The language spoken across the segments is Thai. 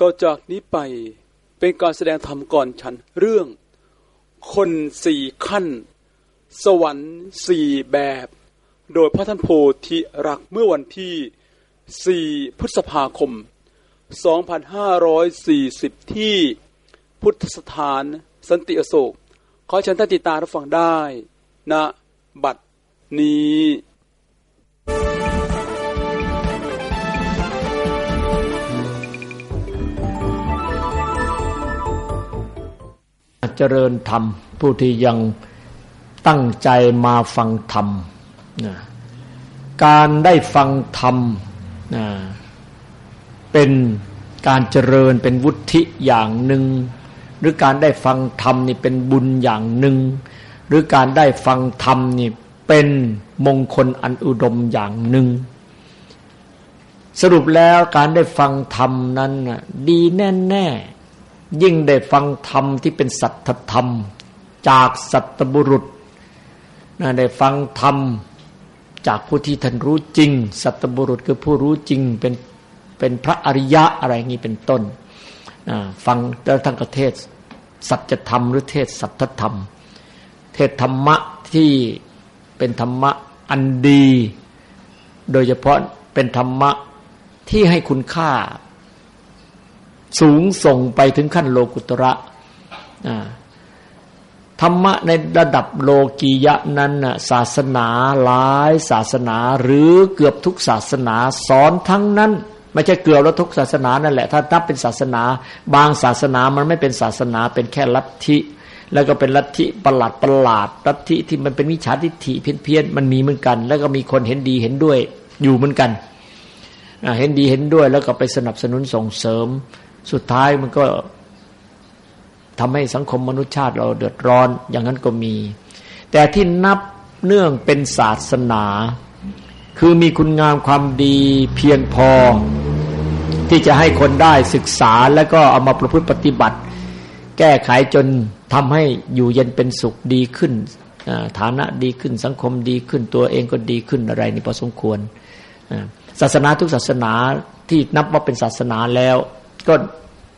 ต่อจากนี้ไปเป็นการแสดงธรรมก่อนฉัน เรื่อง คนสี่ขั้น สวรรค์สี่แบบ โดยพระท่านโพธิรักเมื่อวันที่ 4 พฤษภาคม 2540 ที่พุทธสถานสันติอโศก ขอฉันท่านติตารับฟังได้ณนะบัดนี้ เจริญธรรม ผู้ที่ยังตั้งใจมาฟังธรรมนะการได้ฟังธรรมนะเป็นการเจริญเป็นวุฒิอย่างหนึ่ง หรือการได้ฟังธรรมนี่เป็นบุญอย่างหนึ่ง หรือการได้ฟังธรรมนี่เป็นมงคลอันอุดมอย่างหนึ่ง สรุปแล้วการได้ฟังธรรมนั้นดีแน่ๆ ยิ่งได้ฟังธรรมที่เป็นสัตธรรม จากสัตบุรุษนะได้ฟังธรรมจากผู้ที่ท่านรู้จริง สัตบุรุษคือผู้รู้จริงเป็นเป็นพระอริยะอะไรงี้เป็นต้นฟังแล้วทั้งประเทศ สัจธรรมหรือเทศสัทธธรรม เทศธรรมะที่เป็นธรรมะอันดี โดยเฉพาะเป็นธรรมะที่ให้คุณค่า สูงส่งไปถึงขั้นโลกุตระธรรมะในระดับโลกียะนั้นศาสนาหลายศาสนาหรือเกือบทุกศาสนาสอนทั้งนั้นไม่ใช่เกือบแล้วทุกศาสนานั่นแหละ ถ้านับเป็นศาสนา บางศาสนามันไม่เป็นศาสนาเป็นแค่ลัทธิ แล้วก็เป็นลัทธิประหลาดประหลาดลัทธิที่มันเป็นวิชาทิฏฐิเพี้ยนเพี้ยนมันมีเหมือนกัน แล้วก็มีคนเห็นดีเห็นด้วยอยู่เหมือนกันเห็นดีเห็นด้วยแล้วก็ไปสนับสนุนส่งเสริม สุดท้ายมันก็ทำให้สังคมมนุษยชาติเราเดือดร้อน อย่างนั้นก็มี แต่ที่นับเนื่องเป็นศาสนา คือมีคุณงามความดีเพียงพอ ที่จะให้คนได้ศึกษาแล้วก็เอามาประพฤติปฏิบัติ แก้ไขจนทำให้อยู่เย็นเป็นสุขดีขึ้นฐานะดีขึ้นสังคมดีขึ้นตัวเองก็ดีขึ้นอะไรนี่พอสมควรศาสนาทุกศาสนาที่นับว่าเป็นศาสนาแล้ว ก็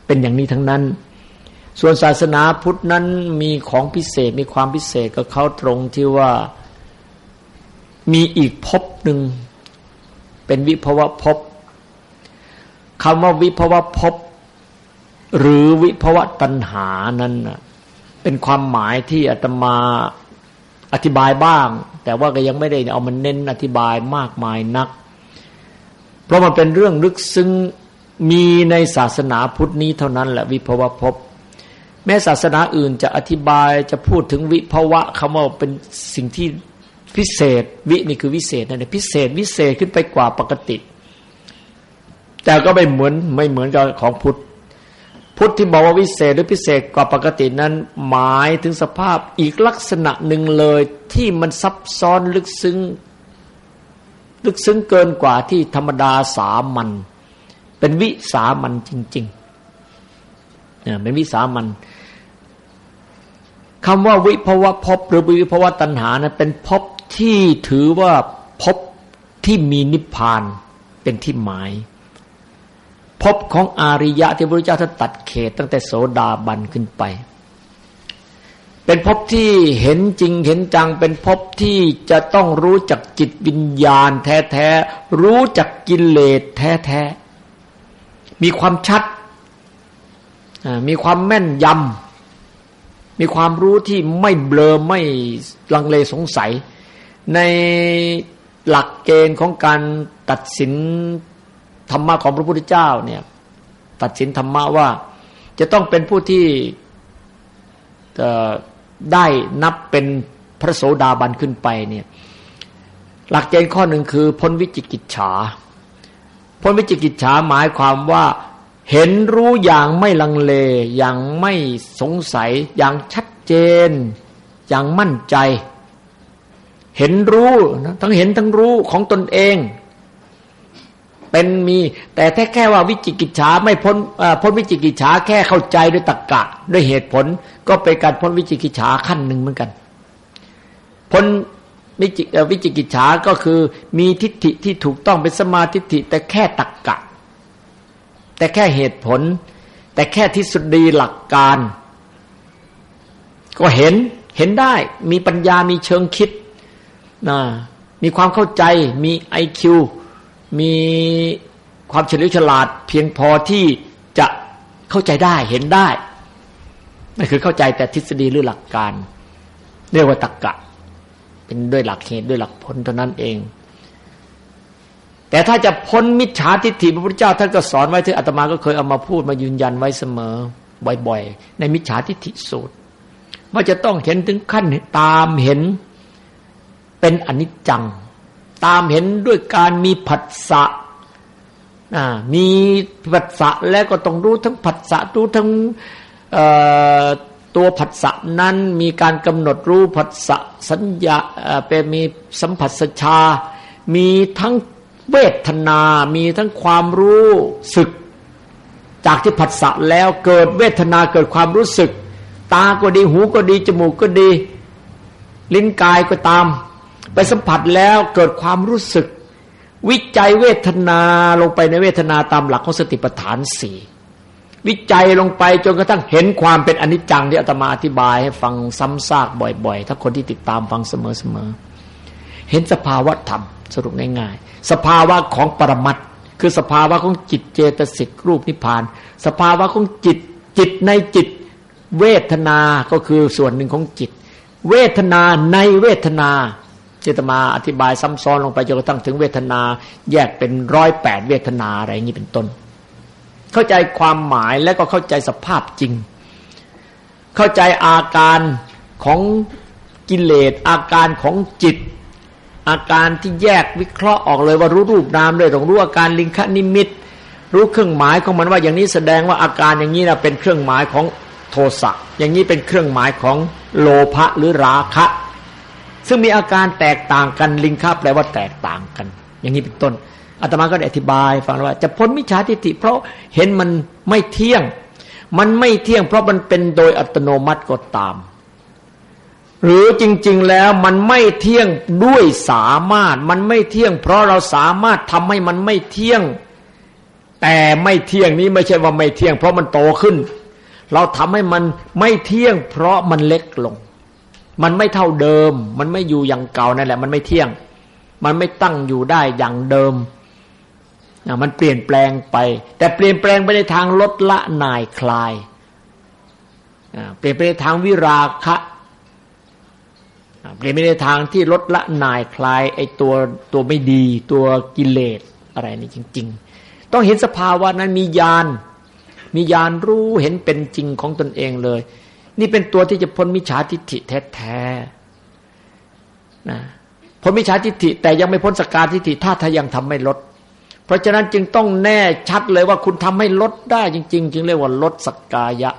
เป็นอย่างนี้ทั้งนั้น ส่วนศาสนาพุทธนั้นมีของพิเศษมีความพิเศษกับเขาตรงที่ว่ามีอีกภพหนึ่ง เป็นวิภวะภพคำว่าวิภวะภพหรือวิภวะตัณหานั้นเป็นความหมายที่อาตมาอธิบายบ้าง แต่ว่าก็ยังไม่ได้เอามันเน้นอธิบายมากมายนัก เพราะมันเป็นเรื่องลึกซึ้ง มีในศาสนาพุทธนี้เท่านั้นแหละวิภวะภพแม้ศาสนาอื่นจะอธิบายจะพูดถึงวิภวะคำว่าเป็นสิ่งที่พิเศษวินี่คือวิเศษนั่นเองพิเศษวิเศษขึ้นไปกว่าปกติ แต่ก็ไม่เหมือนไม่เหมือนกับของพุทธพุทธที่บอกว่าวิเศษหรือพิเศษกว่าปกตินั้น หมายถึงสภาพอีกลักษณะหนึ่งเลยที่มันซับซ้อนลึกซึ้งลึกซึ้งเกินกว่าที่ธรรมดาสามัญ เป็นวิสามันจริงๆเนี่ยเป็นวิสามันคำว่าวิภวะพบหรือวิภวะตัณหานะเป็นพบที่ถือว่าพบที่มีนิพพานเป็นที่หมายพบของอาริยะที่พระพุทธเจ้าท่านตัดเขตตั้งแต่โสดาบันขึ้นไป เป็นพบที่เห็นจริงเห็นจัง เป็นพบที่จะต้องรู้จักจิตวิญญาณ แท้ๆรู้จักกิเลสแท้ๆ มีความชัด มีความแม่นยำ มีความรู้ที่ไม่เบลอไม่ลังเลสงสัย ในหลักเกณฑ์ของการตัดสินธรรมะของพระพุทธเจ้าเนี่ยตัดสินธรรมะว่าจะต้องเป็นผู้ที่ได้นับเป็นพระโสดาบันขึ้นไปเนี่ยหลักเกณฑ์ข้อหนึ่งคือพ้นวิจิกิจฉา พ้นวิจิกิจฉาหมายความว่า เห็นรู้อย่างไม่ลังเล อย่างไม่สงสัย อย่างชัดเจน อย่างมั่นใจ เห็นรู้นะทั้งเห็นทั้งรู้ของตนเอง เป็นมี แต่แค่แค่ว่าวิจิกิจฉาไม่พ้นพ้นวิจิกิจฉาแค่เข้าใจด้วยตรรกะด้วยเหตุผล ก็เป็นการพ้นวิจิกิจฉาขั้นหนึ่งเหมือนกันพ้น วิจิวิจิกิจฉาก็คือมีทิฏฐิที่ถูกต้องเป็นสมาธิฏฐิ แต่แค่ตักกะ แต่แค่เหตุผล แต่แค่ทฤษฎีหลักการ ก็เห็นเห็นได้ มีปัญญามีเชิงคิดนะมีความเข้าใจมีไอคิวมีความเฉลียวฉลาด เพียงพอที่จะเข้าใจได้เห็นได้นั่นคือเข้าใจแต่ทฤษฎีหรือหลักการ เรียกว่าตรรกกะ เป็นด้วยหลักเหตุด้วยหลักผลเท่านั้นเอง แต่ถ้าจะพ้นมิจฉาทิฏฐิพระพุทธเจ้าท่านก็สอนไว้ที่อาตมาก็เคยเอามาพูดมายืนยันไว้เสมอ บ่อยๆ ในมิจฉาทิฏฐิสูตร ว่าจะต้องเห็นถึงขั้นตามเห็นเป็นอนิจจัง ตามเห็นด้วยการมีผัสสะมีผัสสะแล้วก็ต้องรู้ทั้งผัสสะรู้ทั้ง ตัวผัสสะนั้นมีการกำหนดรู้ผัสสะสัญญาเป็นมีสัมผัสชา มีทั้งเวทนา มีทั้งความรู้สึก จากที่ผัสสะแล้วเกิดเวทนาเกิดความรู้สึก ตาก็ดีหูก็ดี จมูกก็ดี ลิ้นกายก็ตาม ไปสัมผัสแล้วเกิดความรู้สึก วิจัยเวทนาลงไปในเวทนาตามหลักของสติปัฏฐานสี่ วิจัยลงไปจนกระทั่งเห็นความเป็นอนิจจังที่อาตมาอธิบายให้ฟังซ้ำซากบ่อย ๆ ถ้าคนที่ติดตามฟังเสมอๆเห็นสภาวะธรรมสรุปง่ายๆ สภาวะของปรมัตคือสภาวะของจิตเจตสิกรูปนิพพาน สภาวะของจิตจิตในจิต เวทนาก็คือส่วนหนึ่งของจิต เวทนาในเวทนาเจตมาอธิบายซ้ำซ้อนลงไปจนกระทั่งถึงเวทนา แยกเป็นร้อยแปดเวทนาอะไรอย่างนี้เป็นต้น เข้าใจความหมายและก็เข้าใจสภาพจริง เข้าใจอาการของกิเลสอาการของจิต อาการที่แยกวิเคราะห์ออกเลยว่ารู้รูปนามเลยต้องรู้อาการลิงคนิมิต รู้เครื่องหมายของมันว่าอย่างนี้แสดงว่าอาการอย่างนี้นะเป็นเครื่องหมายของโทสะอย่างนี้เป็นเครื่องหมายของโลภะหรือราคะ ซึ่งมีอาการแตกต่างกันลิงคาแปลว่าแตกต่างกัน อย่างนี้เป็นต้น อาตมาก็ได้อธิบายฟังว่าจะพ้นมิจฉาทิฏฐิเพราะเห็นมันไม่เที่ยง มันไม่เที่ยง เพราะมันเป็นโดยอัตโนมัติก็ตาม หรือจริง ๆแล้วมันไม่เที่ยงด้วยสามารถ มันไม่เที่ยง เพราะเราสามารถทำให้มันไม่เที่ยง แต่ไม่เที่ยงนี้ไม่ใช่ว่าไม่เที่ยง เพราะมันโตขึ้น เราทำให้มันไม่เที่ยง เพราะมันเล็กลง มันไม่เท่าเดิม มันไม่อยู่อย่างเก่านั่นแหละ มันไม่เที่ยง มันไม่ตั้งอยู่ได้อย่างเดิม มันเปลี่ยนแปลงไป แต่เปลี่ยนแปลงไปในทางลดละนายคลายเปลี่ยนไปในทางวิราคะเปลี่ยนไปในทางที่ลดละนายคลายไอ้ตัวตัวไม่ดีตัวกิเลสอะไรนี่จริง ๆ ต้องเห็นสภาวะนั้นมีญาณมีญาณรู้เห็นเป็นจริงของตนเองเลย นี่เป็นตัวที่จะพ้นมิจฉาทิฏฐิแท้ๆนะพ้นมิจฉาทิฏฐิแต่ยังไม่พ้นสกาทิฏฐิถ้าถ้ายังทำไม่ลด เพราะฉะนั้นจึงต้องแน่ชัดเลยว่าคุณทำให้ลดได้จริง ๆ จึงเรียกว่าลดสักกายะ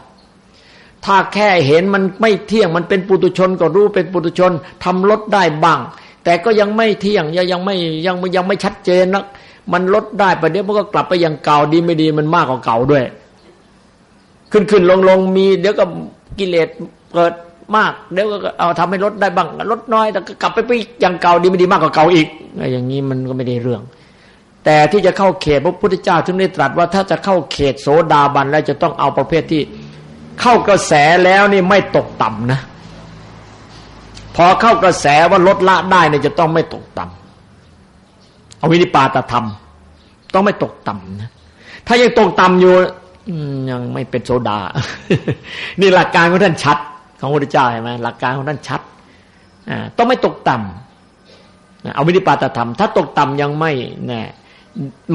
ถ้าแค่เห็นมันไม่เที่ยงมันเป็นปุตุชนก็รู้เป็นปุตุชนทำลดได้บ้าง แต่ก็ยังไม่เที่ยงยังยังไม่ยังยังไม่ชัดเจนนักมันลดได้ประเดี๋ยวมันก็กลับไปอย่างเก่าดีไม่ดีมันมากกว่าเก่าด้วย ขึ้นขึ้นลงลงมีเดี๋ยวก็กิเลสเกิดมากเดี๋ยวก็เอาทำให้ลดได้บ้างลดน้อยแต่ก็กลับไปไปอย่างเก่าดีไม่ดีมากกว่าเก่าอีกอย่างนี้มันก็ไม่ได้เรื่อง แต่ที่จะเข้าเขตพระพุทธเจ้าถึงได้ตรัสว่าถ้าจะเข้าเขตโสดาบันแล้วจะต้องเอาประเภทที่ เข้ากระแสแล้วนี่ไม่ตกต่ำนะ พอเข้ากระแสว่าลดละได้เนี่ยจะต้องไม่ตกต่ำเอาวินิปาตธรรม ต้องไม่ตกต่ำนะถ้ายังตกต่ำอยู่ยังไม่เป็นโซดา นี่หลักการของท่านชัด ของพระพุทธเจ้าใช่ไหมหลักการของท่านชัดต้องไม่ตกต่ำเอาวินิปาตธรรม ถ้าตกต่ำยังไม่แน่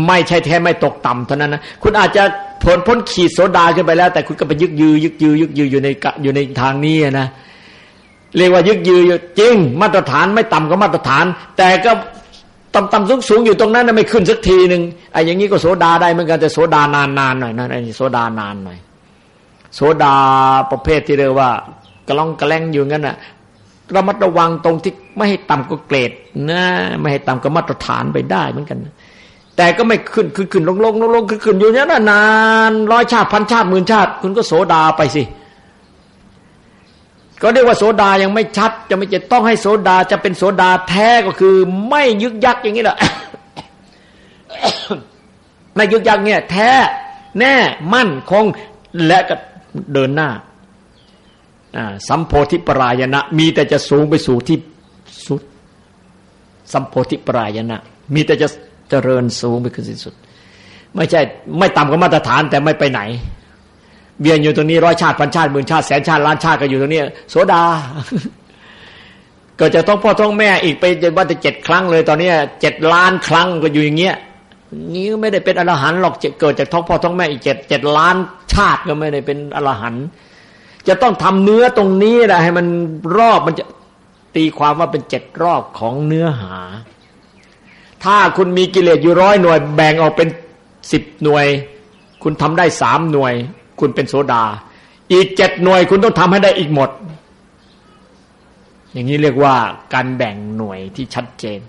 ไม่ใช่แท้ไม่ตกต่ำเท่านั้นนะคุณอาจจะผลพ้นขีดโซดาขึ้นไปแล้ว แต่คุณก็ไปยึกยือยึกยือยึกยืออยู่ในอยู่ในทางนี้นะเรียกว่ายึกยือจริง มาตรฐานไม่ต่ำกว่ามาตรฐาน แต่ก็ต่ำต่ำสูงสูงอยู่ตรงนั้นไม่ขึ้นสักทีหนึ่งไอ้อย่างนี้ก็โสดาได้เหมือนกันแต่โสดานานนานหน่อยนะไอ้โสดานานหน่อย โสดาประเภทที่เรียกว่ากระลองกระแลงอยู่งั้นน่ะระมัดระวังตรงที่ไม่ให้ต่ำกว่าเกรดนะไม่ให้ต่ำกว่ามาตรฐานไปได้เหมือนกันนะ แต่ก็ไม่ขึ้นขึ้นขึ้นลงลงลงลงขึ้นขึ้นอยู่เนี้ยนานร้อยชาติพันชาติหมื่นชาติ คุณก็โสดาไปสิก็เรียกว่าโสดายังไม่ชัด จะไม่จะต้องให้โสดาจะเป็นโสดาแท้ก็คือ ไม่ยึกยักอย่างนี้แหละไม่ยึกยักเนี่ย แท้ แน่มั่นคงและก็เดินหน้าสัมโพธิปรายณะ มีแต่จะสูงไปสู่ที่สุด สัมโพธิปรายณะ มีแต่จะ เจริญสูงไปขึ้นที่สุด ไม่ใช่ไม่ต่ำกว่ามาตรฐานแต่ไม่ไปไหนเวียนอยู่ตรงนี้ร้อยชาติพันชาติหมื่นชาติแสนชาติล้านชาติก็อยู่ตรงนี้โสดา ก็จะต้องพ่อท้องแม่อีกไปจนว่าจะเจ็ดครั้งเลย ตอนนี้เจ็ดล้านครั้งก็อยู่อย่างเงี้ยนี้ไม่ได้เป็นอรหันต์หรอกเกิดจากท้องพ่อท้องแม่อีกเจ็ดเจ็ดล้านชาติก็ไม่ได้เป็นอรหันต์จะต้องทำเนื้อตรงนี้แหละให้มันรอบมันจะตีความว่าเป็นเจ็ดรอบของเนื้อหา ถ้าคุณมีกิเลสอยู่ร้อยหน่วย แบ่งออกเป็นสิบหน่วย คุณทำได้สามหน่วย คุณเป็นโสดา อีกเจ็ดหน่วยคุณต้องทำให้ได้อีกหมด อย่างนี้เรียกว่าการแบ่งหน่วยที่ชัดเจน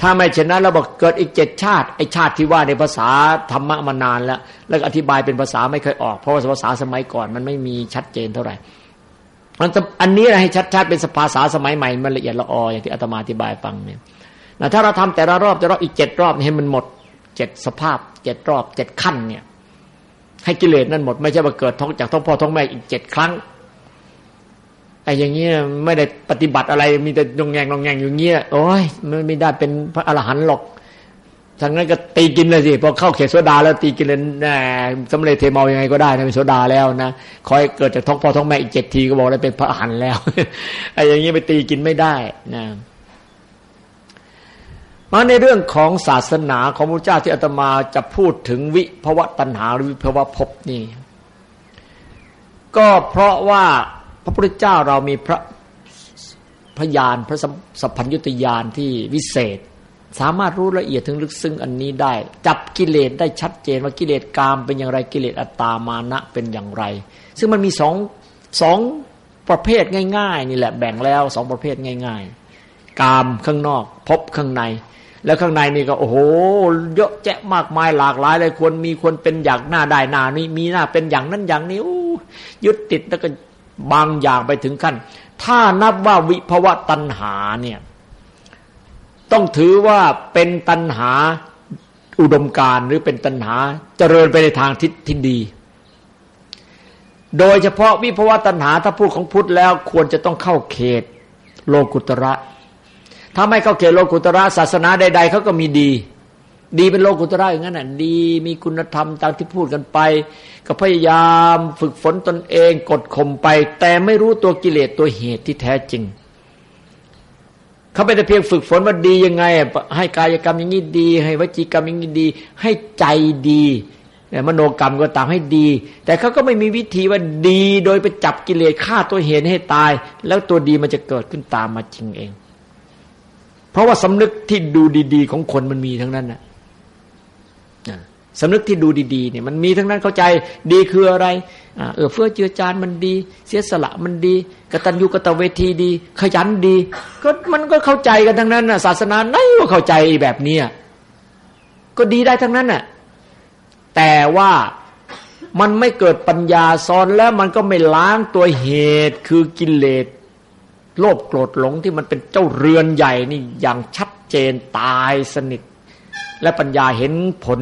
ถ้าไม่เช่นนั้นเราบอกเกิดอีกเจ็ดชาติไอชาติที่ว่าในภาษาธรรมะมานานแล้ว แล้วอธิบายเป็นภาษาไม่เคยออก เพราะว่าภาษาสมัยก่อนมันไม่มีชัดเจนเท่าไหร่อันนี้ให้ชัดๆเป็นภาษาสมัยใหม่มันละเอียดละอออย่างที่อาตมาอธิบายฟังเนี่ย นะถ้าเราทำแต่ละรอบแต่รอบอีกเจ็ดรอบให้มันหมดเจ็ดสภาพเจ็ดรอบเจ็ดขั้นเนี่ย ให้กิเลสนั่นหมด ไม่ใช่ว่าเกิดท้องจากท้องพ่อท้องแม่อีกเจ็ดครั้งไอ้อย่างเงี้ยไม่ได้ปฏิบัติอะไรมีแต่งงแงงงแงงอย่างเงี้ยโอ้ยมันไม่ได้เป็นพระอรหันต์หรอกทางนั้นก็ตีกินเลยสิพอเข้าเขตโสดาแล้วตีกินเลยแหมสำมะเลเทเมายังไงก็ได้นะเป็นโสดาแล้วนะคอยเกิดจากท้องพ่อท้องแม่อีกเจ็ดทีก็บอกได้เป็นพระอรหันต์แล้วไอ้อย่างเงี้ยไปตีกินไม่ได้นะ มาในเรื่องของศาสนาของพระเจ้าที่อาตมาจะพูดถึงวิภวะตัณหาหรือวิภวะภพนี่ก็เพราะว่าพระพุทธเจ้าเรามีพระพยานพระสัพพัญญุตยานที่วิเศษ สามารถรู้ละเอียดถึงลึกซึ้งอันนี้ได้ จับกิเลสได้ชัดเจนว่ากิเลสกามเป็นอย่างไรกิเลสอัตตามานะเป็นอย่างไร ซึ่งมันมีสองสองประเภทง่าย ๆ นี่แหละแบ่งแล้วสองประเภทง่าย ๆ กามข้างนอกพบข้างใน แล้วข้างในนี่ก็โอ้โหเยอะแยะมากมายหลากหลายเลยควรมีควรเป็นอย่างหน้าได้หน้านี้มีหน้าเป็นอย่างนั้นอย่างนี้ยึดติดแล้วก็บางอย่างไปถึงขั้น ถ้านับว่าวิภวะตัณหาเนี่ยต้องถือว่าเป็นตัณหาอุดมการหรือเป็นตัณหาเจริญไปในทางทิศที่ดี โดยเฉพาะวิภวะตัณหาถ้าพูดของพุทธแล้วควรจะต้องเข้าเขต โลกุตระ ถ้าไม่เข้าเขตโลกุตระศาสนาใด ๆเขาก็มีดี ดีเป็นโลกุตระอย่างนั้นน่ะดีมีคุณธรรมตามที่พูดกันไป ก็พยายามฝึกฝนตนเองกดข่มไป แต่ไม่รู้ตัวกิเลสตัวเหตุที่แท้จริงเขาไปแต่เพียงฝึกฝนว่าดียังไง ให้กายกรรมอย่างนี้ดี ให้วจีกรรมอย่างนี้ดี ให้ใจดีมโนกรรมก็ตามให้ดี แต่เขาก็ไม่มีวิธีว่าดีโดยไปจับกิเลสฆ่าตัวเหตุให้ตาย แล้วตัวดีมันจะเกิดขึ้นตามมาจริงเอง ราะว่าสำนึกที่ดูดีๆ ของคนมันมีทั้งนั้นนะสำนึกที่ดูดีๆเนี่ยมันมีทั้งนั้นเข้าใจดีคืออะไรเออเฟื่อเจือจานมันดี เสียสละมันดีกตัญญูกตเวทีดี ขยันดี ก็มันก็เข้าใจกันทั้งนั้นนะศาสนาไหนว่าเข้าใจแบบนี้ก็ดีได้ทั้งนั้นน่ะแต่ว่ามันไม่เกิดปัญญาซ้อนแล้วมันก็ไม่ล้างตัวเหตุคือกิเลส โลภโกรธหลงที่มันเป็นเจ้าเรือนใหญ่นี่อย่างชัดเจนตายสนิท และปัญญาเห็นผล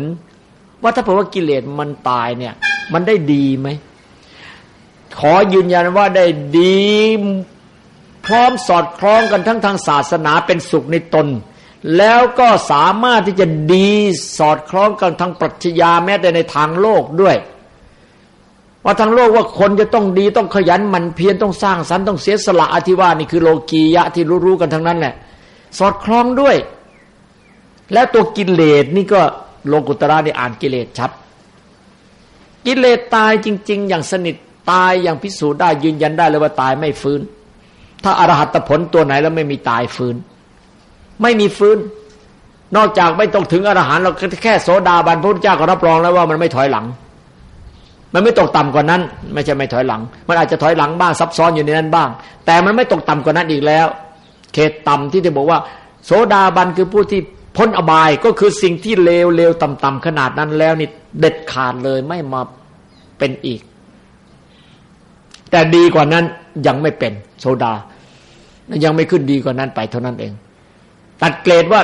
ว่าถ้าเผื่อว่ากิเลสมันตายเนี่ย มันได้ดีไหม ขอยืนยันว่าได้ดี พร้อมสอดคล้องกันทั้งทางศาสนาเป็นสุขในตน แล้วก็สามารถที่จะดีสอดคล้องกันทางปรัชญาแม้แต่ในทางโลกด้วย ว่าทางโลกว่าคนจะต้องดีต้องขยันหมั่นเพียรต้องสร้างสรรค์ต้องเสียสละอธิวานี่คือโลกียะที่รู้ๆกันทั้งนั้นแหละสอดคล้องด้วย แล้วตัวกิเลสนี่ก็โลกุตระนี่อ่านกิเลสชัด กิเลสตายจริง ๆ อย่างสนิทตายอย่างพิสูจน์ได้ยืนยันได้เลยว่าตายไม่ฟื้น ถ้าอรหัตผลตัวไหนแล้วไม่มีตายฟื้น ไม่มีฟื้น นอกจากไม่ต้องถึงอรหันต์เราแค่โสดาบันพระพุทธเจ้าก็รับรองแล้วว่ามันไม่ถอยหลัง มันไม่ตกต่ำกว่านั้น ไม่ใช่ไม่ถอยหลัง มันอาจจะถอยหลังบ้างซับซ้อนอยู่ในนั้นบ้าง แต่มันไม่ตกต่ำกว่านั้นอีกแล้ว เขตต่ำที่จะบอกว่า โสดาบันคือผู้ที่พ้นอบายก็คือสิ่งที่เลวเลวต่ำๆขนาดนั้นแล้วนี่เด็ดขาดเลยไม่มาเป็นอีก แต่ดีกว่านั้นยังไม่เป็นโซดา ยังไม่ขึ้นดีกว่านั้นไปเท่านั้นเอง ตัดเกรดว่า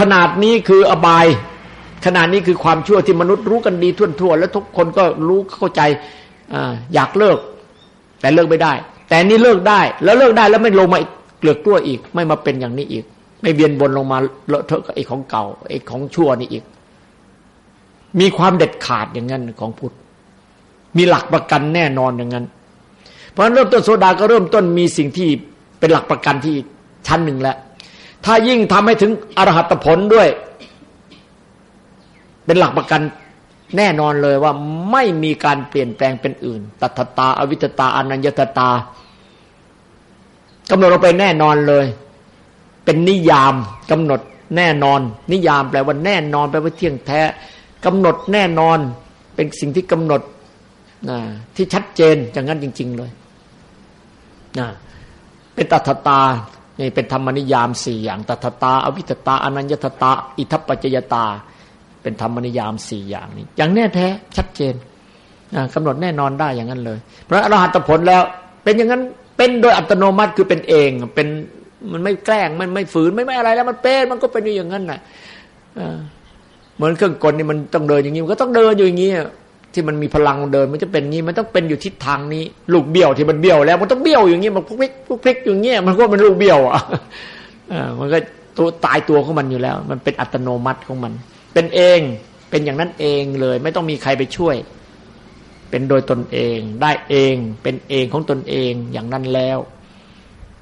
ขนาดนี้คืออบาย ขนาดนี้คือความชั่วที่มนุษย์รู้กันดีทั่วๆแล้วทุกคนก็รู้เข้าใจอ่าอยากเลิก แต่เลิกไม่ได้ แต่นี่เลิกได้แล้วเลิกได้แล้วไม่ลงมาเกลือกตัวอีก ไม่มาเป็นอย่างนี้อีก ไม่เวียนวนลงมาเลอะเทอะกับไอ้ของเก่าไอ้ของชั่วนี่อีก มีความเด็ดขาดอย่างนั้นของพุทธมีหลักประกันแน่นอนอย่างนั้น เพราะฉะนั้นเริ่มต้นโซดาก็เริ่มต้นมีสิ่งที่เป็นหลักประกันที่ชั้นหนึ่งแล้วถ้ายิ่งทำให้ถึงอรหัตผลด้วย เป็นหลักประกันแน่นอนเลยว่าไม่มีการเปลี่ยนแปลงเป็นอื่น ตัทตา อวิตตา อนัญญตตากำหนดลงไปแน่นอนเลย เป็นนิยามกำหนดแน่นอน นิยามแปลว่าแน่นอนแปลว่าเที่ยงแท้กำหนดแน่นอน เป็นสิ่งที่กำหนดนะที่ชัดเจนอย่างนั้นจริง ๆ เลยนะเป็นตัทตานี่เป็นธรรมนิยามสี่อย่างตัทตา อวิตตา อนัญญตตา อิทัปปัจจยตา เป็นธรรมนิยามสี่อย่างนี้ อย่างแน่แท้ชัดเจนกำหนดแน่นอนได้อย่างนั้นเลยเพราะอรหัตผลแล้ว เป็นอย่างนั้นเป็นโดยอัตโนมัติคือเป็นเองเป็นมันไม่แกล้งมันไม่ฝืนไม่ไม่อะไรแล้วมันเป็นมันก็เป็นอย่างนั้นน่ะเหมือนเครื่องกลนี่มันต้องเดินอย่างนี้มันก็ต้องเดินอยู่อย่างนี้ที่มันมีพลังเดินมันจะเป็นงี้มันต้องเป็นอยู่ทิศทางนี้ ลูกเบี้ยวที่มันเบี้ยวแล้ว มันต้องเบี้ยวอย่างนี้มันพลิกพลิกอย่างเงี้ยมันก็เป็นลูกเบี้ยวอะมันก็ตัวตายตัวของมันอยู่แล้ว มันเป็นอัตโนมัติของมัน เป็นเองเป็นอย่างนั้นเองเลย ไม่ต้องมีใครไปช่วย เป็นโดยตนเอง ได้เองเป็นเองของตนเองอย่างนั้นแล้ว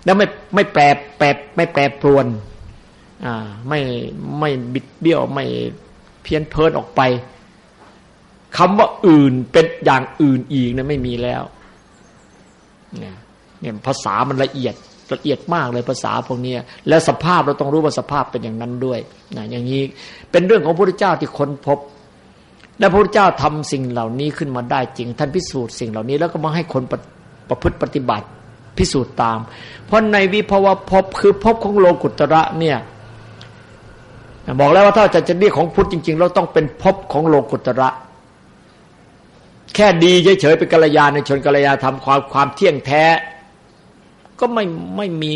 แล้วไม่ไม่แปรแปรไม่แปรปรวน อ่า ไม่ไม่บิดเบี้ยวไม่เพี้ยนเพินออกไปคำว่าอื่นเป็นอย่างอื่นอีกนะไม่มีแล้วเนี่ยเนี่ยภาษามันละเอียด ละเอียดมากเลยภาษาพวกนี้และสภาพเราต้องรู้ว่าสภาพเป็นอย่างนั้นด้วยนะอย่างนี้เป็นเรื่องของพระพุทธเจ้าที่ค้นพบ และพระพุทธเจ้าทำสิ่งเหล่านี้ขึ้นมาได้จริง ท่านพิสูจน์สิ่งเหล่านี้แล้วก็มาให้คนประประพฤติปฏิบัติพิสูจน์ตาม เพราะในวิภาวะพบคือพบของโลกุตระเนี่ยบอกแล้วว่าถ้าจะจะเรียกของพุทธจริง ๆ เราต้องเป็นพบของโลกุตระ แค่ดีเฉยๆเป็นกัลยาณในชนกัลยาทำความความเที่ยงแท้ ก็ไม่ไม่มี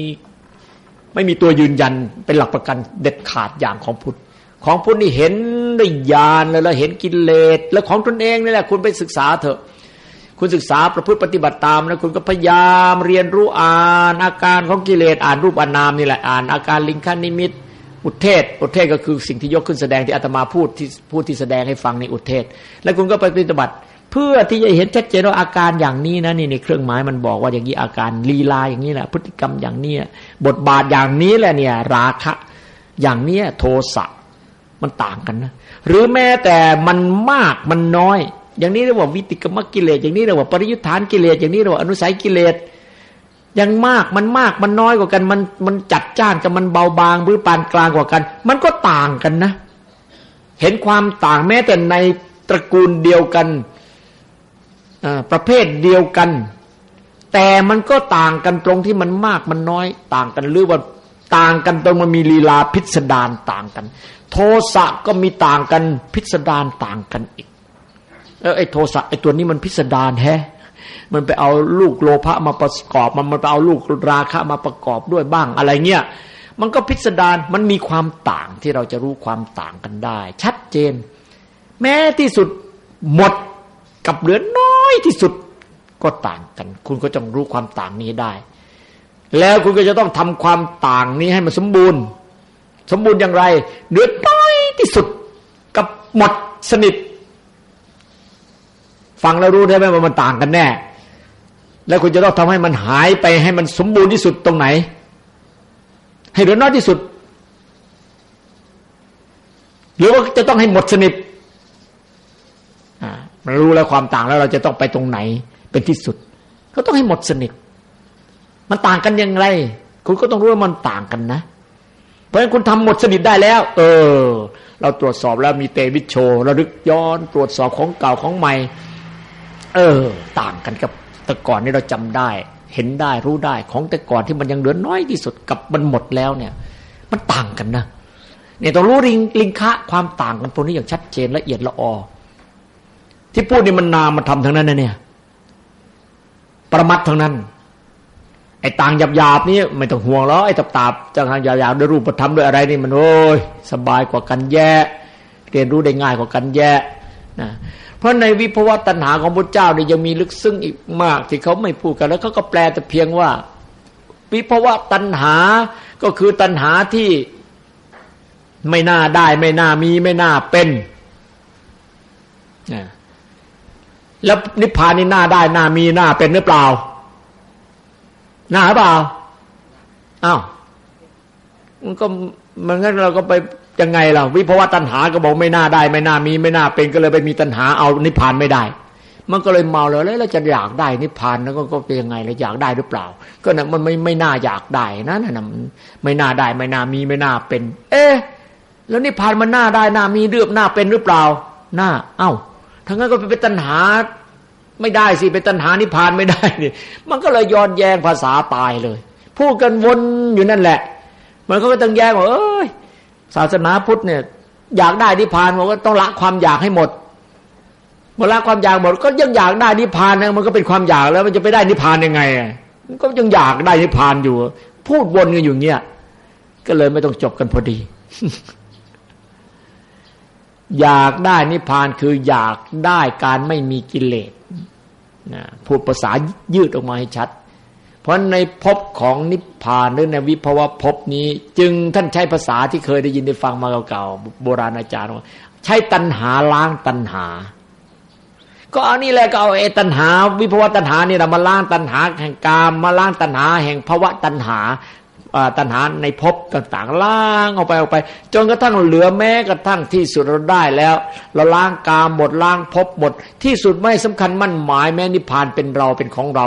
ไม่มีตัวยืนยันเป็นหลักประกันเด็ดขาดอย่างของพุทธ ของพุทธนี่เห็นได้ญาณแล้วเห็นกิเลสแล้วของตนเองนี่แหละคุณไปศึกษาเถอะ คุณศึกษาประพฤติปฏิบัติตามแล้วคุณก็พยายามเรียนรู้อ่านอาการของกิเลสอ่านรูปอนามนี่แหละอ่านอาการลิงคานิมิต อุเทศ อุเทศก็คือสิ่งที่ยกขึ้นแสดงที่อาตมาพูดที่พูดที่แสดงให้ฟังในอุเทศ แล้วคุณก็ไปปฏิบัติ เพื่อที่จะเห็นชัดเจนว่าอาการอย่างนี้นะนี่ในเครื่องหมายมันบอกว่าอย่างนี้อาการลีลาอย่างนี้แหละพฤติกรรมอย่างนี้บทบาทอย่างนี้แหละเนี่ย ราคะ อย่างเนี้ยโทสะมันต่างกันนะหรือแม้แต่มันมากมันน้อย อย่างนี้เรียกว่าวิติกรรมกิเลสอย่างนี้เรียกว่าปริยุทธานกิเลสอย่างนี้เรียกว่าอนุสัยกิเลสยังมากมันมากมันน้อยกว่ากัน มันมันจัดจ้านกับมันเบาบางหรือปานกลางกว่ากัน มันก็ต่างกันนะ เห็นความต่างแม้แต่ในตระกูลเดียวกัน ประเภทเดียวกัน แต่มันก็ต่างกันตรงที่มันมากมันน้อย ต่างกันหรือว่าต่างกันตรงมันมีลีลาพิสดารต่างกัน โทสะก็มีต่างกันพิสดารต่างกันอีกเออไอโทสะไอตัวนี้มันพิสดารแฮะมันไปเอาลูกโลภะมาประกอบ มันมันไปเอาลูกราคะมาประกอบด้วยบ้างอะไรเงี้ยมันก็พิสดารมันมีความต่างที่เราจะรู้ความต่างกันได้ ชัดเจน แม้ที่สุดหมด กับเหลือน้อยที่สุดก็ต่างกัน คุณก็ต้องรู้ความต่างนี้ได้ แล้วคุณก็จะต้องทำความต่างนี้ให้มันสมบูรณ์ สมบูรณ์อย่างไรเหลือน้อยที่สุด กับหมดสนิท ฟังแล้วรู้ได้ไหมว่ามันต่างกันแน่ แล้วคุณจะต้องทำให้มันหายไปให้มันสมบูรณ์ที่สุดตรงไหน ให้เหลือน้อยที่สุด หรือว่าจะต้องให้หมดสนิท มันรู้แล้วความต่างแล้วเราจะต้องไปตรงไหนเป็นที่สุด ก็ต้องให้หมดสนิท มันต่างกันยังไงคุณก็ต้องรู้ว่ามันต่างกันนะ เพราะฉะนั้นคุณทำหมดสนิทได้แล้ว เออ เราตรวจสอบแล้วมีเตวิชโชระลึกย้อนตรวจสอบของเก่าของใหม่ เออ ต่างกันกับแต่ก่อนนี่เราจำได้ เห็นได้รู้ได้ของแต่ก่อนที่มันยังเหลือน้อยที่สุดกับมันหมดแล้วเนี่ย มันต่างกันนะเนี่ยต้องรู้ลิงลิงคะความต่างกันตรงนี้อย่างชัดเจนละเอียดละออ ที่พูดนี่มันนามมาทำทั้งนั้นนะเนี่ย ประมัดทั้งนั้น ไอ้ต่างหยาบๆนี่ไม่ต้องห่วงแล้วไอ้ตับตาบจะทางหยาบๆด้วยรูปธรรมด้วยอะไรนี่มันโอ้ยสบายกว่ากันแย่เรียนรู้ได้ง่ายกว่ากันแย่นะเพราะในวิภวตัณหาของพระเจ้าเนี่ยยังมีลึกซึ้งอีกมาก ที่เขาไม่พูดกันแล้วเขาก็แปลแต่เพียงว่า วิภวตัณหาก็คือตัณหาที่ไม่น่าได้ ไม่น่ามีไม่น่าเป็น แล้วนิพพานนี่หน่าได้หน่ามีหน่าเป็นหรือเปล่า หน่าหรือเปล่าอ้าวมันก็มันงั้นเราก็ไปยังไงล่ะวิภวตัณหาก็บอกไม่น่าได้ ไม่น่ามีไม่น่าเป็นก็เลยไปมีตัณหาเอานิพพานไม่ได้ มันก็เลยเมาเลยแล้วจะอยากได้นิพพานแล้วก็เป็นยังไงแล้วอยากได้หรือเปล่า ก็นะมันไม่ไม่น่าอยากได้นะนั่นนะไม่น่าได้ไม่น่ามีไม่น่าเป็น เอ๊ะแล้วนิพพานมันน่าได้น่ามีเรืองน่าเป็นหรือเปล่าน่าเอ้า ทั้งนั้นก็เป็นตัณหาไม่ได้สิเป็นตัณหานิพพานไม่ได้นี่มันก็เลยย้อนแย้งภาษาตายเลย พูดกันวนอยู่นั่นแหละ มันก็ต้องแย้งว่าเอ้ยศาสนาพุทธเนี่ย อยากได้นิพพานบอกว่าต้องละความอยากให้หมดเมื่อละความอยากหมดก็ยังอยากได้นิพพานนะมันก็เป็นความอยากแล้วมันจะไปได้นิพพานยังไงมันก็ยังอยากได้นิพพานอยู่ พูดวนกันอยู่เงี้ยก็เลยไม่ต้องจบกันพอดี อยากได้นิพพานคืออยากได้การไม่มีกิเลสนะพูดภาษายืดออกมาให้ชัด เพราะในภพของนิพพานหรือในวิภวะภพนี้ จึงท่านใช้ภาษาที่เคยได้ยินได้ฟังมาเก่าๆโบราณอาจารย์ว่าใช้ตัณหาล้างตัณหา ก็เอานี่แหละก็เอาเอตัณหา วิภวะตัณหานี่เรามาล้างตัณหาแห่งกามมาล้างตัณหา แห่งภวะตัณหา ตัณหาในภพต่างๆ ล้างออกไปออกไป จนกระทั่งเหลือแม้กระทั่งที่สุดเราได้แล้ว เราล้างกามหมดล้างภพหมด ที่สุดไม่สำคัญมั่นหมายแม้นิพพานเป็นเราเป็นของเรา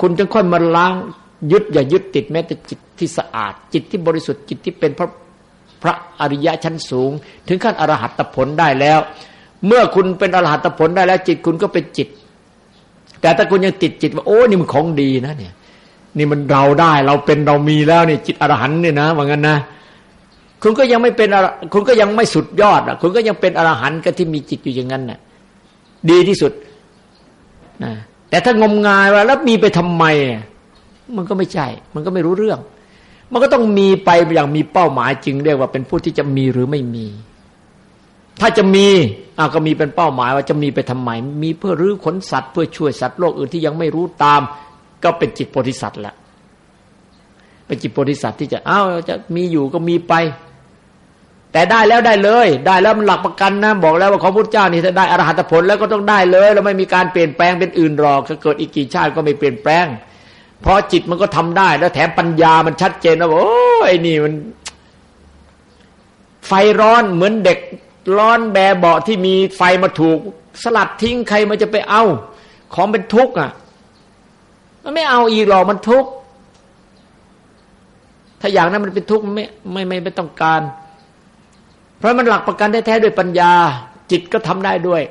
คุณจึงค่อยมาล้างยึดอย่ายึดติดแม้แต่จิตที่สะอาด จิตที่บริสุทธิ์จิตที่เป็นพระพระอริยะชั้นสูง ถึงขั้นอรหัตผลได้แล้ว เมื่อคุณเป็นอรหัตผลได้แล้ว จิตคุณก็เป็นจิต แต่ถ้าคุณยังติดจิตว่าโอ้นี่มันของดีนะเนี่ย นี่มันเราได้ เราเป็นเรามีแล้วนี่จิตอรหันเนี่ยนะว่างั้นนะคุณก็ยังไม่เป็นคุณก็ยังไม่สุดยอดอะ คุณก็ยังเป็นอรหันต์ก็ที่มีจิตอยู่อย่างนั้นน่ะ ดีที่สุดนะแต่ถ้างมงายว่าแล้วมีไปทำไม มันก็ไม่ใช่ มันก็ไม่รู้เรื่อง มันก็ต้องมีไปอย่างมีเป้าหมายจึงเรียกว่าเป็นผู้ที่จะมีหรือไม่มี ถ้าจะมีอ้าวก็มีเป็นเป้าหมายว่าจะมีไปทำไม มีเพื่อรื้อขนสัตว์เพื่อช่วยสัตว์โลกอื่นที่ยังไม่รู้ตาม ก็เป็นจิตโพธิสัตว์ละเป็นจิตโพธิสัตว์ที่จะอ้าวจะมีอยู่ก็มีไป แต่ได้แล้วได้เลย ได้แล้วมันหลักประกันนะบอกแล้วว่าของพระเจ้านี่ถ้าได้อรหัตผลแล้วก็ต้องได้เลยแล้วไม่มีการเปลี่ยนแปลงเป็นอื่นหรอกเกิดอีกกี่ชาติก็ไม่เปลี่ยนแปลง เพราะจิตมันก็ทำได้แล้วแถมปัญญามันชัดเจนนะโอ้ยนี่มัน ไฟร้อนเหมือนเด็กร้อนแบเบาที่มีไฟมาถูก สลัดทิ้งใครมันจะไปเอา ของเป็นทุกข์อะ มันไม่เอาอีกหรอกมันทุกข์ถ้าอย่างนั้นมันเป็นทุกข์ไม่ไม่ไม่ไม่ต้องการ เพราะมันหลักประกันแท้ๆด้วยปัญญา จิตก็ทำได้ด้วย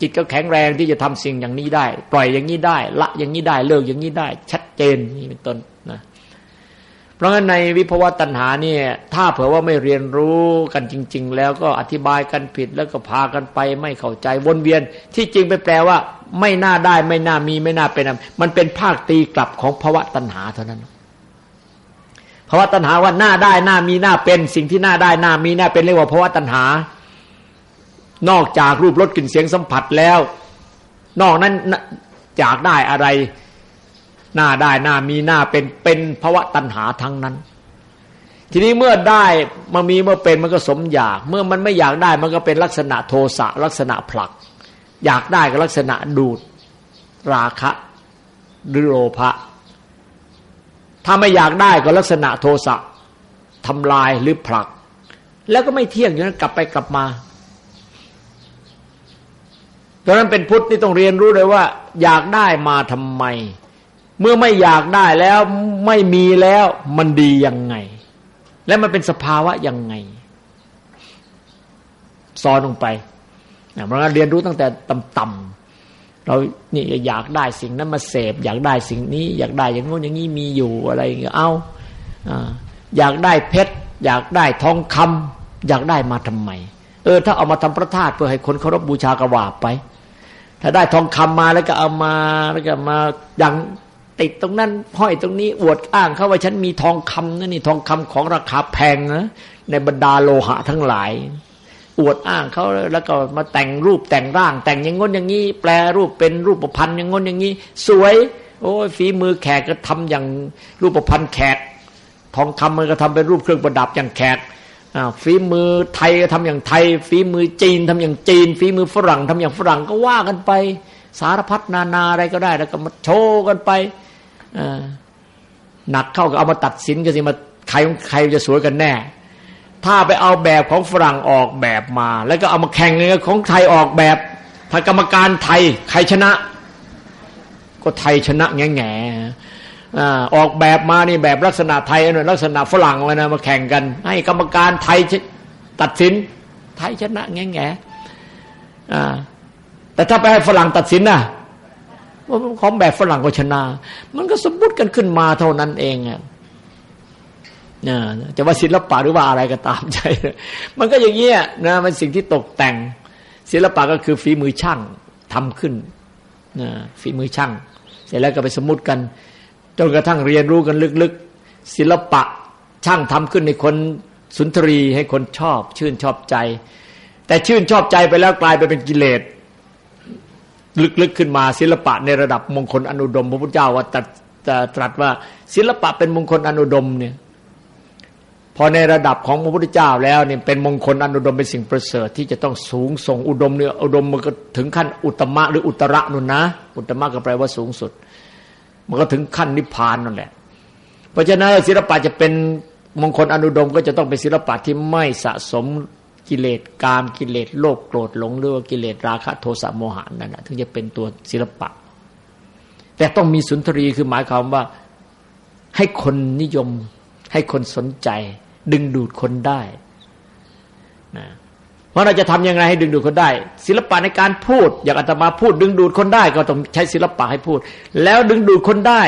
จิตก็แข็งแรงที่จะทำสิ่งอย่างนี้ได้ ปล่อยอย่างนี้ได้ ละอย่างนี้ได้เลิกอย่างนี้ได้ ชัดเจนนี่เป็นต้น ราะงั้นในวิภวตัณหาเนี่ย ถ้าเผื่อว่าไม่เรียนรู้กันจริง ๆ แล้วก็อธิบายกันผิดแล้วก็พากันไปไม่เข้าใจวนเวียน ที่จริงไปแปลว่า ไม่น่าได้ไม่น่ามีไม่น่าเป็นมันเป็นภาคตีกลับของภาวะตัณหาเท่านั้นภาวะตัณหาว่าหน้าได้หน้ามีหน้าเป็น สิ่งที่หน้าได้หน้ามีหน้าเป็นเรียกว่าภาวะตัณหา นอกจากรูปรสกลิ่นเสียงสัมผัสแล้ว นอกนั้นจากได้อะไร หน้าได้หน้ามีหน้าเป็นเป็นภาวะตัณหาทั้งนั้น ทีนี้เมื่อได้มามีเมื่อเป็นมันก็สมอยาก เมื่อมันไม่อยากได้มันก็เป็นลักษณะโทสะลักษณะผลัก อยากได้ก็ลักษณะดูดราคะหรือโลภะถ้าไม่อยากได้ก็ลักษณะโทสะทำลายหรือผลัก แล้วก็ไม่เที่ยงอยู่นั้นกลับไปกลับมาดังนั้นเป็นพุทธนี่ต้องเรียนรู้เลยว่า อยากได้มาทำไม เมื่อไม่อยากได้แล้วไม่มีแล้วมันดียังไง และมันเป็นสภาวะยังไงสอนลงไปเราเรียนรู้ตั้งแต่ต่ำๆเรานี่อยากได้สิ่งนั้นมาเสพ อยากได้สิ่งนี้ อยากได้อย่างงู้นอย่างนี้มีอยู่อะไรอย่างเงี้ยเอาอยากได้เพชรอยากได้ทองคำอยากได้มาทำไม เออ ถ้าเอามาทำพระธาตุเพื่อให้คนเคารพบูชากระวาไป ถ้าได้ทองคำมาแล้วก็เอามาแล้วก็มายัง ติดตรงนั้นห้อยตรงนี้อวดอ้างเขาว่าฉันมีทองคำนะนี่ทองคำของราคาแพงนะในบรรดาโลหะทั้งหลาย อวดอ้างเขาแล้วก็มาแต่งรูปแต่งร่าง แต่งอย่างงนอย่างนี้ แปลรูปเป็นรูปประพันธ์อย่างงนอย่างนี้ สวย โอ้ยฝีมือแขกก็ทำอย่างรูปประพันธ์แขก ทองคำมันก็ทำเป็นรูปเครื่องประดับอย่างแขกฝีมือไทยก็ทำอย่างไทย ฝีมือจีนทำอย่างจีน ฝีมือฝรั่งทำอย่างฝรั่งก็ว่ากันไป สารพัดนานาอะไรก็ได้แล้วก็มาโชว์กันไป หนักเข้าก็เอามาตัดสินกันสิมาใครใครจะสวยกันแน่ ถ้าไปเอาแบบของฝรั่งออกแบบมา แล้วก็เอามาแข่งเงของไทยออกแบบถ้ากรรมการไทยใครชนะ ก็ไทยชนะแง่แง่ออกแบบมานี่แบบลักษณะไทยหน่อยลักษณะฝรั่งเลยนะมาแข่งกัน ให้กรรมการไทยตัดสิน ไทยชนะแง่แง่แต่ถ้าไปให้ฝรั่งตัดสินน่ะ ของแบบฝรั่งก็ชนะ มันก็สมมติกันขึ้นมาเท่านั้นเองอะจะว่าศิลปะหรือว่าอะไรก็ตามใจ มันก็อย่างเงี้ยนะมันสิ่งที่ตกแต่ง ศิลปะก็คือฝีมือช่างทำขึ้นนะฝีมือช่าง เสร็จแล้วก็ไปสมมติกัน จนกระทั่งเรียนรู้กันลึกๆ ศิลปะช่างทำขึ้นในคนสุนทรีให้คนชอบ ชื่นชอบใจ แต่ชื่นชอบใจไปแล้วกลายไปเป็นกิเลส ลึกๆขึ้นมาศิลปะในระดับมงคลอนุดม พระพุทธเจ้าว่าตรัสตรัสว่าศิลปะเป็นมงคลอนุดมเนี่ยพอในระดับของพระพุทธเจ้าแล้วเนี่ยเป็นมงคลอนุดมเป็นสิ่งประเสริฐที่จะต้องสูงส่งอุดมเนี่ยอุดมมันก็ถึงขั้นอุตมะหรืออุตระนุนนะ อุตมะก็แปลว่าสูงสุด มันก็ถึงขั้นนิพพานนั่นแหละ เพราะฉะนั้นศิลปะจะเป็นมงคลอนุดมก็จะต้องเป็นศิลปะที่ไม่สะสม กิเลสกามกิเลสโลภโกรธหลงหรือว่ากิเลสราคะโทสะโมหะนั่นแหะถึงจะเป็นตัวศิลปะ แต่ต้องมีสุนทรีคือหมายความว่าให้คนนิยม ให้คนสนใจ ดึงดูดคนได้นะเพราะเราจะทำยังไงให้ดึงดูดคนได้ ศิลปะในการพูด อย่างอาตมาพูด ดึงดูดคนได้ก็ต้องใช้ศิลปะให้พูด แล้วดึงดูดคนได้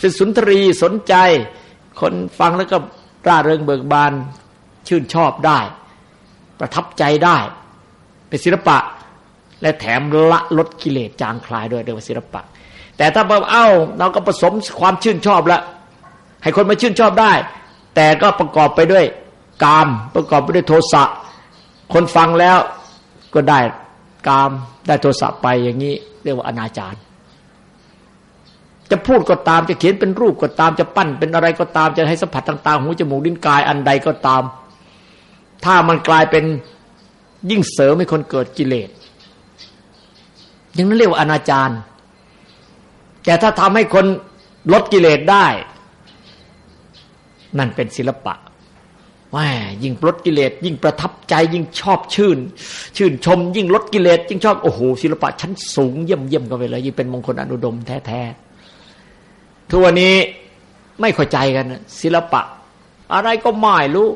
เป็นสุนทรีสนใจ คนฟังแล้วก็ร่าเริงเบิกบานชื่นชอบได้ ประทับใจได้ เป็นศิลปะ และแถมละลดกิเลสจางคลายด้วยเรียกว่าศิลปะ แต่ถ้าเราเอ้าเราก็ผสมความชื่นชอบแล้วให้คนมาชื่นชอบได้ แต่ก็ประกอบไปด้วยกามประกอบไปด้วยโทสะคนฟังแล้วก็ได้กามได้โทรศัพท์ไปอย่างนี้ เรียกว่าอนาจารจะพูดก็ตามจะเขียนเป็นรูปก็ตามจะปั้นเป็นอะไรก็ตามจะให้สัมผัสต่างๆหูจมูกลิ้นกายอันใดก็ตาม ถ้ามันกลายเป็นยิ่งเสริมให้คนเกิดกิเลสอย่างนั้นเรียกว่าอนาจารแต่ถ้าทำให้คนลดกิเลสได้ นั่นเป็นศิลปะว่ายิ่งลดกิเลสยิ่งประทับใจยิ่งชอบชื่น ชื่นชม ยิ่งลดกิเลสยิ่งชอบโอ้โหศิลปะชั้นสูงเยี่ยมเยี่ยมกันไปเลยยิ่งเป็นมงคลอนุดมแท้ๆทุกวันนี้ไม่เข้าใจกันศิลปะ อะไรก็ไม่รู้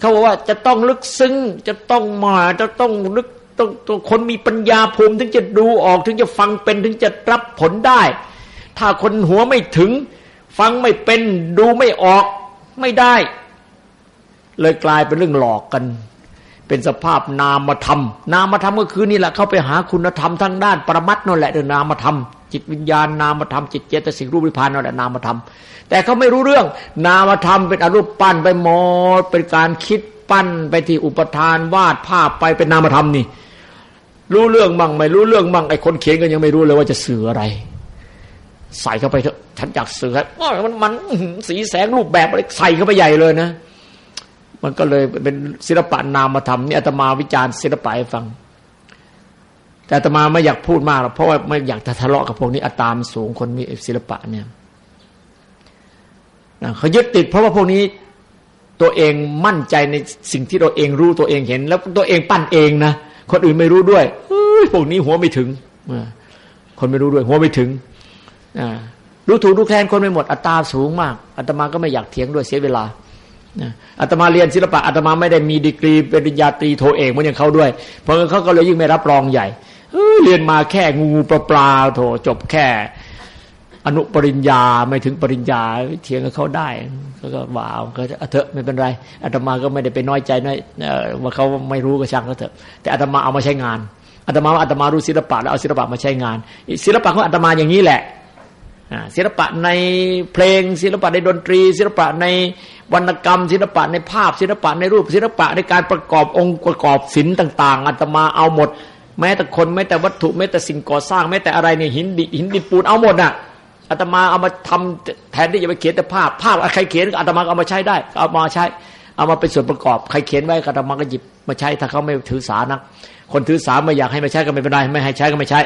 เขาบอกว่าจะต้องลึกซึ้งจะต้องมาจะต้องลึกต้องต้องคนมีปัญญาภูมิ ถึงจะดูออกถึงจะฟังเป็นถึงจะรับผลได้ ถ้าคนหัวไม่ถึง ฟังไม่เป็นดูไม่ออกไม่ได้ เลยกลายเป็นเรื่องหลอกกัน เป็นสภาพนามธรรม นามธรรมก็คือนี่แหละเข้าไปหาคุณธรรมทางด้านปรมัตนั่นแหละเดินนามธรรม จิตวิญญาณนามธรรมจิตเจตสิกรูปวิพานนั่นแหละนามธรรมแต่เขาไม่รู้เรื่อง นามธรรมเป็นอรูปปั้นไปหมดเป็นการคิดปั้นไปที่อุปทานวาดภาพไปเป็นนามธรรมนี่ รู้เรื่องมั่งไม่รู้เรื่องมั่งไอ้คนเขียนก็ยังไม่รู้เลยว่าจะสื่ออะไร ใส่เข้าไปเถอะฉันอยากสื่อว่ามันมันสีแสงรูปแบบอะไรใส่เข้าไปใหญ่เลยนะ มันก็เลยเป็นศิลปะนามธรรมนี่อาตมาวิจารณ์ศิลปะให้ฟัง แต่อาตมาไม่อยากพูดมากหรอกเพราะว่าไม่อยากทะเลาะกับพวกนี้อัตามสูงคนมีศิลปะเนี่ยเขายึดติดเพราะว่าพวกนี้ตัวเองมั่นใจในสิ่งที่ตัวเองรู้ตัวเองเห็น แล้วตัวเองปั้นเองนะคนอื่นไม่รู้ด้วยพวกนี้หัวไม่ถึงคนไม่รู้ด้วย หัวไม่ถึงรู้ถูกรู้แคลนคนไม่หมดอัตราสูงมากอาตมาก็ไม่อยากเถียงด้วยเสียเวลาอาตมาเรียนศิลปะอาตมาไม่ได้มีดีกรีเป็นปริญญาตรีโทเอกเหมือนอย่างเขาด้วย เพราะเขาก็เลยยิ่งไม่รับรองใหญ่ เรียนมาแค่งูปลาปลาโถจบแค่ อนุปริญญาไม่ถึงปริญญาเถียงกับเขาได้เขาก็ว่าเอาก็เถอะไม่เป็นไรอาตมาก็ไม่ได้ไปน้อยใจน้อยว่าเขาไม่รู้ก็ช่างเขาเถอะ แต่อาตมาเอามาใช้งานอาตมาว่าอาตมารู้ศิลปะแล้วเอาศิลปะมาใช้งานศิลปะของอาตมาอย่างนี้แหละศิลปะในเพลงศิลปะในดนตรี ศิลปะในวรรณกรรม ศิลปะในภาพศิลปะในรูปศิลปะในการประกอบองค์ประกอบศิลป์ต่าง ๆอาตมาเอาหมด แม้แต่คนแม้แต่วัตถุแม้แต่สิ่งก่อสร้างแม้แต่อะไรเนี่ยหินดิหินดินปูนเอาหมดอะอาตมาเอามาทำแทนที่จะไปเขียนแต่ภาพ ภาพใครเขียนอาตมาเอามาใช้ได้ เอามาใช้ เอามาเป็นส่วนประกอบใครเขียนไว้อาตมาก็หยิบมาใช้ ถ้าเขาไม่ถือสานัก คนถือสาไม่อยากให้มาใช้ก็ไม่เป็นไรไม่ให้ใช้ก็ไม่ใช้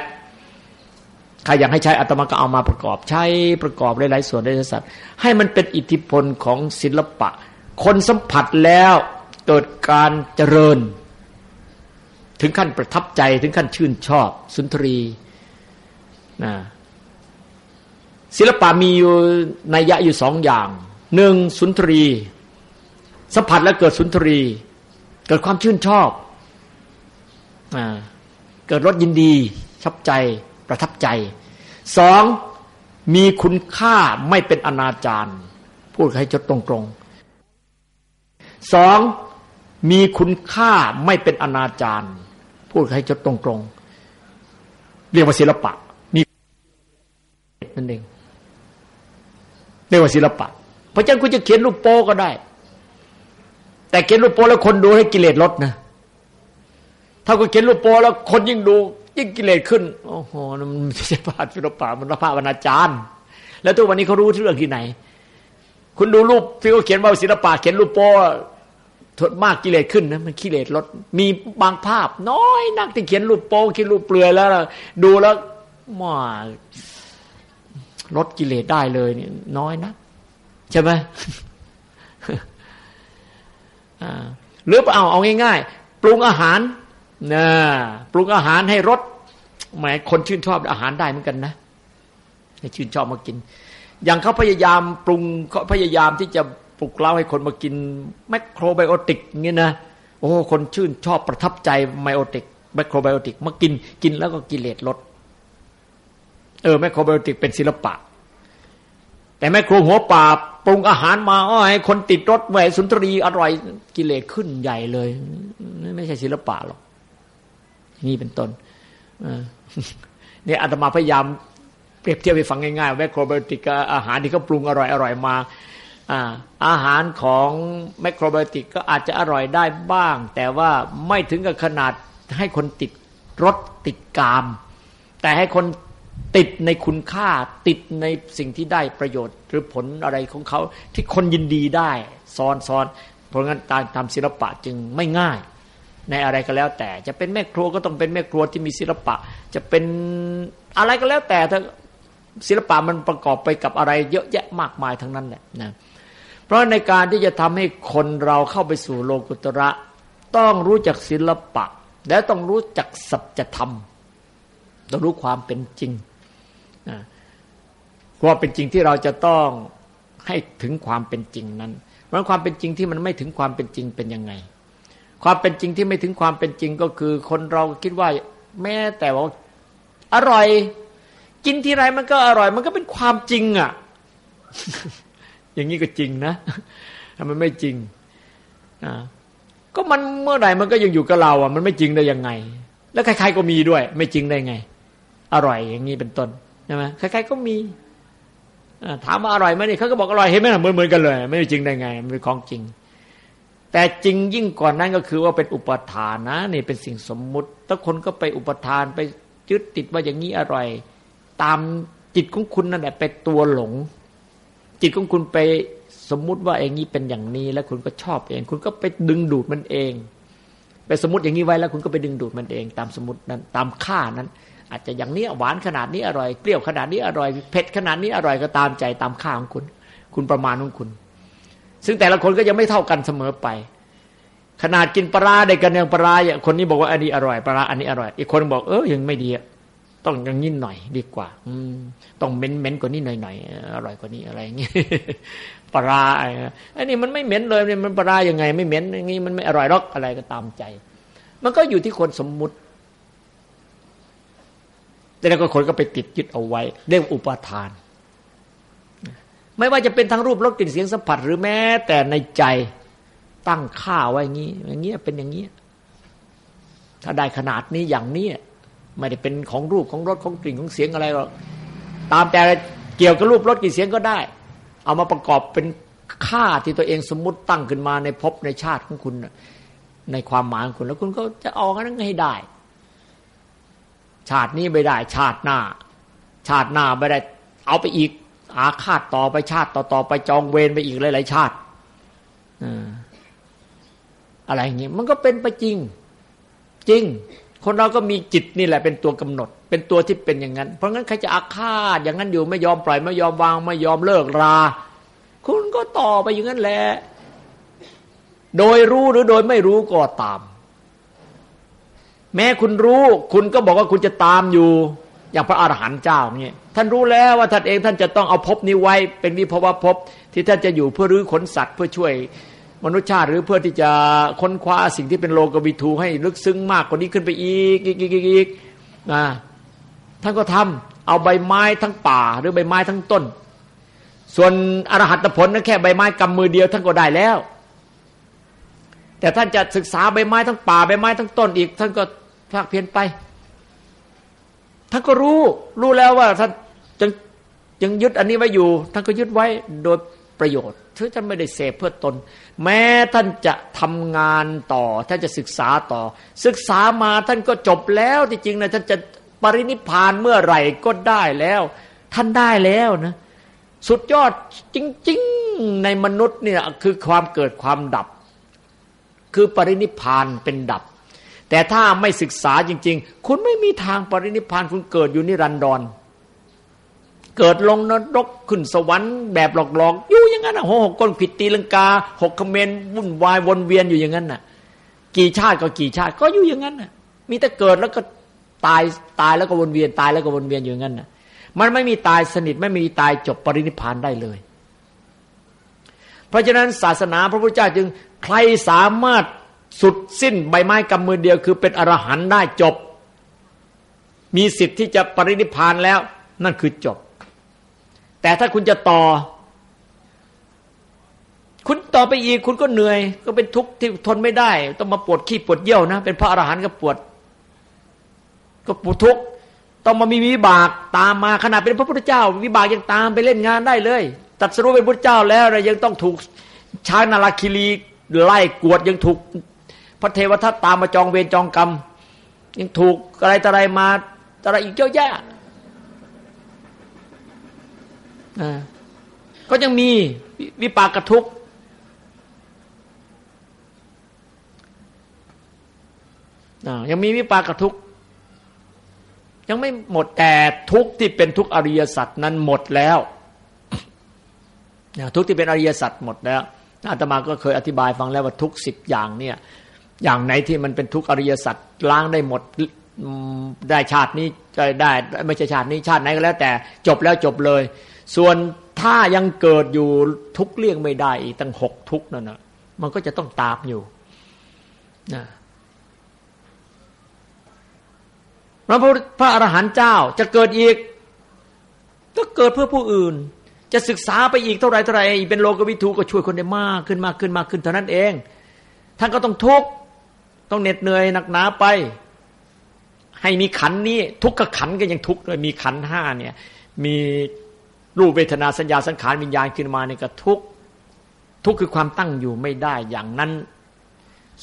ใครอยากให้ใช้อัตมาก็เอามาประกอบใช้ประกอบหลายๆส่วนหลายสัตว์ให้มันเป็นอิทธิพลของศิลปะ คนสัมผัสแล้วเกิดการเจริญ ถึงขั้นประทับใจถึงขั้นชื่นชอบ สุนทรีนะศิลปะมีอยู่ในยะอยู่สองอย่างหนึ่งสุนทรีสัมผัสแล้วเกิดสุนทรี เกิดความชื่นชอบเกิดรสยินดี ชอบใจประทับใจสองมีคุณค่าไม่เป็นอนาจารพูดให้จดตรงๆสองมีคุณค่าไม่เป็นอนาจาร พูดให้จดตรงๆเรียกว่าศิลปะมีนั่นเองเรียกว่าศิลปะ เพราะฉะนั้นคุณจะเขียนรูปโป้ก็ได้ แต่เขียนรูปโป้แล้วคนดูให้กิเลสลดนะถ้าคุณเขียนรูปโป้แล้วคนยิ่งดูยิ่งกิเลสขึ้น โอ้โห มันไม่ใช่พาศิลปะมันพระวรรณาจารย์ แล้วทุกวันนี้เขารู้เรื่องที่ไหน คุณดูรูปที่เขาเขียนว่าศิลปะเขียนรูปโป้ ถดมากกิเลสขึ้นนะมันกิเลสลด มีบางภาพ น้อยนักที่เขียนรูปโป้เขียนรูปเปลือยแล้ว ดูแล้วมาลดกิเลสได้เลยเนี่ยน้อยนะใช่ไหมหรือเอาเอาง่ายๆปรุงอาหารนะปรุงอาหารให้รสแหมคนชื่นชอบอาหารได้เหมือนกันนะให้ชื่นชอบมากิน อย่างเขาพยายามปรุงเขาพยายามที่จะ ปลุกเล้าให้คนมากินแมคโครไบโอติกเงี้ยนะโอ้คนชื่นชอบประทับใจไบโอติกแมคโครไบโอติกมากินกินแล้วก็กิเลสลด เออแมคโครไบโอติกเป็นศิลปะ แต่แมคโครหัวป่าปรุงอาหารมาอ้อให้คนติดรสแหวสุนทรีอร่อยกิเลสขึ้นใหญ่เลย ไม่ใช่ศิลปะหรอกนี่เป็นต้นเนี่ยอาตมาพยายามเปรียบเทียบไปฟังง่ายๆแมคโครไบโอติกอาหารที่เขาปรุงอร่อยอร่อยมา อาหารของแมโครไบโอติกก็อาจจะอร่อยได้บ้าง แต่ว่าไม่ถึงกับขนาดให้คนติดรสติดกาม แต่ให้คนติดในคุณค่าติดในสิ่งที่ได้ประโยชน์ หรือผลอะไรของเขาที่คนยินดีได้ซ้อนซ้อนเพราะงั้นการทำศิลปะจึงไม่ง่าย ในอะไรก็แล้ว แต่จะเป็นแม่ครัวก็ต้องเป็นแม่ครัวที่มีศิลปะ จะเป็นอะไรก็แล้วแต่ถ้าศิลปะมันประกอบไปกับอะไรเยอะแยะมากมายทั้งนั้นแหละนะ ราะในการที่จะทำให้คนเราเข้าไปสู่โลกุตระ ต้องรู้จักศิลปะ และต้องรู้จักสัจธรรม ต้องรู้ความเป็นจริงนะความเป็นจริงที่เราจะต้องให้ถึงความเป็นจริงนั้น เพราะความเป็นจริงที่มันไม่ถึงความเป็นจริงเป็นยังไง ความเป็นจริงที่ไม่ถึงความเป็นจริงก็คือ คนเราคิดว่าแม้แต่ว่าอร่อย กินที่ไรมันก็อร่อย มันก็เป็นความจริงอะ อย่างนี้ก็จริงนะถ้ามันไม่จริงอ่าก็มันเมื่อไหร่มันก็ยังอยู่กับเราอะ มันไม่จริงได้ยังไง แล้วใครๆก็มีด้วย ไม่จริงได้ไง อร่อยอย่างนี้เป็นต้นใช่ไหมใครๆก็มีถามว่าอร่อยไหมนี่เขาก็บอกอร่อยเห็นไหมเหมือนเหมือนกันเลย ไม่จริงได้ไง มันเป็นของจริง แต่จริงยิ่งก่อนนั้นก็คือว่าเป็นอุปทานนะนี่เป็นสิ่งสมมุติถ้าคนก็ไปอุปทานไปยึดติดว่าอย่างนี้อร่อย ตามจิตของคุณนั่นแหละเป็นตัวหลง จิตของคุณไปสมมุติว่าอย่างนี้เป็นอย่างนี้ แล้วคุณก็ชอบเอง คุณก็ไปดึงดูดมันเอง ไปสมมติอย่างนี้ไว้แล้วคุณก็ไปดึงดูดมันเอง ตามสมมตินั้นตามค่านั้น อาจจะอย่างนี้หวานขนาดนี้อร่อยเปรี้ยวขนาดนี้อร่อยเผ็ดขนาดนี้อร่อยก็ตามใจตามค่าของคุณ คุณประมาณของคุณ ซึ่งแต่ละคนก็ยังไม่เท่ากันเสมอไป ขนาดกินปลาได้กันอย่างปลาอย่างคนนี้บอกว่าอันนี้อร่อยปลาอันนี้อร่อย อีกคนบอกเออยังไม่ดี ต้องอย่างนี้หน่อยดีกว่า อืมต้องเม้นเม้นกว่านี้หน่อยหน่อยอร่อยกว่านี้อะไรอย่างนี้ปลาอันนี้มันไม่เหม็นเลยเนี่ยมันปลายังไง ไม่เหม็นอย่างนี้มันไม่อร่อยหรอกอะไรก็ตามใจ มันก็อยู่ที่คนสมมุติแต่แล้วก็คนก็ไปติดยึดเอาไว้ เรียกอุปทาน ไม่ว่าจะเป็นทั้งรูปรสกลิ่นเสียงสัมผัสหรือแม้ แต่ในใจตั้งค่าไว้อย่างนี้อย่างเงี้ยเป็นอย่างนี้ ถ้าได้ขนาดนี้อย่างนี้ ไม่ได้เป็นของรูปของรสของกลิ่นของเสียงอะไรหรอกตามแต่เกี่ยวกับรูปรสกลิ่นเสียงก็ได้ เอามาประกอบเป็นค่าที่ตัวเองสมมุติตั้งขึ้นมาในภพในชาติของคุณในความหมายของคุณ แล้วคุณก็จะออกนั้นให้ได้ ชาตินี้ไม่ได้ ชาติหน้า ชาติหน้าไม่ได้ เอาไปอีก อาฆาตต่อไปชาติต่อต่อไปจองเวรไปอีกหลายๆชาติอะไรอย่างนี้ยมันก็เป็นไปจริง จริง คนเราก็มีจิตนี่แหละเป็นตัวกำหนด เป็นตัวที่เป็นอย่างนั้น เพราะงั้นใครจะอาฆาตอย่างนั้นอยู่ไม่ยอมปล่อยไม่ยอมวางไม่ยอมเลิกรา คุณก็ต่อไปอย่างนั้นแหละโดยรู้หรือโดยไม่รู้ก็ตาม แม้คุณรู้ คุณก็บอกว่าคุณจะตามอยู่ อย่างพระอรหันต์เจ้าเนี่ยท่านรู้แล้วว่าท่านเองท่านจะต้องเอาภพนี้ไว้ เป็นวิภวภพที่ท่านจะอยู่เพื่อรื้อขนสัตว์เพื่อช่วย มนุษยชาติ หรือเพื่อที่จะค้นคว้าสิ่งที่เป็นโลกวิทูให้ลึกซึ้งมากกว่านี้ขึ้นไปอีกอีกอีกอีกนะท่านก็ทำเอาใบไม้ทั้งป่า หรือใบไม้ทั้งต้น ส่วนอรหัตผลนั้นแค่ใบไม้กำมือเดียวท่านก็ได้แล้ว แต่ท่านจะศึกษาใบไม้ทั้งป่าใบไม้ทั้งต้นอีก ท่านก็ภาคเพียนไป ท่านก็รู้ รู้แล้วว่าท่านยังยังยึดอันนี้ไว้อยู่ ท่านก็ยึดไว้โดยประโยชน์ ถือท่านไม่ได้เสพเพื่อตน แม้ท่านจะทำงานต่อ ท่านจะศึกษาต่อ ศึกษามาท่านก็จบแล้วที่จริงนะท่านจะปรินิพานเมื่อไหร่ก็ได้แล้ว ท่านได้แล้วนะสุดยอดจริง ๆในมนุษย์เนี่ยคือความเกิดความดับ คือปรินิพานเป็นดับ แต่ถ้าไม่ศึกษาจริง ๆ คุณไม่มีทางปรินิพานคุณเกิดอยู่นิรันดร เกิดลงนรกขึ้นสวรรค์แบบหลอกๆอยู่อย่างนั้นนะหหกก้นผิดตีลังกาหกคเมนวุ่นวายวนเวียนอยู่อย่างนั้นน่ะ กี่ชาติก็กี่ชาติ ก็อยู่อย่างนั้นน่ะ มีแต่เกิดแล้วก็ตายตายแล้วก็วนเวียนตายแล้วก็วนเวียนอยู่อย่างนั้นน่ะ มันไม่มีตายสนิทไม่มีตายจบปรินิพานได้เลย เพราะฉะนั้นศาสนาพระพุทธเจ้าจึงใครสามารถสุดสิ้นใบไม้กำมือเดียว คือเป็นอรหันต์ได้จบ มีสิทธิ์ที่จะปรินิพานแล้ว นั่นคือจบ แต่ถ้าคุณจะต่อ คุณต่อไปอีก คุณก็เหนื่อย ก็เป็นทุกข์ที่ทนไม่ได้ ต้องมาปวดขี้ปวดเยี่ยวนะ เป็นพระอรหันต์ก็ปวด ก็ปวดทุกข์ต้องมามีวิบากตามมาขนาดเป็นพระพุทธเจ้า วิบากยังตามไปเล่นงานได้เลยตัดสรุปเป็นพระเจ้าแล้วยังต้องถูกช้างนาราคิรีไล่กวดยังถูกพระเทวทัตตามมาจองเวรจองกรรม ยังถูกอะไรต่ออะไรมาอะไรอีกเยอะแยะ ก็ยังมีวิปากทุกยังมีวิปากทุกยังไม่หมดแต่ทุกที่เป็นทุกอริยสัจนั้นหมดแล้วทุกที่เป็นอริยสัจหมดแล้วอาตมาก็เคยอธิบายฟังแล้วว่าทุกสิบอย่างเนี่ยอย่างไหนที่มันเป็นทุกอริยสัจล้างได้หมดได้ชาตินี้ได้ไม่ใช่ชาตินี้ชาติไหนก็แล้ว แต่จบแล้วจบเลย ส่วนถ้ายังเกิดอยู่ทุกเลี่ยงไม่ได้อีกตั้งหกทุกนั่นนะมันก็จะต้องตามอยู่นะพระพระอรหันต์เจ้าจะเกิดอีก ก็เกิดเพื่อผู้อื่น จะศึกษาไปอีกเท่าไรเท่าไรเป็นโลกวิทูก็ช่วยคนได้มากขึ้นมากขึ้นมากขึ้นเท่านั้นเอง ท่านก็ต้องทุกข์ต้องเหน็ดเหนื่อยหนักหนาไป ให้มีขันนี้ ทุกขขันก็ยังทุกข์เลยมีขันห้าเนี่ย มี รูปเวทนาสัญญาสังขารวิญญาณขึ้นมาเนี่ยก็ทุกทุกคือความตั้งอยู่ไม่ได้อย่างนั้น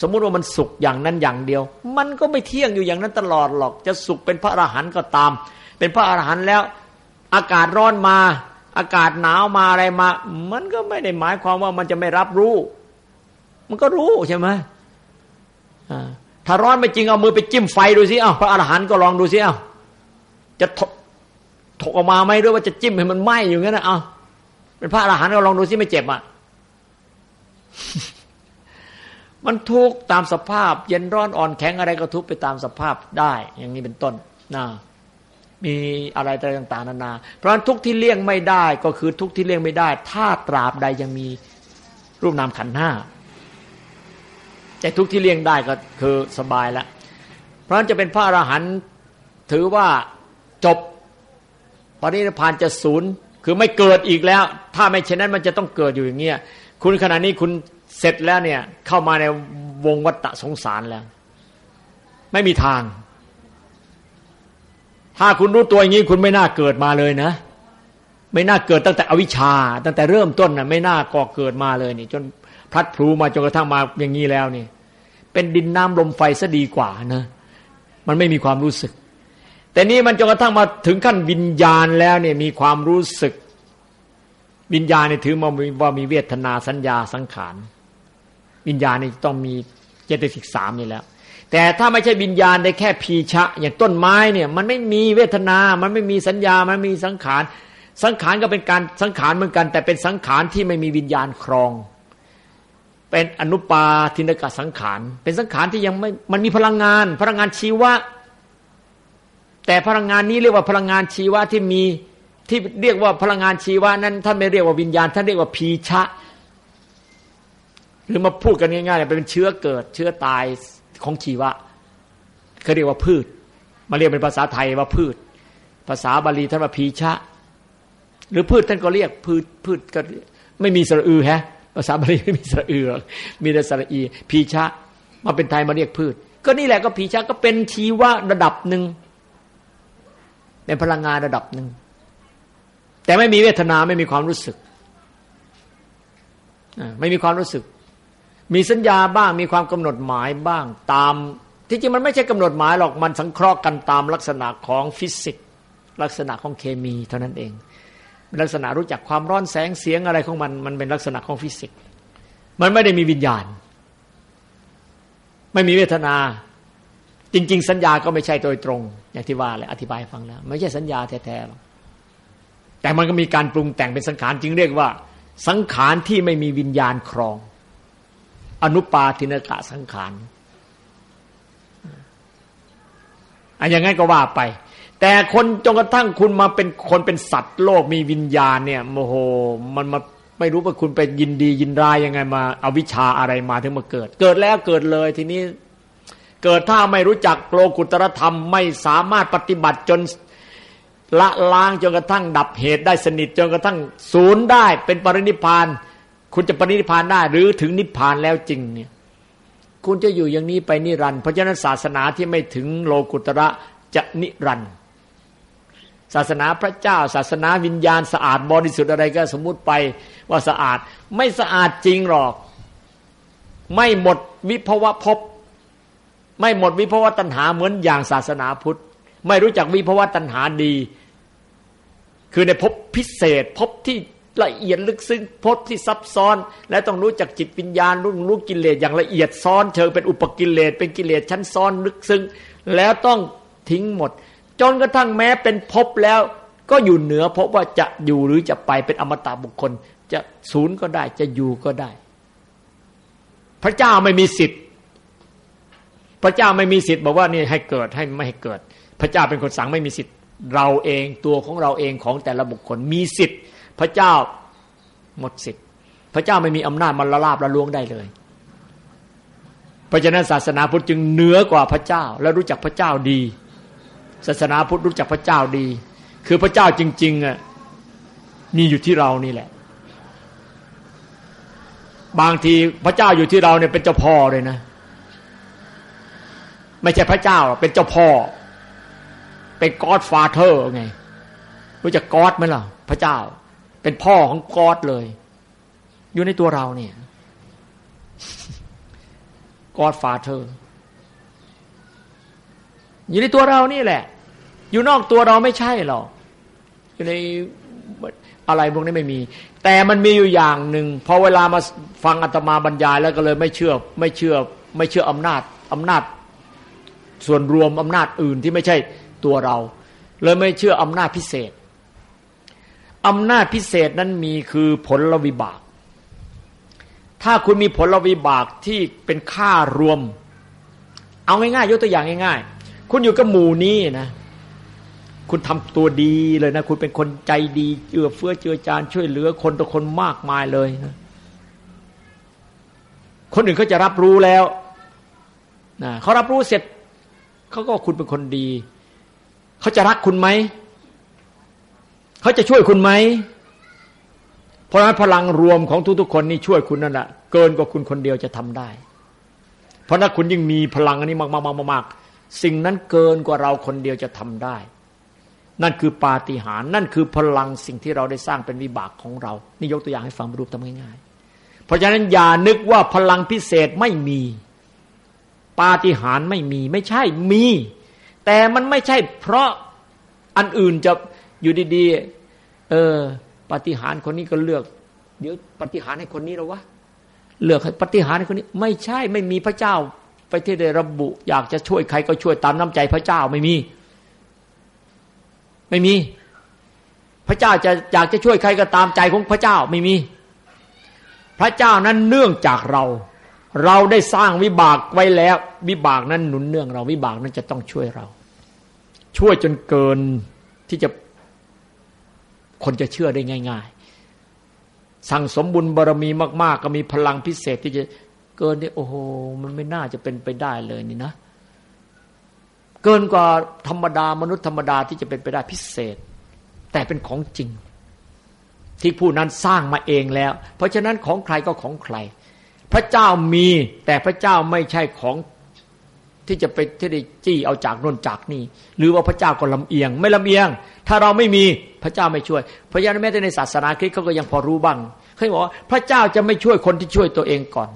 สมมุติว่ามันสุขอย่างนั้นอย่างเดียว มันก็ไม่เที่ยงอยู่อย่างนั้นตลอดหรอก จะสุขเป็นพระอรหันต์ก็ตาม เป็นพระอรหันต์แล้ว อากาศร้อนมา อากาศหนาวมาอะไรมา มันก็ไม่ได้หมายความว่ามันจะไม่รับรู้ มันก็รู้ใช่ไหมถ้าร้อนไม่จริงเอามือไปจิ้มไฟดูสิเอ้าพระอรหันต์ก็ลองดูสิเอ้าจะ ถกออกมาไหมด้วยว่าจะจิ้มให้มันไหมอยู่งั้นนะเอาเป็นพระอรหันต์ก็ลองดูซิไม่เจ็บอะมันทุกตามสภาพ เย็นร้อนอ่อนแข็งอะไรก็ทุกไปตามสภาพได้ อย่างนี้เป็นต้นนะมีอะไรต่างๆนานา เพราะฉะนั้นทุกที่เลี่ยงไม่ได้ก็คือทุกที่เลี่ยงไม่ได้ ถ้าตราบใดยังมีรูปนามขันห้าแต่ทุกที่เลี่ยงได้ก็คือสบายแล้วเพราะฉะนั้นจะเป็นพระอรหันต์ถือว่าจบ ปรินิพานจะศูนย์คือไม่เกิดอีกแล้ว ถ้าไม่เช่นนั้นมันจะต้องเกิดอยู่อย่างเงี้ยคุณขณะนี้คุณเสร็จแล้วเนี่ยเข้ามาในวงวัฏสงสารแล้ว ไม่มีทาง ถ้าคุณรู้ตัวอย่างนี้คุณไม่น่าเกิดมาเลยนะ ไม่น่าเกิดตั้งแต่อวิชชา ตั้งแต่เริ่มต้นน่ะไม่น่าก่อเกิดมาเลยนี่ จนพลัดพลูมาจนกระทั่งมาอย่างนี้แล้วนี่ เป็นดินน้ำลมไฟซะดีกว่านะ มันไม่มีความรู้สึก แต่นี่มันจนกระทั่งมาถึงขั้นวิญญาณแล้วเนี่ยมีความรู้สึก วิญญาณเนี่ยถือมาว่ามีเวทนาสัญญาสังขารวิญญาณนี่ต้องมีเจตสิกสามนี่แล้ว แต่ถ้าไม่ใช่วิญญาณได้แค่พีชะ อย่างต้นไม้เนี่ย มันไม่มีเวทนา มันไม่มีสัญญา มันมีสังขาร สังขารก็เป็นการสังขารเหมือนกัน แต่เป็นสังขารที่ไม่มีวิญญาณครอง เป็นอนุปาทินกสังขาร เป็นสังขารที่ยังไม่มันมีพลังงาน พลังงานชีวะ แต่พลังงานนี้เรียกว่าพลังงานชีวะที่มีที่เรียกว่าพลังงานชีวะนั้นท่านไม่เรียกว่าวิญญาณท่านเรียกว่าพีชะ หรือมาพูดกันง่ายๆเป็นเชื้อเกิด เชื้อตายของชีวะเขาเรียกว่าพืช มาเรียกเป็นภาษาไทยว่าพืช ภาษาบาลีท่านว่าพีชะ หรือพืชท่านก็เรียกพืชพืชก็ไม่มีสระอือฮะภาษาบาลีไม่มีสระอือมีแต่สระอีพีชะ มาเป็นไทยมาเรียกพืช ก็นี่แหละก็พีชะก็เป็นชีวะระดับหนึ่ง เป็นพลังงานระดับหนึ่ง แต่ไม่มีเวทนาไม่มีความรู้สึกไม่มีความรู้สึก มีสัญญาบ้างมีความกำหนดหมายบ้างตาม ที่จริงมันไม่ใช่กำหนดหมายหรอกมันสังเคราะห์กันตามลักษณะของฟิสิกส์ลักษณะของเคมีเท่านั้นเอง ลักษณะรู้จักความร้อนแสงเสียงอะไรของมันมันเป็นลักษณะของฟิสิกส์มันไม่ได้มีวิญญาณ ไม่มีเวทนา จริง ๆ สัญญาก็ไม่ใช่โดยตรง อย่างที่ว่าเลยอธิบายฟังแล้วไม่ใช่สัญญาแท้ๆหรอกแต่มันก็มีการปรุงแต่งเป็นสังขารจึงเรียกว่า สังขารที่ไม่มีวิญญาณครอง อนุปาทินกะสังขารอันอย่างนั้นก็ว่าไป แต่คนจนกระทั่งคุณมาเป็นคนเป็นสัตว์โลกมีวิญญาณเนี่ยโมโหมันมาไม่รู้ว่าคุณไปยินดียินร้ายยังไงมาเอาวิชาอะไรมาถึงมาเกิด เกิดแล้วเกิดเลยทีนี้ เกิดถ้าไม่รู้จักโลกุตรธรรมไม่สามารถปฏิบัติจนละล้างจนกระทั่งดับเหตุได้สนิทจนกระทั่งศูนย์ได้เป็นปรินิพานคุณจะปรินิพานได้หรือถึงนิพานแล้วจริงเนี่ยคุณจะอยู่อย่างนี้ไปนิรันดร์เพราะฉะนั้นศาสนาที่ไม่ถึงโลกุตระจะนิรันดร์ศาสนาพระเจ้า ศาสนาวิญญาณสะอาดบริสุทธิ์อะไรก็สมมุติไปว่าสะอาด ไม่สะอาดจริงหรอก ไม่หมดวิภวะภพ ไม่หมดวิภวะตัณหาเหมือนอย่างศาสนาพุทธ ไม่รู้จักวิภวะตัณหาดี คือในภพพิเศษภพที่ละเอียดลึกซึ้งภพที่ซับซ้อน และต้องรู้จักจิตวิญญาณรู้รู้กิเลสอย่างละเอียดซ้อนเชิงเป็นอุปกิเลสเป็นกิเลสชั้นซ้อนลึกซึ้งแล้วต้องทิ้งหมด จนกระทั่งแม้เป็นภพแล้วก็อยู่เหนือพบว่าจะอยู่หรือจะไปเป็นอมตะบุคคล จะศูนย์ก็ได้จะอยู่ก็ได้ พระเจ้าไม่มีสิทธิ์ พระเจ้าไม่มีสิทธิ์บอกว่านี่ให้เกิดให้ไม่ให้เกิด พระเจ้าเป็นคนสั่งไม่มีสิทธิ์ เราเองตัวของเราเองของแต่ละบุคคลมีสิทธิ์ พระเจ้าหมดสิทธิ์ พระเจ้าไม่มีอำนาจมันละลาบละลวงได้เลยเพราะฉะนั้นศาสนาพุทธจึงเหนือกว่าพระเจ้า และรู้จักพระเจ้าดี ศาสนาพุทธรู้จักพระเจ้าดี คือพระเจ้าจริงๆอะมีอยู่ที่เรานี่แหละ บางทีพระเจ้าอยู่ที่เราเนี่ยเป็นเจ้าพ่อเลยนะ ไม่ใช่พระเจ้า เป็นเจ้าพ่อ เป็นกอดฟาเธอร์ไงรู้จักกอดไหมล่ะ พระเจ้า เป็นพ่อของกอดเลย อยู่ในตัวเราเนี่ยกอดฟาเธอร์อยู่ในตัวเรานี่แหละ อยู่นอกตัวเราไม่ใช่หรอกอยู่ในอะไรพวกนี้ไม่มี แต่มันมีอยู่อย่างหนึ่งพอเวลามาฟังอาตมาบรรยายแล้วก็เลยไม่เชื่อ ไม่เชื่อ ไม่เชื่ออำนาจอำนาจ ส่วนรวมอำนาจอื่นที่ไม่ใช่ตัวเรา เลยไม่เชื่ออำนาจพิเศษอำนาจพิเศษนั้นมีคือผลวิบาก ถ้าคุณมีผลวิบากที่เป็นค่ารวม เอาง่ายๆยกตัวอย่างง่าย ๆ คุณอยู่กับหมู่นี้นะคุณทำตัวดีเลยนะ คุณเป็นคนใจดีเจือเฟื้อเจือจานช่วยเหลือคนต่อคนมากมายเลยนะคนอื่นเขาจะรับรู้แล้วนะเขารับรู้เสร็จ เขาก็คุณเป็นคนดี เขาจะรักคุณไหม เขาจะช่วยคุณไหม เพราะฉะนั้นพลังรวมของทุกๆคนนี่ช่วยคุณนั่นแหละเกินกว่าคุณคนเดียวจะทำได้ เพราะนั้นคุณยิ่งมีพลังอันนี้มากๆๆๆสิ่งนั้นเกินกว่าเราคนเดียวจะทำได้ นั่นคือปาฏิหาริย์นั่นคือพลังสิ่งที่เราได้สร้างเป็นวิบากของเรา นี่ยกตัวอย่างให้ฟังรูปทำง่ายๆ เพราะฉะนั้นอย่านึกว่าพลังพิเศษไม่มี ปาฏิหาริย์ไม่มีไม่ใช่มี แต่มันไม่ใช่ เพราะอันอื่นจะอยู่ดีๆ เออปาฏิหาริย์คนนี้ก็เลือก เดี๋ยวปาฏิหาริย์ให้คนนี้แล้ววะเลือกให้ปฏิหารให้คนนี้ ไม่ใช่ไม่มีพระเจ้า ไปที่ได้ระบุ อยากจะช่วยใครก็ช่วยตามน้ำใจพระเจ้าไม่มี ไม่มี พระเจ้าจะอยากจะช่วยใครก็ตามใจของพระเจ้าไม่มี พระเจ้านั้นเนื่องจากเรา เราได้สร้างวิบากไว้แล้ว วิบากนั้นหนุนเนื่องเราวิบากนั้นจะต้องช่วยเรา ช่วยจนเกินที่จะคนจะเชื่อได้ง่าย ๆ สั่งสมบุญบารมีมาก ๆ ก็มีพลังพิเศษที่จะเกินที่โอ้โหมันไม่น่าจะเป็นไปได้เลยนี่นะ เกินกว่าธรรมดามนุษย์ธรรมดาที่จะเป็นไปได้พิเศษ แต่เป็นของจริง ที่ผู้นั้นสร้างมาเองแล้ว เพราะฉะนั้นของใครก็ของใคร พระเจ้ามีแต่พระเจ้าไม่ใช่ของที่จะไปที่ได้จี้เอาจากน่นจากนี่หรือว่าพระเจ้าก็ลำเอียง ไม่ลำเอียง ถ้าเราไม่มีพระเจ้าไม่ช่วยพระฉะนั้นแม้แต่ในศาสนาคริสต์เขาก็ยังพอรู้บ้างเขาบอกว่าพระเจ้าจะไม่ช่วยคนที่ช่วยตัวเองก่อน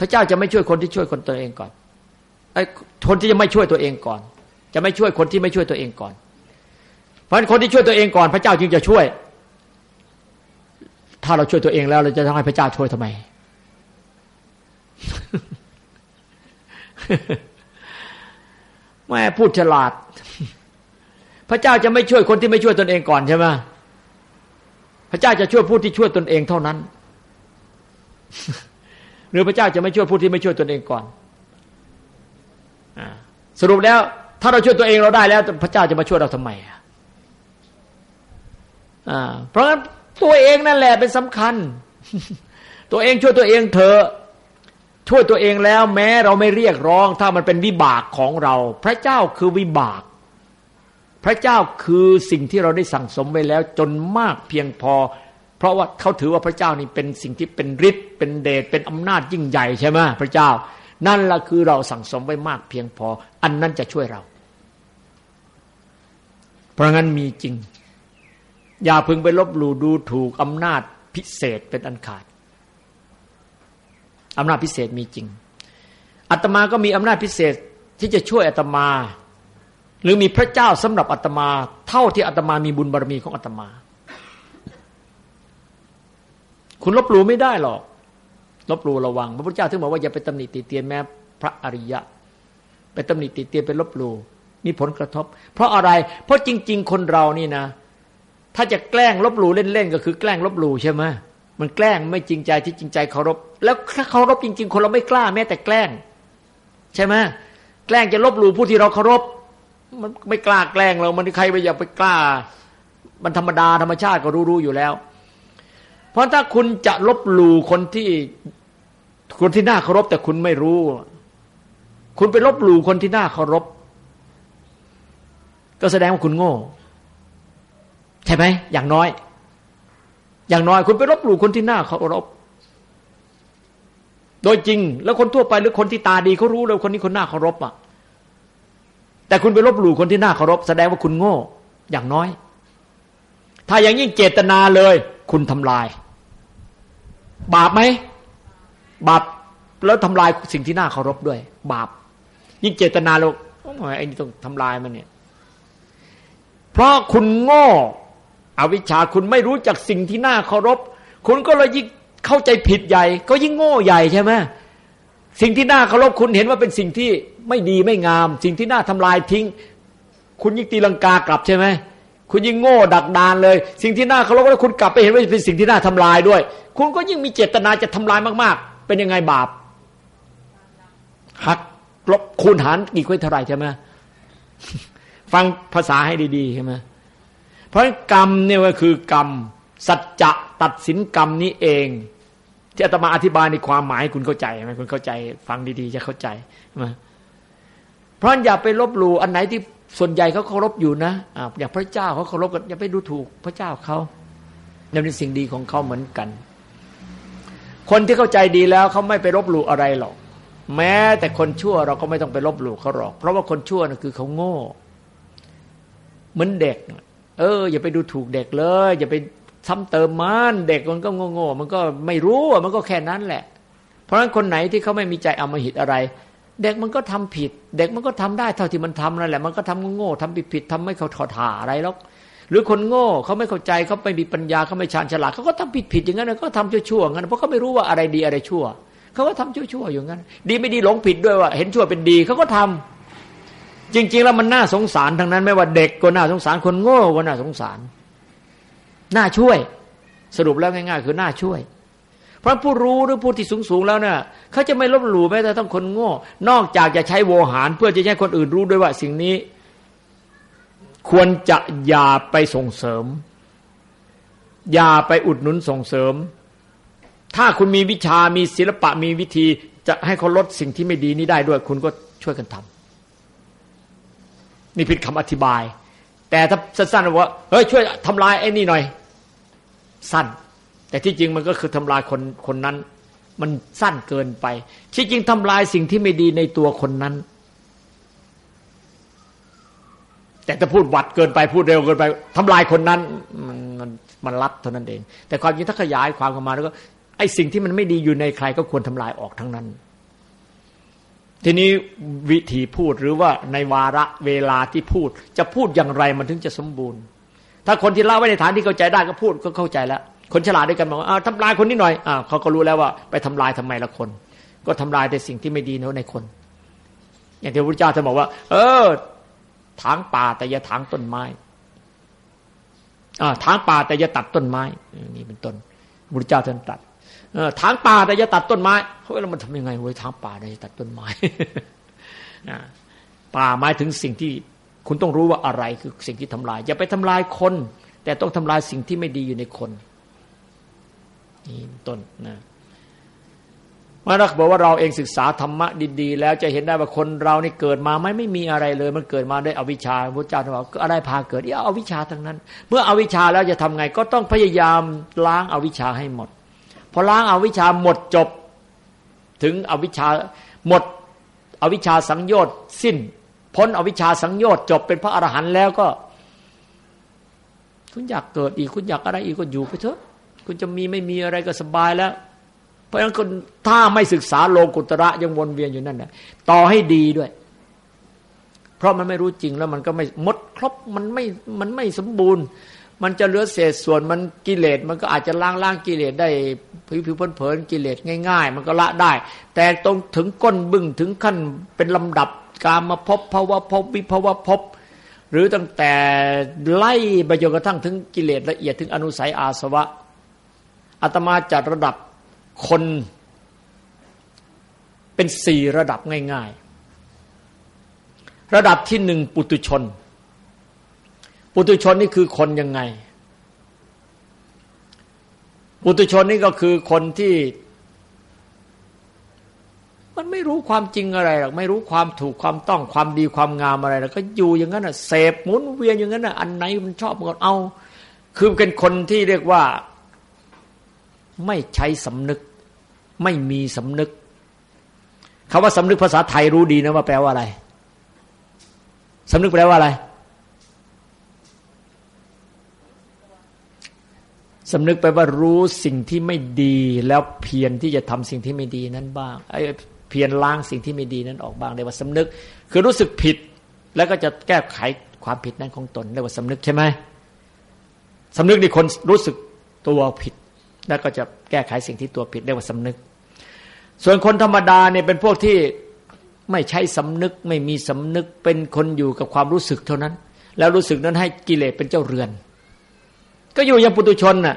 พระเจ้าจะไม่ช่วยคนที่ช่วยคนตัวเองก่อนไอ้คนที่จะไม่ช่วยตัวเองก่อน จะไม่ช่วยคนที่ไม่ช่วยตัวเองก่อน เพราะฉะนั้นคนที่ช่วยตัวเองก่อน พระเจ้าจึงจะช่วย ถ้าเราช่วยตัวเองแล้ว เราจะต้องให้พระเจ้าช่วยทำไม แม่พูดฉลาด พระเจ้าจะไม่ช่วยคนที่ไม่ช่วยตนเองก่อนใช่ไหมพระเจ้าจะช่วยผู้ที่ช่วยตนเองเท่านั้น หรือพระเจ้าจะไม่ช่วยผู้ที่ไม่ช่วยตนเองก่อนสรุปแล้ว ถ้าเราช่วยตัวเองเราได้แล้ว พระเจ้าจะมาช่วยเราทำไมอ่าเพราะฉะนั้น ตัวเองนั่นแหละเป็นสำคัญ ตัวเองช่วยตัวเองเถอะช่วยตัวเองแล้วแม้เราไม่เรียกร้อง ถ้ามันเป็นวิบากของเรา พระเจ้าคือวิบาก พระเจ้าคือสิ่งที่เราได้สั่งสมไว้แล้วจนมากเพียงพอ เพราะว่าเขาถือว่าพระเจ้านี่เป็นสิ่งที่เป็นฤทธิ์เป็นเดชเป็นอำนาจยิ่งใหญ่ใช่ไหมพระเจ้า นั่นละคือเราสั่งสมไว้มากเพียงพอ อันนั้นจะช่วยเรา เพราะงั้นมีจริง อย่าพึงไปลบหลู่ดูถูกอำนาจพิเศษเป็นอันขาดอำนาจพิเศษมีจริงอัตมาก็มีอำนาจพิเศษที่จะช่วยอัตมา หรือมีพระเจ้าสำหรับอัตมา เท่าที่อัตมามีบุญบารมีของอัตมา คุณลบหลู่ไม่ได้หรอก ลบหลู่ระวัง พระพุทธเจ้าถึงบอกว่าอย่าไปตำหนิติเตียนแม้พระอริยะ ไปตำหนิติเตียนไปลบหลู่มีผลกระทบ เพราะอะไร เพราะจริง ๆ คนเรานี่นะ ถ้าจะแกล้งลบหลู่เล่นๆก็คือแกล้งลบหลู่ใช่ไหมมันแกล้งไม่จริงใจที่จริงใจเคารพ แล้วถ้าเคารพจริง ๆ คนเราไม่กล้าแม้แต่แกล้ง ใช่ไหมแกล้งจะลบหลู่ผู้ที่เราเคารพ มันไม่กล้าแกล้งเรา มันใครไปอย่าไปกล้า มันธรรมดาธรรมชาติก็รู้ๆอยู่แล้ว เพราะถ้าคุณจะลบหลู่คนที่คนที่น่าเคารพ แต่คุณไม่รู้ คุณไปลบหลู่คนที่น่าเคารพ ก็แสดงว่าคุณโง่ ใช่ไหมอย่างน้อย อย่างน้อยคุณไปรบหลู่คนที่หน้าเคารพโดยจริง แล้วคนทั่วไปหรือคนที่ตาดีเขารู้เลยคนนี้คนหน้าเคารพอะ แต่คุณไปรบหลู่คนที่หน้าเคารพแสดงว่าคุณโง่ อย่างน้อย ถ้าอย่างยิ่งเจตนาเลย คุณทำลาย บาปไหมบาปแล้วทำลายสิ่งที่น่าเคารพด้วย บาป ยิ่งเจตนาเราไอ้นี่ต้องทำลายมันเนี่ย เพราะคุณโง่ อวิชชาคุณไม่รู้จักสิ่งที่น่าเคารพ คุณก็เลยยิ่งเข้าใจผิดใหญ่ ก็ยิ่งโง่ใหญ่ใช่ไหมสิ่งที่น่าเคารพคุณเห็นว่าเป็นสิ่งที่ไม่ดีไม่งาม สิ่งที่น่าทำลายทิ้ง คุณยิ่งตีลังกากลับใช่ไหมคุณยิ่งโง่ดักดานเลย สิ่งที่น่าเคารพแล้วคุณกลับไปเห็นว่าเป็นสิ่งที่น่าทำลายด้วย คุณก็ยิ่งมีเจตนาจะทำลายมาก ๆ เป็นยังไงบาปหักลบคูณหารกี่ค่อยเท่าไรใช่ไหมฟังภาษาให้ดีๆใช่ไหม เพราะกรรมเนี่ยก็คือกรรม สัจจะตัดสินกรรมนี้เอง ที่อาตมาอธิบายในความหมายคุณเข้าใจไหมคุณเข้าใจ ฟังดีๆจะเข้าใจมาเพราะอย่าไปลบหลู่อันไหนที่ส่วนใหญ่เขาเคารพอยู่นะออย่างพระเจ้าเขาเคารพกันอย่าไปดูถูกพระเจ้าเขานี่เป็นสิ่งดีของเขาเหมือนกัน คนที่เข้าใจดีแล้วเขาไม่ไปลบหลู่อะไรหรอกแม้แต่คนชั่วเราก็ไม่ต้องไปลบหลู่เขาหรอก เพราะว่าคนชั่วนั่นคือเขาโง่ เหมือนเด็ก เออ อย่าไปดูถูกเด็กเลย อย่าไปซ้ำเติมมันเด็กมันก็โง่ๆมันก็ไม่รู้มันก็แค่นั้นแหละ เพราะฉะนั้นคนไหนที่เขาไม่มีใจอมหิตอะไร เด็กมันก็ทำผิด เด็กมันก็ทำได้เท่าที่มันทำนั่นแหละ มันก็ทำโง่ๆทำผิดผิดทำไม่เขาถอดหาอะไรหรอกหรือคนโง่เขาไม่เข้าใจเขาไม่มีปัญญาเขาไม่ชาญฉลาดเขาก็ทำผิดผิดอย่างนั้นก็ทำชั่วๆงั้นเพราะเขาไม่รู้ว่าอะไรดีอะไรชั่วเขาก็ทำชั่วๆอย่างนั้น ดีไม่ดีหลงผิดด้วยว่า เห็นชั่วเป็นดีเขาก็ทำ จริง ๆ แล้วมันน่าสงสารทั้งนั้น ไม่ว่าเด็กก็น่าสงสารคนโง่ก็น่าสงสาร น่าช่วย สรุปแล้วง่าย ๆ คือน่าช่วย เพราะผู้รู้หรือผู้ที่สูงๆแล้วเนี่ยเขาจะไม่ลบหลู่แม้แต่ต้องคนโง่ นอกจากจะใช้โวหาร เพื่อจะให้คนอื่นรู้ด้วยว่าสิ่งนี้ ควรจะอย่าไปส่งเสริม อย่าไปอุดหนุนส่งเสริม ถ้าคุณมีวิชามีศิลปะมีวิธีจะให้เขาลดสิ่งที่ไม่ดีนี้ได้ด้วย คุณก็ช่วยกันทำ นี่ผิดคำอธิบาย แต่ถ้าสั้นๆว่าเฮ้ยช่วยทำลายไอ้นี่หน่อย สั้น แต่ที่จริงมันก็คือทำลายคนคนนั้น มันสั้นเกินไป ที่จริงทำลายสิ่งที่ไม่ดีในตัวคนนั้น แต่ถ้าพูดวัดเกินไปพูดเร็วเกินไปทำลายคนนั้น มันมันมันรัดเท่านั้นเอง แต่ความจริงถ้าขยายความเข้ามาแล้วก็ไอ้สิ่งที่มันไม่ดีอยู่ในใครก็ควรทำลายออกทั้งนั้น ทีนี้วิธีพูดหรือว่าในวาระเวลาที่พูด จะพูดอย่างไรมันถึงจะสมบูรณ์ ถ้าคนที่เล่าไว้ในฐานที่เข้าใจได้ก็พูดก็เข้าใจแล้ว คนฉลาดด้วยกันบอกว่าทำลายคนนี้หน่อยอ่าเขาก็รู้แล้วว่าไปทำลายทำไมละคน ก็ทำลายแต่สิ่งที่ไม่ดีในคน อย่างที่พระพุทธเจ้าท่านบอกว่า เออทางป่าแต่อย่าทางต้นไม้อ่าทางป่าแต่อย่าตัดต้นไม้นี่เป็นต้นพระพุทธเจ้าท่านตรัส ทางป่าแต่จะตัดต้นไม้เฮ้ยแล้วมันทำยังไงเว้ยทางป่าแต่จะตัดต้นไม้ป่าหมายถึงสิ่งที่คุณต้องรู้ว่าอะไรคือสิ่งที่ทำลาย อย่าไปทำลายคน แต่ต้องทำลายสิ่งที่ไม่ดีอยู่ในคนนี่ต้นนะมารักบอกว่าเราเองศึกษาธรรมะดีๆ แล้วจะเห็นได้ว่าคนเรานี่เกิดมาไม่ไม่มีอะไรเลย มันเกิดมาด้วยอวิชชาพระเจ้าบอกอะไรพาเกิดเอาวิชาทั้งนั้น เมื่ออวิชชาแล้วจะทำไง ก็ต้องพยายามล้างอาวิชชาให้หมด พอล้างอาวิชชาหมดจบ ถึงอวิชชาหมดอวิชชาสังโยชน์สิ้น พ้นอวิชชาสังโยชน์จบเป็นพระอรหันต์แล้วก็ คุณอยากเกิดอีกคุณอยากอะไรอีกก็อยู่ไปเถอะ คุณจะมีไม่มีอะไรก็สบายแล้ว เพราะฉะนั้นคนถ้าไม่ศึกษาโลกุตระยังวนเวียนอยู่นั่นแหละต่อให้ดีด้วย เพราะมันไม่รู้จริงแล้วมันก็ไม่หมดครบมันไม่มันไม่สมบูรณ์ มันจะเหลือเศษส่วนมันกิเลสมันก็อาจจะล้างล้างกิเลสได้ผิวผิวเพลินกิเลสง่าย ๆ มันก็ละได้ แต่ตรงถึงก้นบึ้งถึงขั้นเป็นลำดับการมาพบภาวะพบวิภาวะพบ หรือตั้งแต่ไล่ไปจนกระทั่งถึงกิเลสละเอียดถึงอนุสัยอาสวะอาตมาจัดระดับคนเป็นสี่ระดับง่าย ๆ ระดับที่หนึ่งปุตุชน ปุตุชนนี่คือคนยังไง ปุตุชนนี่ก็คือคนที่ มันไม่รู้ความจริงอะไรหรอกไม่รู้ความถูกความต้องความดีความงามอะไรแล้วก็อยู่อย่างนั้นอะเสพหมุนเวียนอย่างนั้นอะอันไหนมันชอบมันก็เอา คือเป็นคนที่เรียกว่า ไม่ใช้สำนึก ไม่มีสำนึกคาว่าสำนึกภาษาไทยรู้ดีนะว่าแปลว่าอะไรสำนึกแปลว่าอะไร สำนึกไปว่ารู้สิ่งที่ไม่ดี แล้วเพียรที่จะทำสิ่งที่ไม่ดีนั้นบ้างไอ้เพียรล้างสิ่งที่ไม่ดีนั้นออกบ้างเรียกว่าสำนึก คือรู้สึกผิด แล้วก็จะแก้ไขความผิดนั้นของตนเรียกว่าสำนึกใช่ไหมสำนึกนี่คนรู้สึกตัวผิด แล้วก็จะแก้ไขสิ่งที่ตัวผิดเรียกว่าสำนึก ส่วนคนธรรมดาเนี่ยเป็นพวกที่ไม่ใช่สำนึกไม่มีสำนึกเป็นคนอยู่กับความรู้สึกเท่านั้น แล้วรู้สึกนั้นให้กิเลสเป็นเจ้าเรือน ก็อยู่อย่างปุตุชนน่ะ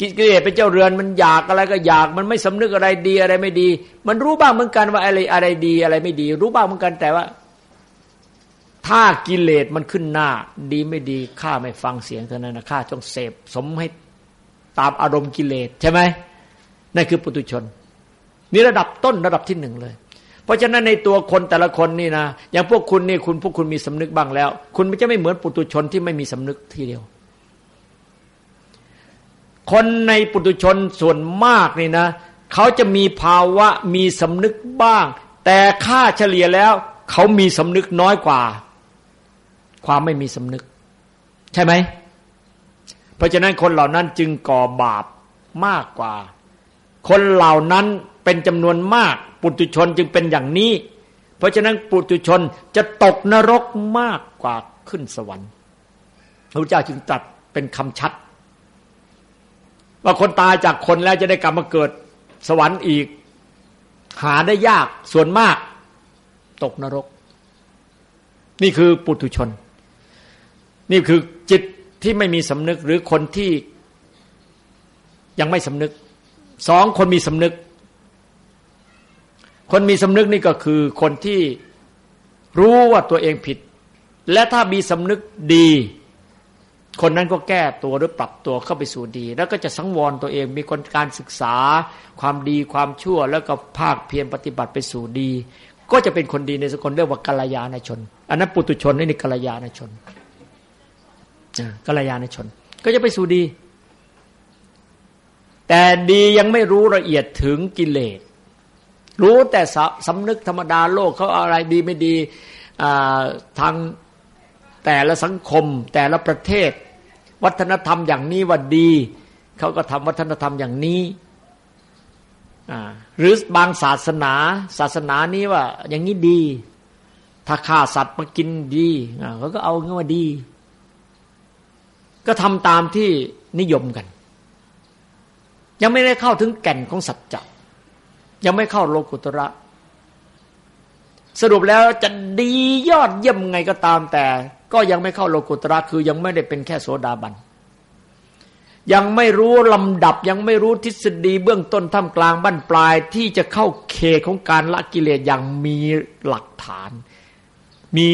กิเลสเป็นเจ้าเรือนมันอยากอะไรก็อยาก มันไม่สำนึกอะไรดีอะไรไม่ดี มันรู้บ้างเหมือนกันว่าอะไรอะไรดีอะไรไม่ดี รู้บ้างเหมือนกันแต่ว่า ถ้ากิเลสมันขึ้นหน้า ดีไม่ดีข้าไม่ฟังเสียงเท่านั้นนะข้าจงเสพสมให้ตามอารมณ์กิเลสใช่ไหมนั่นคือปุตุชน นี่ระดับต้นระดับที่หนึ่งเลย เพราะฉะนั้นในตัวคนแต่ละคนนี่นะอย่างพวกคุณนี่คุณพวกคุณมีสำนึกบ้างแล้ว คุณไม่จะไม่เหมือนปุตุชนที่ไม่มีสำนึกทีเดียว คนในปุถุชนส่วนมากนี่นะ เขาจะมีภาวะมีสำนึกบ้าง แต่ค่าเฉลี่ยแล้ว เขามีสำนึกน้อยกว่า ความไม่มีสำนึก ใช่ไหม เพราะฉะนั้นคนเหล่านั้นจึงก่อบาปมากกว่า คนเหล่านั้นเป็นจำนวนมาก ปุถุชนจึงเป็นอย่างนี้ เพราะฉะนั้นปุถุชนจะตกนรกมากกว่าขึ้นสวรรค์พระเจ้าจึงตรัสเป็นคำชัด ว่าคนตายจากคนแล้วจะได้กลับมาเกิดสวรรค์อีก หาได้ยากส่วนมาก ตกนรก นี่คือปุถุชน นี่คือจิตที่ไม่มีสำนึกหรือคนที่ยังไม่สำนึกสองคนมีสำนึก คนมีสำนึกนี่ก็คือคนที่รู้ว่าตัวเองผิด และถ้ามีสำนึกดี คนนั้นก็แก้ตัวหรือปรับตัวเข้าไปสู่ดี แล้วก็จะสังวรตัวเองมีคนการศึกษา ความดีความชั่ว แล้วก็ภาคเพียรปฏิบัติไปสู่ดี ก็จะเป็นคนดีในสกุลเรียกว่ากัลยาณชน อันนั้นปุตุชนนี่นี่กัลยาณชนกัลยาณชน ก็จะไปสู่ดี แต่ดียังไม่รู้ละเอียดถึงกิเลสรู้แต่สำนึกธรรมดาโลกเขาอะไรดีไม่ดีทางแต่ละสังคม แต่ละประเทศ วัฒนธรรมอย่างนี้ว่าดี เขาก็ทำวัฒนธรรมอย่างนี้หรือบางศาสนา ศาสนานี้ว่า อย่างนี้ดี ถ้าฆ่าสัตว์มากินดีเขาก็เอาเงี้ว่าดี ก็ทำตามที่นิยมกัน ยังไม่ได้เข้าถึงแก่นของสัจจะยังไม่เข้าโลกุตระ สรุปแล้วจะดียอดเยี่ยมไงก็ตามแต่ ก็ยังไม่เข้าโลกุตระคือยังไม่ได้เป็นแค่โสดาบัน ยังไม่รู้ลำดับยังไม่รู้ทฤษฎีเบื้องต้นท่ามกลางบั้นปลายที่จะเข้าเขตของการละกิเลสอย่างมีหลักฐาน มี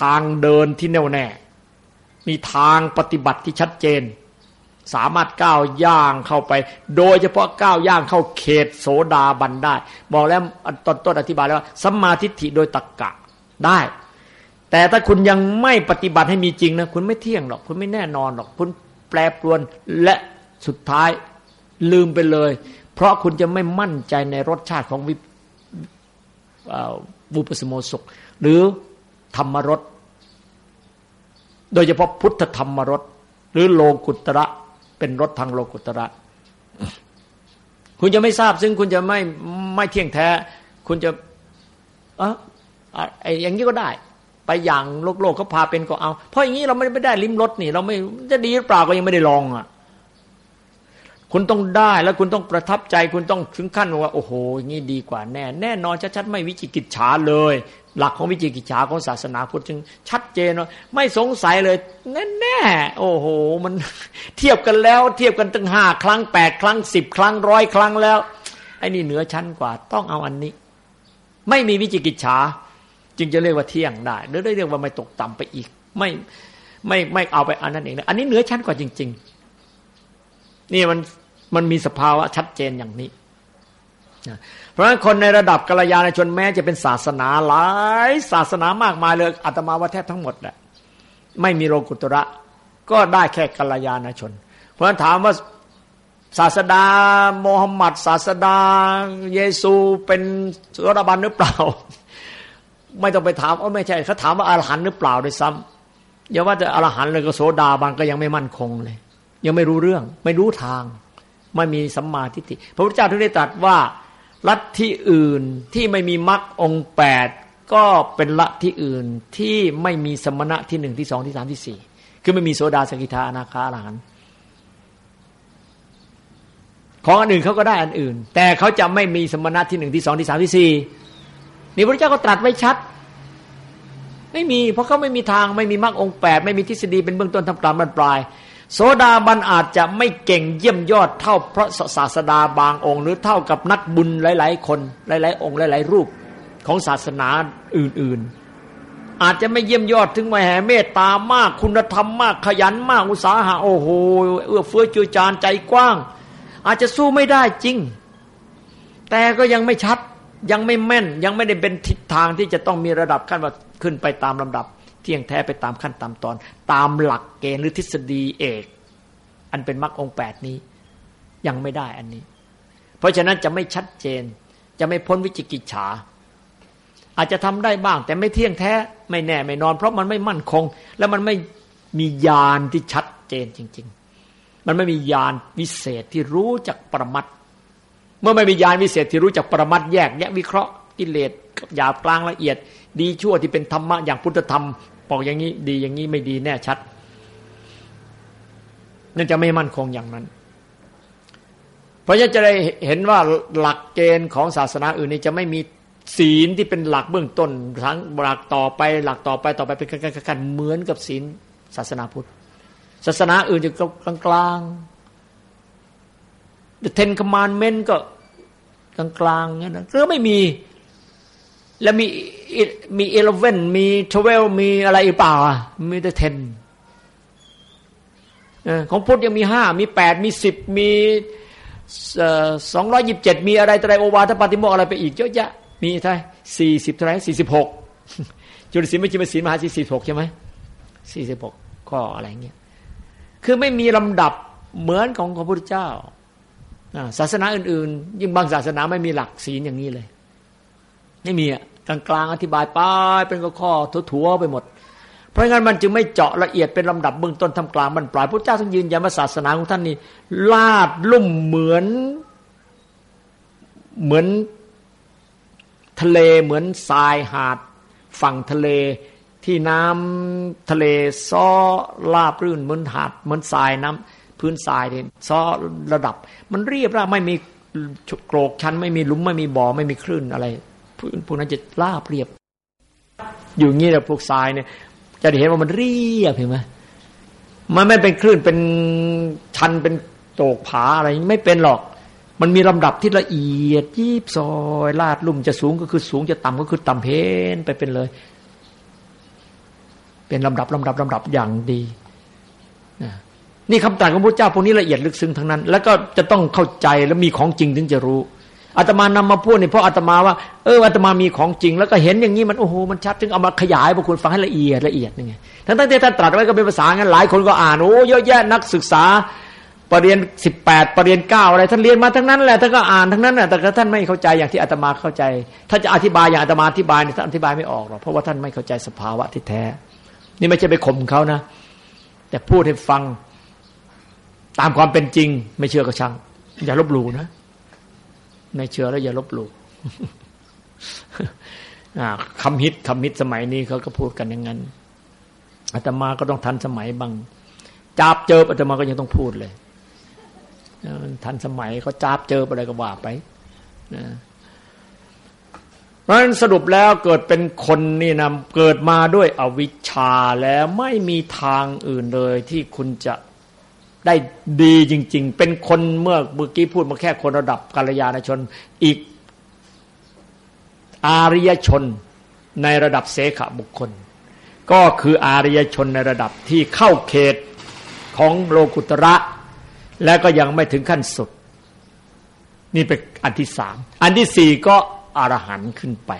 ทางเดินที่แน่วแน่ มีทางปฏิบัติที่ชัดเจน สามารถก้าวย่างเข้าไป โดยเฉพาะก้าวย่างเข้าเขตโสดาบันได้ บอกแล้วตอนต้นอธิบายแล้วว่าสัมมาทิฏฐิโดยตักกะได้ แต่ถ้าคุณยังไม่ปฏิบัติให้มีจริงนะคุณไม่เที่ยงหรอก คุณไม่แน่นอนหรอก คุณแปรปรวนและสุดท้ายลืมไปเลย เพราะคุณจะไม่มั่นใจในรสชาติของวิบุปสโมสุข หรือธรรมรสโดยเฉพาะพุทธธรรมรสหรือโลกุตระเป็นรถทางโลกุตระ คุณจะไม่ทราบซึ่งคุณจะไม่ไม่เที่ยงแท้ คุณจะเออไออย่างนี้ก็ได้ ไปอย่างโลกโลกเขาพาเป็นก็เอา เพราะอย่างนี้เราไม่ได้ลิ้มรสนี่ เราไม่จะดีหรือเปล่าก็ยังไม่ได้ลองอะ คุณต้องได้แล้วคุณต้องประทับใจ คุณต้องถึงขั้นว่าโอ้โหอย่างนี้ดีกว่าแน่ แน่นอนชัดๆไม่วิจิกิจฉาเลย หลักของวิจิกิจฉาของศาสนาพุทธจึงชัดเจนว่าไม่สงสัยเลยแน่แน่โอ้โห มันเทียบกันแล้ว เทียบกันตั้งห้าครั้งแปดครั้งสิบครั้งร้อยครั้งแล้วไอ้นี่เหนือชั้นกว่า ต้องเอาอันนี้ ไม่มีวิจิกิจฉา จึงจะเรียกว่าเที่ยงได้หรือได้เรียกว่าไม่ตกต่ำไปอีก ไม่ไม่ไม่เอาไปอันนั้นเองนะอันนี้เหนือชั้นกว่าจริง ๆ นี่มันมันมีสภาวะชัดเจนอย่างนี้เพราะฉะนั้นคนในระดับกัลยาณชนแม้จะเป็นศาสนาหลายศาสนามากมายเลยอาตมาว่าแทบทั้งหมดแหละไม่มีโลกุตระ ก็ได้แค่กัลยาณชน เพราะฉะนั้นถามว่าศาสดาโมฮัมหมัด ศาสดา เยซูเป็นสุรบันหรือเปล่า ไม่ต้องไปถามว่าไม่ใช่เขาถามว่าอรหันต์หรือเปล่าด้วยซ้ำอย่าว่าแต่อรหันต์เลยก็โสดาบันก็ยังไม่มั่นคงเลย ยังไม่รู้เรื่อง ไม่รู้ทางไม่มีสัมมาทิฏฐิพระพุทธเจ้าถึงได้ตรัสว่าลัทธิอื่นที่ไม่มีมรรคองแปดก็เป็นลัทธิอื่นที่ไม่มีสมณะที่หนึ่งที่สองที่สามที่สี่คือไม่มีโสดาสกิทาอนาคาอรหันของอันอื่นเขาก็ได้อันอื่น แต่เขาจะไม่มีสมณะที่หนึ่งที่สองที่สามที่สี่ นี่พระเจ้าก็ตรัสไว้ชัด ไม่มี เพราะเขาไม่มีทางไม่มีมรรคองแปดไม่มีทฤษฎีเป็นเบื้องต้นทำกลางบรรปลาย โสดาบันอาจจะไม่เก่งเยี่ยมยอดเท่าพระศาสดาบางองค์ หรือเท่ากับนักบุญหลาย ๆ คนหลาย ๆ องค์หลาย ๆ รูปของศาสนาอื่น ๆ อาจจะไม่เยี่ยมยอดถึงมแห่เมตตามากคุณธรรมมากขยันมากอุตสาหะโอ้โหเอื้อเฟื้อจุจานใจกว้าง อาจจะสู้ไม่ได้จริง แต่ก็ยังไม่ชัด ยังไม่แม่นยังไม่ได้เป็นทิศทางที่จะต้องมีระดับขั้นว่าขึ้นไปตามลำดับ เที่ยงแท้ไปตามขั้นตามตอน ตามหลักเกณฑ์หรือทฤษฎีเอก อันเป็นมรรคองแปดนี้ ยังไม่ได้อันนี้ เพราะฉะนั้นจะไม่ชัดเจน จะไม่พ้นวิจิกิจฉา อาจจะทำได้บ้าง แต่ไม่เที่ยงแท้ไม่แน่ไม่นอน เพราะมันไม่มั่นคง แล้วมันไม่มีญาณที่ชัดเจนจริง ๆ มันไม่มีญาณวิเศษที่รู้จักประมัด เมื่อไม่มีญาณวิเศษที่รู้จักประมัดแยกแยะวิเคราะห์กิเลสหยาบกลางละเอียด ดีชั่วที่เป็นธรรมะอย่างพุทธธรรมบอกอย่างนี้ดีอย่างนี้ไม่ดีแน่ชัดนั่นจะไม่มั่นคงอย่างนั้น เพราะฉะนั้นจะได้เห็นว่าหลักเกณฑ์ของศาสนาอื่นนี้จะไม่มีศีลที่เป็นหลักเบื้องต้นทั้งหลักต่อไปหลักต่อไปต่อไปเป็นกันเหมือนกับศีลศาสนาพุทธ ศาสนาอื่นจะกลางกลาง The Ten Commandment ก็กลางกลางงั้นะก็ไม่มี แล้วมีมีเอเลเวนมีทเวลมีอะไรอีกเปล่าอะมีแต่เทนของพุทธยังมีห้ามีแปดมีสิบมีสองร้อยยิบเจ็ดมีอะไรอะไรโอวาทปาติโมกอะไรไปอีกเยอะแยะมีเท่าไหร่สี่สิบเท่าไหร่สี่สิบหกจุลศีลไม่จิมศีลมหาสี่สิบหกใช่ไหมสี่สิบหกข้ออะไรเงี้ยคือไม่มีลำดับเหมือนของพระพุทธเจ้า ศาสนาอื่นๆ ยิ่งบางศาสนาไม่มีหลักศีลอย่างนี้เลย ไม่มีอะกลางๆอธิบายไปเป็นข้อทั่วๆไปหมด เพราะงั้นมันจึงไม่เจาะละเอียดเป็นลำดับเบื้องต้นทำกลางมันปลายพระเจ้าท่านยืนยันว่าศาสนาของท่านนี่ลาดลุ่มเหมือนเหมือนทะเลเหมือนทรายหาด ฝั่งทะเลที่น้ำทะเลซ้อลาบรื่นเหมือนหาดเหมือนทรายน้ำ พื้นทรายเนี่ยซ้อระดับ มันเรียบราไม่มีโกรกชั้นไม่มีลุมไม่มีบ่อไม่มีคลื่นอะไรพื้นพวกนั้นจะลาบเรียบ อยู่งี้แหละพวกทรายเนี่ย จะเห็นว่ามันเรียบเห็นไหมมันไม่เป็นคลื่นเป็นชันเป็นโตกผาอะไรไม่เป็นหรอก มันมีลำดับที่ละเอียดยิบซอยลาดลุ่มจะสูงก็คือสูงจะต่ำก็คือต่ำเพนไปเป็นเลย เป็นลำดับลำดับลำดับอย่างดี นี่คำตรัสของพระเจ้าพวกนี้ละเอียดลึกซึ้งทั้งนั้น แล้วก็จะต้องเข้าใจแล้วมีของจริงถึงจะรู้อาตมานำมาพูดนี่เพราะอาตมาว่าเอออาตมามีของจริง แล้วก็เห็นอย่างนี้มันโอ้โหมันชัดถึงเอามาขยายพวกคุณฟังให้ละเอียดละเอียดนี่ไงทั้งที่ท่านตรัสไว้ก็เป็นภาษางั้นหลายคนก็อ่านโอ้เยอะแยะนักศึกษาปรริญญาสิบแปดปรริญญาเก้าอะไรท่านเรียนมาทั้งนั้นแหละท่านก็อ่านทั้งนั้นแหละแต่ท่านไม่เข้าใจอย่างที่อาตมาเข้าใจ ถ้าจะอธิบายอย่างอาตมาอธิบายเนี่ยท่านอธิบายไม่ออกหรอกเพราะว่าท่านไม่เข้าใจสภาวะที่แท้ นี่ไม่ใช่ไปข่มเขานะ แต่พูดให้ฟัง ตามความเป็นจริง ไม่เชื่อก็ช่าง อย่าลบหลู่นะ ไม่เชื่อแล้วอย่าลบหลู่คำฮิตคำฮิตสมัยนี้เขาก็พูดกันอย่างนั้นอาตมาก็ต้องทันสมัยบางจับเจออาตมาก็ยังต้องพูดเลยทันสมัยเขาจับเจออะไรก็ว่าไปนะเพราะฉะนั้นสรุปแล้วเกิดเป็นคนนี่นะเกิดมาด้วยอวิชชาแล้วไม่มีทางอื่นเลยที่คุณจะ ได้ดีจริง ๆ เป็นคนเมื่อเมื่อกี้พูดมาแค่คนระดับกัลยาณชน อีกอาริยชนในระดับเสขบุคคล ก็คืออาริยชนในระดับที่เข้าเขตของโลกุตระ แล้วก็ยังไม่ถึงขั้นสุด นี่เป็นอันที่สามอันที่สี่ก็อรหันต์ขึ้นไป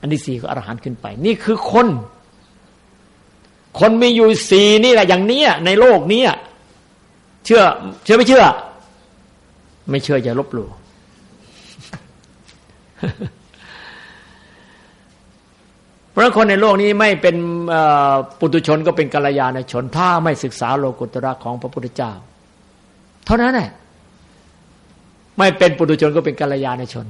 อันที่สี่ก็อรหันต์ขึ้นไป นี่คือคน คนมีอยู่สี่นี่แหละอย่างนี้ในโลกนี้เชื่อ เชื่อไม่เชื่อ ไม่เชื่ออย่าลบหลู่เพราะคนในโลกนี้ไม่เป็นปุถุชนก็เป็นกัลยาณชน ถ้าไม่ศึกษาโลกุตระของพระพุทธเจ้า เท่านั้นแหละไม่เป็นปุถุชนก็เป็นกัลยาณชน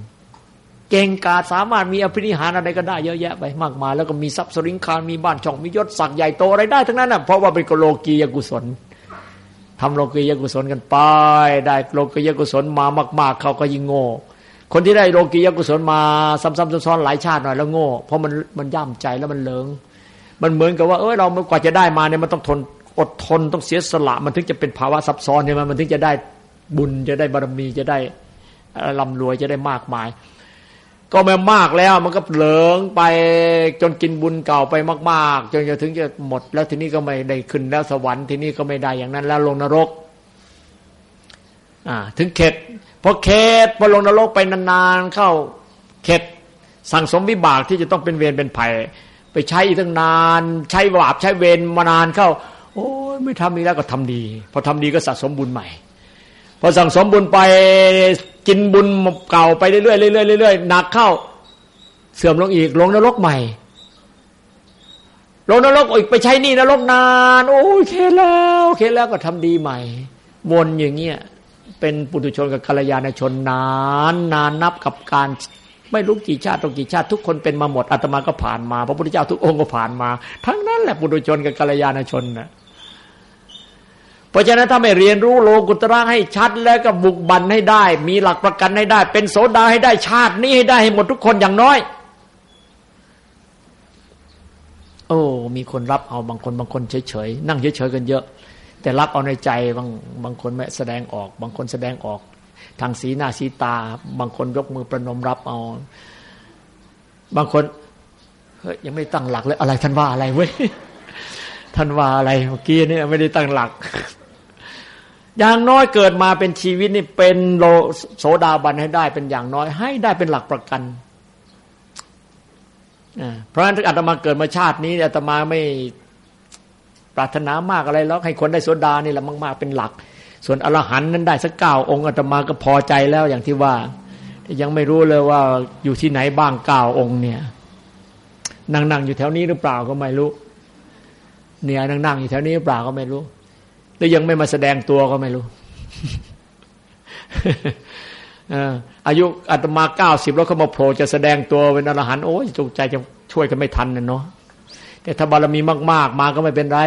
เก่งกาสามารถมีอภินิหารอะไรก็ได้เยอะแยะไปมากมายแล้วก็มีทรัพย์สริงคารมีบ้านช่องมียศศักดิ์ใหญ่โตอะไรได้ทั้งนั้นนะเพราะว่าเป็นโลกียกุศลทำโลกียกุศลกันไป ได้โลกียกุศลมามาก ๆ เขาก็ยิ่งโง่ คนที่ได้โลกียกุศลมาซ้ำๆซ้อนๆหลายชาติหน่อยแล้วโง่ เพราะมันมันย่ำใจแล้วมันเลิง มันเหมือนกับว่าเออเรากว่าจะได้มาเนี่ยมันต้องทนอดทนต้องเสียสละ มันถึงจะเป็นภาวะซับซ้อนใช่ไหมมันถึงจะได้บุญจะได้บารมีจะได้ร่ำรวยจะได้มากมาย ก็ไม่มากแล้ว มันก็เหลิงไปจนกินบุญเก่าไปมาก ๆ จนจะถึงจะหมด แล้วทีนี้ก็ไม่ได้ขึ้นแล้วสวรรค์ทีนี้ก็ไม่ได้อย่างนั้น แล้วลงนรก อ่า ถึงเข็ดพอเข็ดพอลงนรกไปนานๆเข้าเข็ดสั่งสมวิบากที่จะต้องเป็นเวรเป็นภัยไปใช้อีกตั้งนาน ใช้บาปใช้เวรมานานเข้า โอ้ยไม่ทำนี้แล้วก็ทำดี พอทำดีก็สะสมบุญใหม่ อสั่งสมบุญไปกินบุญเก่าไปเรื่อยๆเรื่อยๆเรื่อยๆหนักเข้า เสื่อมลงอีกลงนรกใหม่ ลงนรกอีกไปใช้นี่นรกนาน โอ้ยเคแล้วเคแล้วก็ทำดีใหม่ วนอย่างเงี้ยเป็นปุถุชนกับกัลยาณชนนานนานนับกับการไม่รู้กี่ชาติต้องกี่ชาติทุกคนเป็นมาหมดอาตมาก็ผ่านมาพระพุทธเจ้าทุกองค์ก็ผ่านมา ทั้งนั้นแหละปุถุชนกับกัลยาณชนน่ะ เพราะฉะนั้นถ้าไม่เรียนรู้โลกุตระให้ชัดแล้วก็บุกบันให้ได้ มีหลักประกันให้ได้ เป็นโสดาให้ได้ชาตินี้ให้ได้ให้หมดทุกคนอย่างน้อย โอ้มีคนรับเอาบางคนบางคนเฉยๆนั่งเฉยๆกันเยอะ แต่รับเอาในใจบางบางคนไม่แสดงออก บางคนแสดงออก ทางสีหน้าสีตา บางคนยกมือประนมรับเอา บางคนเฮ้ยยังไม่ตั้งหลักเลยอะไรท่านว่าอะไรเว้ยท่านว่าอะไรเมื่อกี้เนี่ยไม่ได้ตั้งหลัก อย่างน้อยเกิดมาเป็นชีวิตนี่เป็นโลโสดาบันให้ได้เป็นอย่างน้อยให้ได้เป็นหลักประกันเพราะฉะนั้นอาตมาเกิดมาชาตินี้อาตมาไม่ปรารถนามากอะไรแล้วให้คนได้โสดานี่แหละมาก ๆ เป็นหลัก ส่วนอรหันต์นั้นได้สักเก้าองค์อาตมาก็พอใจแล้วอย่างที่ว่า ยังไม่รู้เลยว่าอยู่ที่ไหนบ้างเก้าองค์เนี่ยนั่งๆอยู่แถวนี้หรือเปล่าก็ไม่รู้ เนี่ยนั่งๆอยู่แถวนี้เปล่าก็ไม่รู้ แล้วยังไม่มาแสดงตัวก็ไม่รู้อายุอาตมาเก้าสิบแล้วเขามาโผล่จะแสดงตัวเป็นอรหันต์โอ้ยจงใจจะช่วยกันไม่ทันนะเนาะแต่ถ้าบารมีมาก ๆ มาก็ไม่เป็นไร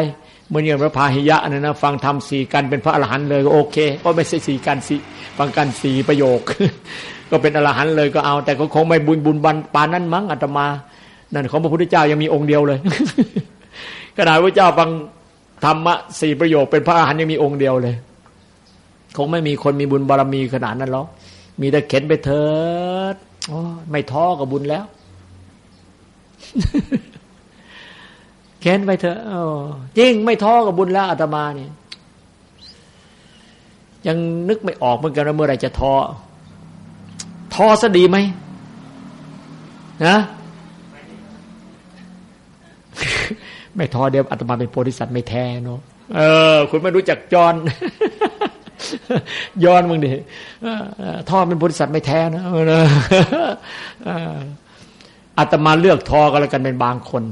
เมื่อเนี่ยพระพาหิยะเนี่ยนะฟังทำสี่กันเป็นพระอรหันต์เลยก็โอเคก็ไม่ใช่สี่กันสี่ฟังกันสี่ประโยค ก็เป็นอรหันต์เลยก็เอา แต่ก็คงไม่บุญบุญบันปานนั้นมั้งอาตมา นั่นของพระพุทธเจ้ายังมีองค์เดียวเลยขนาดพระเจ้าฟัง ธรรมะสี่ประโยคเป็นพระอรหันต์ยังมีองค์เดียวเลย คงไม่มีคนมีบุญบารมีขนาดนั้นหรอกมีแต่เข็นไปเถิดไม่ท้อกับบุญแล้วเข็นไปเถอะจริงไม่ท้อกับบุญแล้วอาตมาเนี่ยยังนึกไม่ออกเหมือนกันว่าเมื่อไรจะท้อท้อซะดีไหมนะ ไม่ท้อเดียวอาตมาเป็นโพธิสัตว์ไม่แท้เนาะเออ คุณไม่รู้จักจอนย้อนมึงดิท่อเป็นบริษัทไม่แท้นะอาตมาเลือกทอกันแล้วกันเป็นบางคน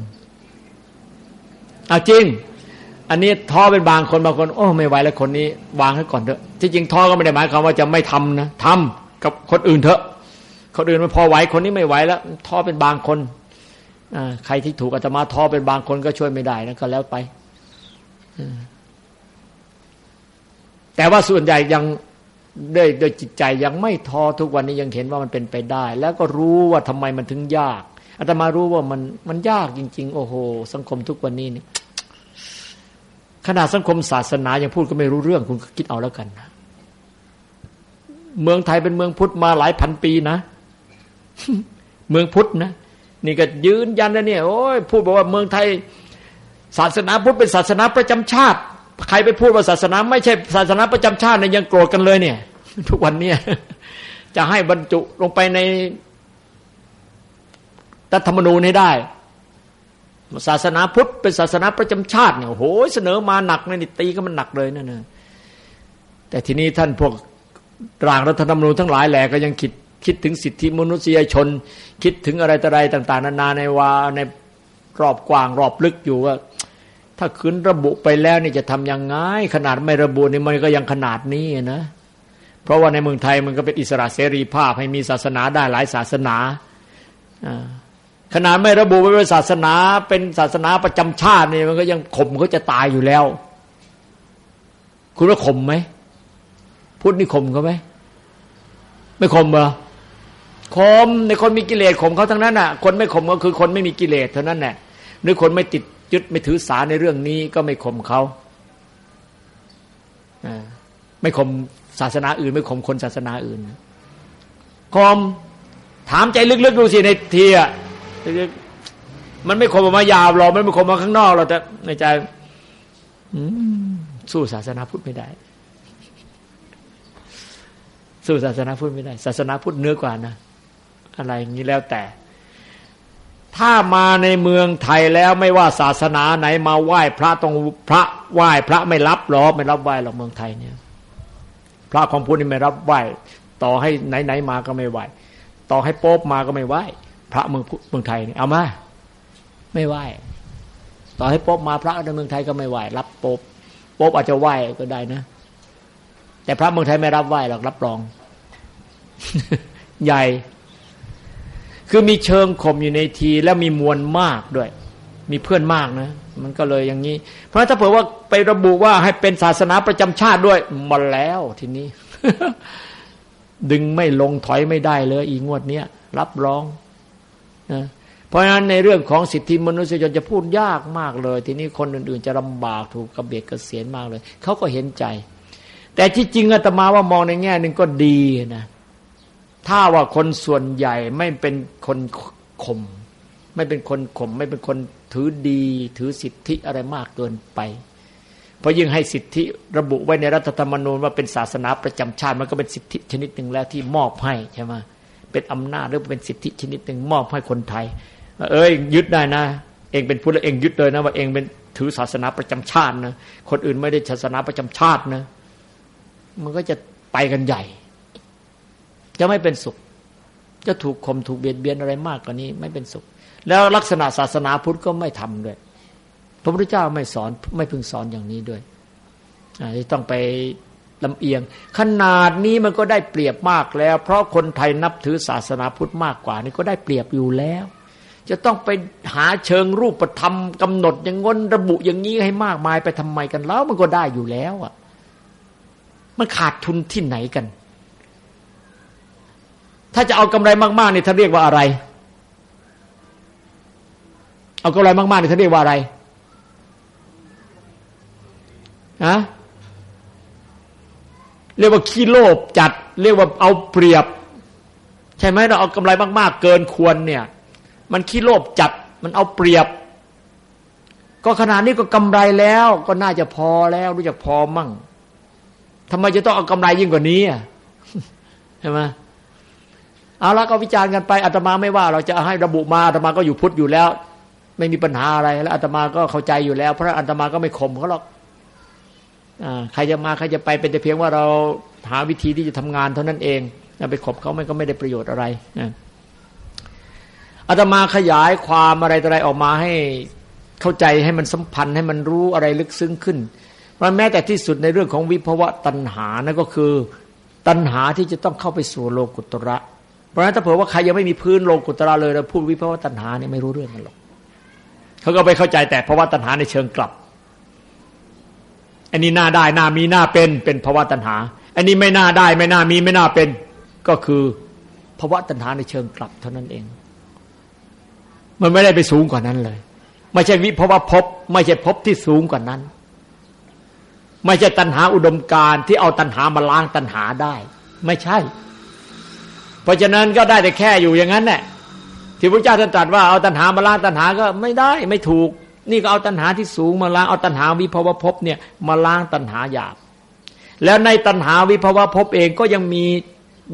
เอาจริง อันนี้ท้อเป็นบางคนบางคน โอ้ไม่ไหวแล้วคนนี้ วางให้ก่อนเถอะที่จริงท้อก็ไม่ได้หมายความว่าจะไม่ทำนะทำกับคนอื่นเถอะ คนอื่นมันพอไหวคนนี้ไม่ไหวแล้วท้อเป็นบางคนอ ใครที่ถูกอาตมาท้อเป็นบางคนก็ช่วยไม่ได้นะก็แล้วไปแต่ว่าส่วนใหญ่ยังด้วยโดยจิตใจยังไม่ท้อทุกวันนี้ยังเห็นว่ามันเป็นไปได้ แล้วก็รู้ว่าทำไมมันถึงยากอาตมารู้ว่ามันมันยากจริง ๆ โอ้โห สังคมทุกวันนี้นี่ขนาดสังคมศาสนายังพูดก็ไม่รู้เรื่องคุณคิดเอาแล้วกันนะเมืองไทยเป็นเมืองพุทธมาหลายพันปีนะ เมืองพุทธนะ นี่ก็ยืนยันนะเนี่ยโอ้ยพูดบอกว่าเมืองไทย ศาสนาพุทธเป็นศาสนาประจำชาติ ใครไปพูดว่าศาสนาไม่ใช่ศาสนาประจำชาติเนี่ยยังโกรธกันเลยเนี่ย ทุกวันเนี่ยจะให้บรรจุลงไปในรัฐธรรมนูญให้ได้ศาสนาพุทธเป็นศาสนาประจำชาติเนี่ยโหเสนอมาหนักเลยนี่ตีก็มันหนักเลยนั่นนะแต่ทีนี้ท่านพวกร่างรัฐธรรมนูญทั้งหลายแหล่ก็ยังคิด คิดถึงสิทธิมนุษยชน คิดถึงอะไรต่ออะไรต่าง ๆ นานาในวาในรอบกว้างรอบลึกอยู่ว่า ถ้าคืนระบุไปแล้วนี่จะทํำยังไงขนาดไม่ระบุนี่มันก็ยังขนาดนี้นะ เพราะว่าในเมืองไทยมันก็เป็นอิสระเสรีภาพให้มีศาสนาได้หลายศาสนาขนาดไม่ระบุไว้เป็นศาสนา เป็นศาสนาประจำชาตินี่มันก็ยังข่มเขาจะตายอยู่แล้ว คุณว่าข่มไหมพุทธนี่ข่มเขาไหมไม่ข่มเหรอ ข่มในคนมีกิเลสข่มเขาทั้งนั้นอะ คนไม่ข่มก็คือคนไม่มีกิเลสเท่านั้นแหละหรือคนไม่ติดยึดไม่ถือสาในเรื่องนี้ก็ไม่ข่มเขาไม่ข่มศาสนาอื่น ไม่ข่มคนศาสนาอื่นข่มถามใจลึกๆดูสิในเทีอะมันไม่ข่มออกมายาวหรอกมันไม่ข่มมาข้างนอกหรอกแต่ในใจสู้ศาสนาพุทธไม่ได้ สู้ศาสนาพุทธไม่ได้ ศาสนาพุทธเนื้อกว่านะ อะไรอย่างนี้แล้วแต่ ถ้ามาในเมืองไทยแล้วไม่ว่าศาสนาไหนมาไหว้พระต้องพระไหว้พระไม่รับหรอไม่รับไหว้หรอกเมืองไทยเนี่ย พระของพุทธนี่ไม่รับไหว้ ต่อให้ไหนๆมาก็ไม่ไหว้ ต่อให้โป๊บมาก็ไม่ไหว้ พระเมืองเมืองไทยเนี่ยเอามาไม่ไหว้ต่อให้โป๊บมาพระในเมืองไทยก็ไม่ไหว้รับโป๊บโป๊บอาจจะไหว้ก็ได้นะ แต่พระเมืองไทยไม่รับไหว้หรอกรับรอง ใหญ่ คือมีเชิงข่มอยู่ในทีแล้วมีมวลมากด้วย มีเพื่อนมากนะ มันก็เลยอย่างนี้ เพราะถ้าเผื่อว่าไประบุว่าให้เป็นศาสนาประจำชาติด้วยมาแล้วทีนี้ ดึงไม่ลงถอยไม่ได้เลย อีงวดเนี้ยรับรองนะเพราะฉะนั้นในเรื่องของสิทธิมนุษยชนจะพูดยากมากเลย ทีนี้คนอื่นๆ จะลำบากถูกกระเบียดกระเสียนมากเลยเขาก็เห็นใจ แต่ที่จริงอาตมาว่ามองในแง่หนึ่งก็ดีนะ ถ้าว่าคนส่วนใหญ่ไม่เป็นคนข่มไม่เป็นคนข่มไม่เป็นคนถือดี ถือสิทธิอะไรมากเกินไป เพราะยิ่งให้สิทธิระบุไว้ในรัฐธรรมนูญว่าเป็นศาสนาประจำชาติ มันก็เป็นสิทธิชนิดหนึ่งแล้วที่มอบให้ใช่ไหมเป็นอำนาจหรือเป็นสิทธิชนิดหนึ่งมอบให้คนไทย เอ้ยยึดได้นะ เองเป็นพุทธเองยึดเลยนะว่าเองเป็นถือศาสนาประจำชาตินะคนอื่นไม่ได้ศาสนาประจำชาตินะ มันก็จะไปกันใหญ่ จะไม่เป็นสุข จะถูกข่มถูกเบียดเบียนอะไรมากกว่านี้ ไม่เป็นสุข แล้วลักษณะศาสนาพุทธก็ไม่ทำด้วย พระพุทธเจ้าไม่สอนไม่พึงสอนอย่างนี้ด้วยต้องไปลำเอียง ขนาดนี้มันก็ได้เปรียบมากแล้ว เพราะคนไทยนับถือศาสนาพุทธมากกว่านี่ก็ได้เปรียบอยู่แล้ว จะต้องไปหาเชิงรูปธรรมกำหนดอย่างงนระบุอย่างนี้ให้มากมายไปทำไมกันแล้ว มันก็ได้อยู่แล้วอะมันขาดทุนที่ไหนกัน ถ้าจะเอากำไรมากๆนี่ท่านเรียกว่าอะไร เอากำไรมากๆนี่ท่านเรียกว่าอะไรฮะเรียกว่าขี้โลภจัด เรียกว่าเอาเปรียบ ใช่ไหมเราเอากำไรมาก ๆ เกินควรเนี่ย มันขี้โลภจัด มันเอาเปรียบ ก็ขนาดนี้ก็กำไรแล้ว ก็น่าจะพอแล้วรู้จักพอมั่งทำไมจะต้องเอากำไรยิ่งกว่านี้อะใช่ไหม เอาละก็วิจารณ์กันไปอาตมาไม่ว่า เราจะให้ระบุมาอาตมาก็อยู่พุทธอยู่แล้ว ไม่มีปัญหาอะไรแล้วอาตมาก็เข้าใจอยู่แล้ว เพราะอาตมาก็ไม่ข่มเขาหรอกใครจะมาใครจะไปเป็นแต่เพียงว่าเราหาวิธีที่จะทำงานเท่านั้นเองไปขบเขาไม่ก็ไม่ได้ประโยชน์อะไรอาตมาขยายความอะไรอะไรออกมาให้เข้าใจให้มันสัมพันธ์ให้มันรู้อะไรลึกซึ้งขึ้นเพราแม้แต่ที่สุดในเรื่องของวิภวะตัณหานั่นก็คือ ตัณหาที่จะต้องเข้าไปสู่โลกุตระ เพราะฉะนั้นถ้าเผื่อว่าใครยังไม่มีพื้นโลกุตระเลยเราพูดวิภวะตัณหาเนี่ยไม่รู้เรื่องกันหรอกเขาก็ไปเข้าใจแต่ภาวะตัณหาในเชิงกลับ อันนี้น่าได้น่ามีน่าเป็นเป็นภาวะตัณหา อันนี้ไม่น่าได้ไม่น่ามีไม่น่าเป็นก็คือภาวะตัณหาในเชิงกลับเท่านั้นเอง มันไม่ได้ไปสูงกว่านั้นเลย ไม่ใช่วิภาวะภพไม่ใช่ภพที่สูงกว่านั้น ไม่ใช่ตัณหาอุดมการที่เอาตัณหามาล้างตัณหาได้ ไม่ใช่ เพราะฉะนั้นก็ได้แต่แค่อยู่อย่างนั้นแหละที่พระเจ้าท่านตรัสว่าเอาตัณหามาล้างตัณหาก็ไม่ได้ไม่ถูก นี่ก็เอาตัณหาที่สูงมาล้างเอาตัณหาวิภวภพเนี่ยมาล้างตัณหาหยาบ แล้วในตัณหาวิภวภพเองก็ยังมี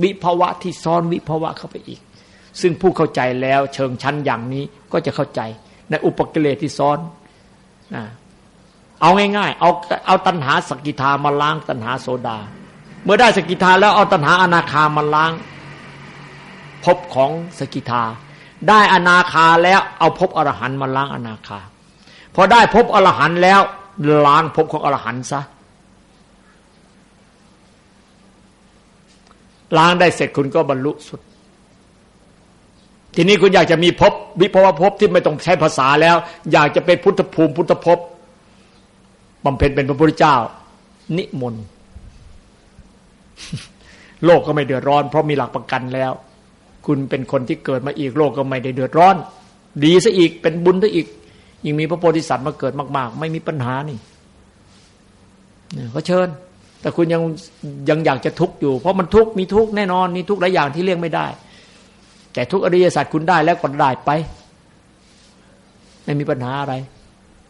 วิภวะที่ซ้อนวิภวะเข้าไปอีก ซึ่งผู้เข้าใจแล้วเชิงชั้นอย่างนี้ก็จะเข้าใจในอุปกิเลสที่ซ้อนนะเอาง่ายๆ เอาเอาตัณหาสกิทามาล้างตัณหาโสดา เมื่อได้สกิทาแล้วเอาตัณหาอนาคามาล้าง ภพของสกิทา ได้อนาคาแล้วเอาภพอรหันต์มาล้างอนาคาพอได้พบอรหันต์แล้วล้างพบของอรหันต์ซะล้างได้เสร็จคุณก็บรรลุสุด ทีนี้คุณอยากจะมีพบวิภวภพที่ไม่ต้องใช้ภาษาแล้ว อยากจะเป็นพุทธภูมิพุทธภพบำเพ็ญเป็นพระพุทธเจ้า นิมนต์โลกก็ไม่เดือดร้อน เพราะมีหลักประกันแล้ว คุณเป็นคนที่เกิดมาอีกโลกก็ไม่ได้เดือดร้อน ดีซะอีกเป็นบุญซะอีก ยิ่งมีพระโพธิสัตว์มาเกิดมาก ๆ ไม่มีปัญหานี่เขาเชิญ แต่คุณยังยังอยากจะทุกข์อยู่ เพราะมันทุกข์มีทุกข์แน่นอนมีทุกข์หลายอย่างที่เลี่ยงไม่ได้ แต่ทุกอริยสัจคุณได้แล้วก็ได้ไป ไม่มีปัญหาอะไร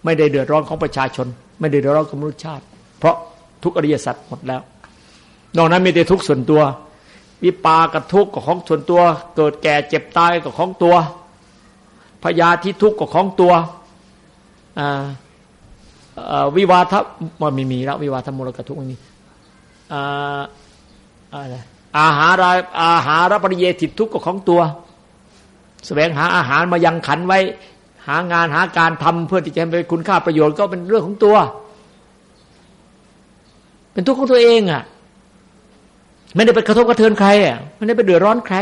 ไม่ได้เดือดร้อนของประชาชน ไม่ได้เดือดร้อนของมนุษยชาติ เพราะทุกอริยสัจหมดแล้ว นอกนั้นมีแต่ทุกข์ส่วนตัว วิปากับทุกข์กับของส่วนตัว เกิดแก่เจ็บตายกับของตัวพยาธิทุกข์กับของตัววิวาทมันไมีมีแล้ววิวาทมรกทุกนี้อาหารอาหารปริเยติทุกข์ก็ของตัวแสวงหาอาหารมายังขันไว้ หางานหาการทำเพื่อที่จะเป็นคุณค่าประโยชน์ก็เป็นเรื่องของตัว เป็นทุกข์ของตัวเองอะ ไม่ได้ไปกระทบกระเทือนใครอะไม่ได้ไปเดือดร้อนใคร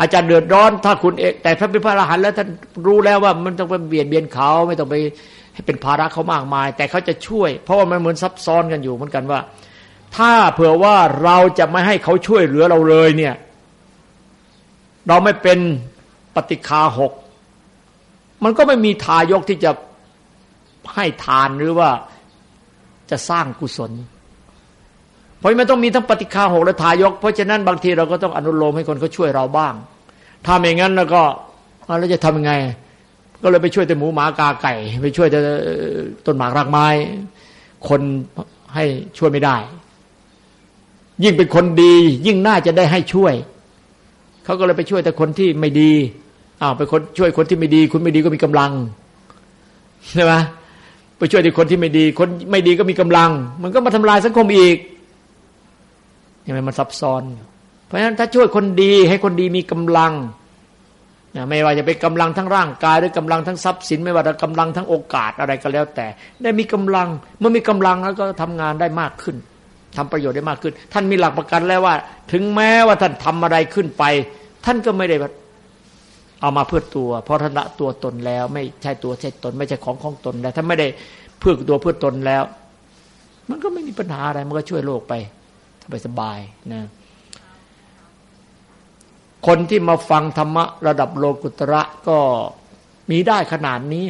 อาจารย์เดือดร้อน ถ้าคุณเอกแต่พระเป็นพระอรหันต์แล้วท่านรู้แล้วว่ามันต้องไปเบียดเบียนเขา ไม่ต้องไปให้เป็นภาระเขามากมาย แต่เขาจะช่วย เพราะว่ามันเหมือนซับซ้อนกันอยู่เหมือนกันว่า ถ้าเผื่อว่าเราจะไม่ให้เขาช่วยเหลือเราเลย เนี่ย เราไม่เป็นปฏิคาหก มันก็ไม่มีทายกที่จะให้ทานหรือว่า จะสร้างกุศล เพราะมันต้องมีทั้งปฏิคาหกและทายก เพราะฉะนั้นบางทีเราก็ต้องอนุโลมให้คนเขาช่วยเราบ้าง ถ้าไม่งั้นแล้วก็เราจะทำยังไง ก็เลยไปช่วยแต่หมูหมากาไก่ ไปช่วยแต่ต้นหมากรากไม้ คนให้ช่วยไม่ได้ ยิ่งเป็นคนดี ยิ่งน่าจะได้ให้ช่วย เขาก็เลยไปช่วยแต่คนที่ไม่ดีอ้าวไปคนช่วยคนที่ไม่ดี คุณไม่ดีก็มีกำลังใช่ไหม ไปช่วยในคนที่ไม่ดี คนไม่ดีก็มีกำลัง มันก็มาทำลายสังคมอีกยังไงมันซับซ้อน เพราะฉะนั้นถ้าช่วยคนดีให้คนดีมีกำลังนะไม่ว่าจะเป็นกำลังทั้งร่างกายหรือกำลังทั้งทรัพย์สิน ไม่ว่าจะกำลังทั้งโอกาสอะไรก็แล้วแต่ ได้มีกำลังเมื่อมีกำลังแล้วก็ทำงานได้มากขึ้นทำประโยชน์ได้มากขึ้น ท่านมีหลักประกันแล้วว่า ถึงแม้ว่าท่านทำอะไรขึ้นไป ท่านก็ไม่ได้ เอามาเพื่อตัว เพราะทนะตัวตนแล้ว ไม่ใช่ตัวใช่ตน ไม่ใช่ของของตนแล้วถ้าไม่ได้เพื่อตัวเพื่อตนแล้ว มันก็ไม่มีปัญหาอะไร มันก็ช่วยโลกไปสบายสบายนะคนที่มาฟังธรรมะระดับโลกุตระก็มีได้ขนาดนี้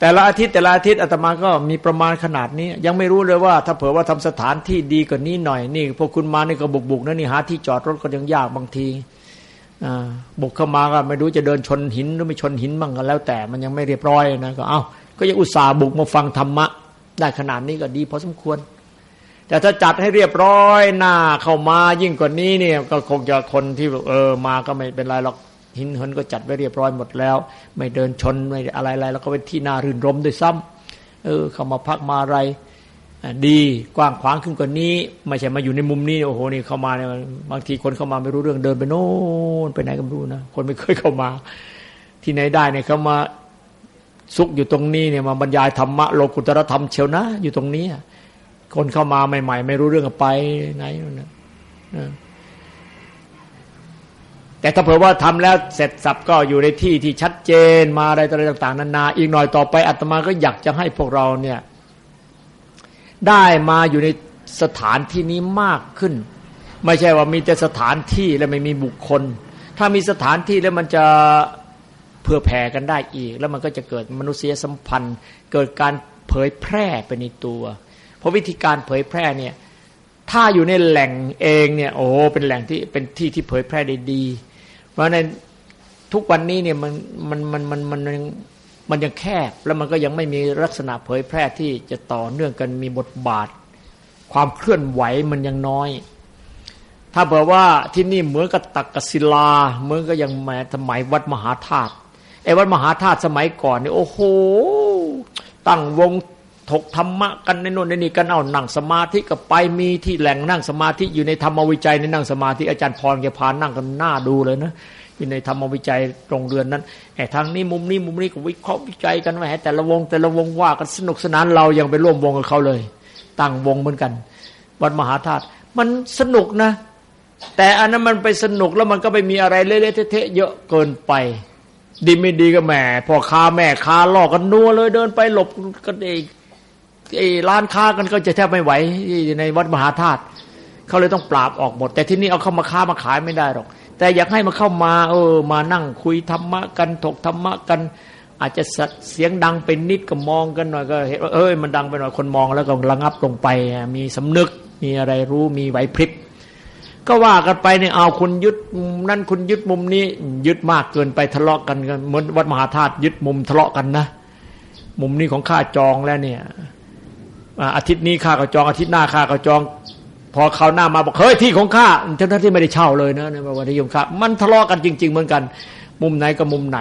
แต่ละอาทิตย์แต่ละอาทิตย์อาตมาก็มีประมาณขนาดนี้ ยังไม่รู้เลยว่า ถ้าเผื่อว่าทำสถานที่ดีกว่านี้หน่อยนี่พวกคุณมานี่ก็บุกบุกนะนี่หาที่จอดรถก็ยังยากบางทีบุกเข้ามาก็ไม่รู้จะเดินชนหินหรือไม่ชนหินบ้างก็แล้ว แต่มันยังไม่เรียบร้อยนะก็เอา้าก็ยังอุตส่าห์บุกมาฟังธรรมะ ได้ขนาดนี้ก็ดีพอสมควร แต่ถ้าจัดให้เรียบร้อยหน้าเข้ามายิ่งกว่านี้เนี่ยก็คงจะคนที่เออมาก็ไม่เป็นไรหรอก หินเหินก็จัดไว้เรียบร้อยหมดแล้ว ไม่เดินชนไม่อะไรอะไรแล้วก็เป็นที่น่ารื่นรมด้วยซ้ำเออเข้ามาพักมาอะไร ดีกว้างขวางขึ้นกว่านี้ ไม่ใช่มาอยู่ในมุมนี้โอ้โหนี่เข้ามาเนี่ยบางทีคนเข้ามาไม่รู้เรื่องเดินไปโน่นไปไหนก็ไม่รู้นะคนไม่เคยเข้ามา ที่ไหนได้เนี่ยเขามาซุกอยู่ตรงนี้เนี่ยมาบรรยายธรรมะโลกุตรธรรมเชียวนะ อยู่ตรงนี้คนเข้ามาใหม่ ๆ ไม่รู้เรื่องไปไหนนะ แต่ถ้าเผื่อว่าทำแล้วเสร็จสับก็อยู่ในที่ที่ชัดเจนมาอะไรต่าง ๆนานา อีกหน่อยต่อไปอาตมาก็อยากจะให้พวกเราเนี่ยได้มาอยู่ในสถานที่นี้มากขึ้น ไม่ใช่ว่ามีแต่สถานที่แล้วไม่มีบุคคล ถ้ามีสถานที่แล้วมันจะเพื่อแผ่กันได้อีก แล้วมันก็จะเกิดมนุษยสัมพันธ์ เกิดการเผยแพร่ไปในตัว เพราะวิธีการเผยแพร่เนี่ยถ้าอยู่ในแหล่งเองเนี่ยโอ้เป็นแหล่งที่เป็นที่ที่เผยแพร่ได้ดี เพราะในทุกวันนี้เนี่ยมันมันมันมันมันมันยังแคบ แล้วมันก็ยังไม่มีลักษณะเผยแพร่ที่จะต่อเนื่องกันมีบทบาท ความเคลื่อนไหวมันยังน้อย ถ้าเผื่อว่าที่นี่เหมือนกับตักกศิลาเหมือนก็ยังแม้สมัยวัดมหาธาตุไอ้วัดมหาธาตุสมัยก่อนเนี่ยโอ้โหตั้งวง ถกธรรมะกันในโน่นในนี่กันเอานั่งสมาธิกับไปมีที่แหล่งนั่งสมาธิอยู่ในธรรมวิจัยในนั่งสมาธิอาจารย์พรแกพานั่งกันหน้าดูเลยนะอยู่ในธรรมวิจัยตรงเรือนนั้นแห่ทางนี้มุมนี้มุมนี้ก็วิเคราะห์วิจัยกันว่าแต่ละวง แต่ละวงว่ากันสนุกสนานเรายังไปร่วมวงกับเขาเลยตั้งวงเหมือนกันวัดมหาธาตุมันสนุกนะ แต่อันนั้นมันไปสนุกแล้วมันก็ไปมีอะไรเละๆเทะๆเยอะเกินไป ดีไม่ดีก็แหมพอค้าแม่ค้าลอกกันนัวเลยเดินไปหลบกันเอง ไอ้ร้านค้ากันก็จะแทบไม่ไหวในวัดมหาธาตุเขาเลยต้องปราบออกหมด แต่ที่นี่เอาเข้ามาค้ามาขายไม่ได้หรอก แต่อยากให้มาเข้ามา เออ มานั่งคุยธรรมะกันถกธรรมะกัน อาจจะเสียงดังเป็นนิดก็มองกันหน่อยก็เห็นว่าเอ้ยมันดังไปหน่อยคนมองแล้วก็ระงับลงไป มีสำนึกมีอะไรรู้มีไหวพริบก็ว่ากันไปเนี่ยเอาคุณยึดนั้นคุณยึดมุมนี้ยึดมากเกินไปทะเลาะกันเหมือนวัดมหาธาตุยึดมุมทะเลาะกันนะ มุมนี้ของข้าจองแล้วเนี่ย อาทิตย์นี้ข้าก็จองอาทิตย์หน้าข้าก็จอง พอเขาหน้ามาบอกเฮ้ยที่ของข้าเจ้าหน้าที่ไม่ได้เช่าเลยนะในวันที่ยมข้ามันทะเลาะกันจริง ๆ เหมือนกัน มุมไหนกับมุมไหน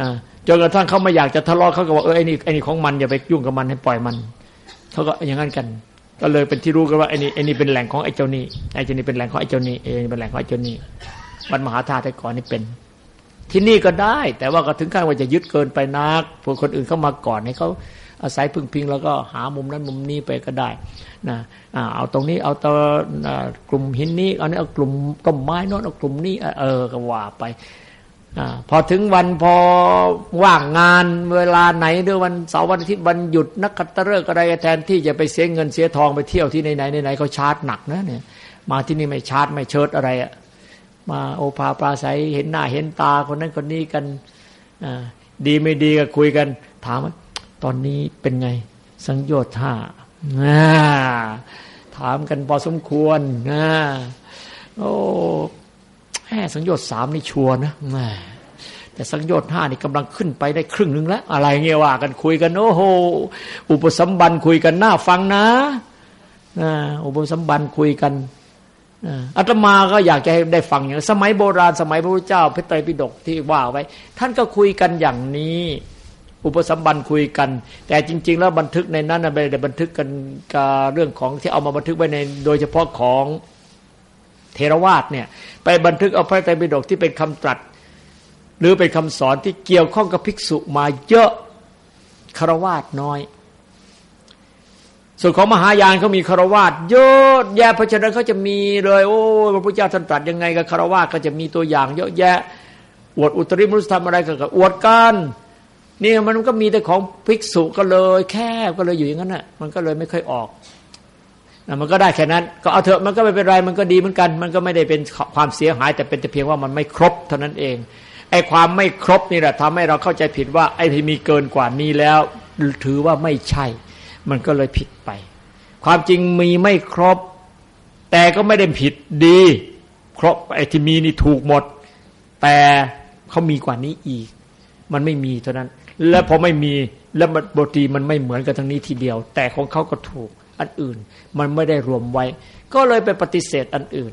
นะจนกระทั่งเขาไม่อยากจะทะเลาะเขาก็บอกเออไอ้นี่ไอ้นี่ของมันอย่าไปยุ่งกับมันให้ปล่อยมันเขาก็อย่างนั้นกัน ก็เลยเป็นที่รู้กันว่าไอ้นี่ไอ้นี่เป็นแหล่งของไอ้เจ้านี่ไอ้เจ้านี่เป็นแหล่งของไอ้เจ้านี่ไอ้นี่เป็นแหล่งของไอ้เจ้านี่วัดมหาธาตุแต่ก่อนนี่เป็น ที่นี่ก็ได้ แต่ว่าก็ถึงขั้นว่าจะยึดเกินไปนักพวกคนอื่นเข้ามาก่อนให้เขา อาศัยพึ่งพิงแล้วก็หามุมนั้นมุมนี้ไปก็ได้นะเอาตรงนี้เอาตัวกลุ่มหินนี้เอานี้เอากลุ่มต้นไม้นอนเอากลุ่มนี้เออก็ว่าไปอพอถึงวันพอว่างงานเวลาไหนด้วยวันเสาร์วันอาทิตย์วันหยุดนักขัตฤกษ์อะไรแทนที่จะไปเสียเงินเสียทองไปเที่ยวที่ไหนไหนไหนเขาชาร์จหนักนะเนี่ยมาที่นี่ไม่ชาร์จไม่เชิดอะไรอะมาโอภาปราศัยเห็นหน้าเห็นตาคนนั้นคนนี้กันดีไม่ดีก็คุยกัน ถามว่า ตอนนี้เป็นไง สังโยชน์ห้าถามกันพอสมควรนะโอ้แหมสังโยชน์สามนี่ชัวนะแต่สังโยชน์ห้านี่กำลังขึ้นไปได้ครึ่งหนึ่งแล้ว อะไรเงี้ยว่ากันคุยกันโอ้โหอุปสมบันคุยกันน่าฟังนะอุปสมบันคุยกันอาตมาก็อยากจะให้ได้ฟังอย่าง สมัยโบราณสมัยพระพุทธเจ้าพระไตรปิฎกที่ว่าไว้ ท่านก็คุยกันอย่างนี้ อุปสัมบันคุยกัน แต่จริง ๆ แล้วบันทึกในนั้นไม่ได้บันทึกกันกเรื่องของที่เอามาบันทึกไว้ในโดยเฉพาะของเทรวาสเนี่ยไปบันทึกเอาพระไตรปิฎกที่เป็นคำตรัส หรือเป็นคำสอนที่เกี่ยวข้องกับภิกษุมาเยอะคารวาสน้อย ส่วนของมหายานเขามีคารวาสเยอะแยะเพราะฉะนั้นเขาจะมีเลยโอ้พระพุทธเจ้าท่านตรัสยังไงกับคารวาสก็จะมีตัวอย่าง เยอะแยะอวดอุตริมนุสธรรมอะไรก็อวดกัน นี่ยมันก็มีแต่ของภิกษุก็เลย แคบก็เลยอยู่อย่างนั้นน่ะ มันก็เลยไม่ค่อยออกนะมันก็ได้แค่นั้น ก็เอาเถอะมันก็ไม่เป็นไรมันก็ดีเหมือนกัน มันก็ไม่ได้เป็นความเสียหาย แต่เป็นแต่เพียงว่ามันไม่ครบเท่านั้นเองไอ้ความไม่ครบนี่แหละทำให้เราเข้าใจผิดว่า ไอ้ที่มีเกินกว่านี้แล้ว ถือว่าไม่ใช่ มันก็เลยผิดไป ความจริงมีไม่ครบ แต่ก็ไม่ได้ผิดดี ครบไอ้ที่มีนี่ถูกหมด แต่เขามีกว่านี้อีก มันไม่มีเท่านั้น แล้วพอไม่มีแล้วบทีมันไม่เหมือนกันทั้งนี้ทีเดียว แต่ของเขาก็ถูกอันอื่น มันไม่ได้รวมไว้ ก็เลยไปปฏิเสธอันอื่น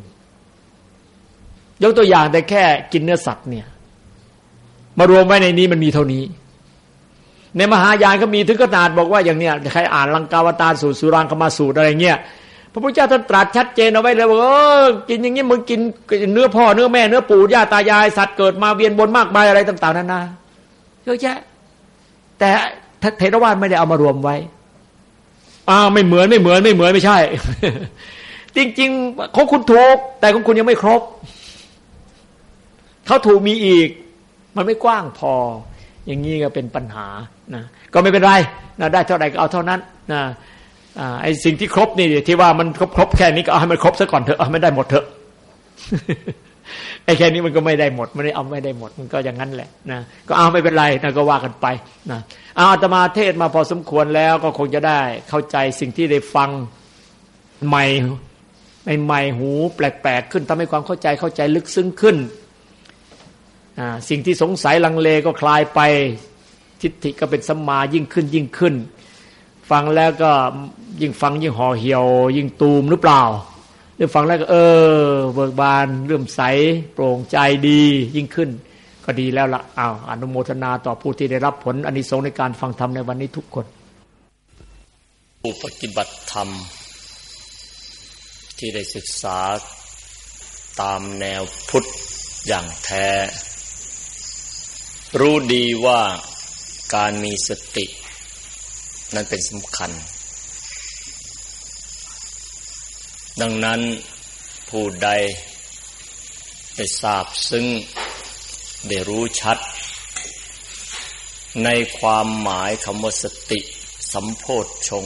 ยกตัวอย่างแต่แค่กินเนื้อสัตว์เนี่ย มารวมไว้ในนี้มันมีเท่านี้ ในมหายานก็มีถึงขนาดบอกว่าอย่างเนี้ยใครอ่านลังกาวตารสูตรสุรังคมาสูตรอะไรเงี้ยพระพุทธเจ้าท่านตรัสชัดเจนเอาไว้เลยว่าเออกินอย่างนี้มึงกินเนื้อพ่อเนื้อแม่เนื้อปู่ย่าตายายสัตว์เกิดมาเวียนบนมากมายอะไรต่าง ๆนานาเยอะแยะ แต่เทรวาสไม่ได้เอามารวมไว้อ่าไม่เหมือนไม่เหมือนไม่เหมือนไม่ใช่ จริงๆของคุณถูก แต่ของคุณยังไม่ครบเขาถูกมีอีก มันไม่กว้างพอ อย่างนี้ก็เป็นปัญหานะก็ไม่เป็นไรนะได้เท่าไหร่ก็เอาเท่านั้นนะไอ้สิ่งที่ครบนี่ที่ว่ามันครบครบแค่นี้ก็เอาให้มันครบซะก่อนเถอะเอาไม่ได้หมดเถอะ ไอ้แค่นี้มันก็ไม่ได้หมดไม่ได้เอาไม่ได้หมดมันก็อย่างนั้นแหละนะก็เอาไม่เป็นไรนะก็ว่ากันไปนะเอาอาตมาเทศมาพอสมควรแล้วก็คงจะได้เข้าใจสิ่งที่ได้ฟังใหม่ใหม่หู แปลกๆขึ้นทำให้ความเข้าใจเข้าใจลึกซึ้งขึ้นสิ่งที่สงสัยลังเลก็คลายไปทิฏฐิก็เป็นสัมมายิ่งขึ้นยิ่งขึ้น ฟังแล้วก็ยิ่งฟังยิ่งห่อเหี่ยว ยิ่งตูมหรือเปล่า เรื่องฟังแล้วก็เออ เบิกบานเรื่มใส โปร่งใจดียิ่งขึ้น ก็ดีแล้วละอ้าวอนุโมทนาต่อผู้ที่ได้รับผลอนิสงส์ในการฟังธรรมในวันนี้ทุกคนผู้ปฏิบัติธรรม ที่ได้ศึกษาตามแนวพุทธอย่างแท้ รู้ดีว่าการมีสติ นั้นเป็นสำคัญ ดังนั้นผู้ใดได้ทราบซึ่งได้รู้ชัด ในความหมายคำว่าสติสัมโพธชง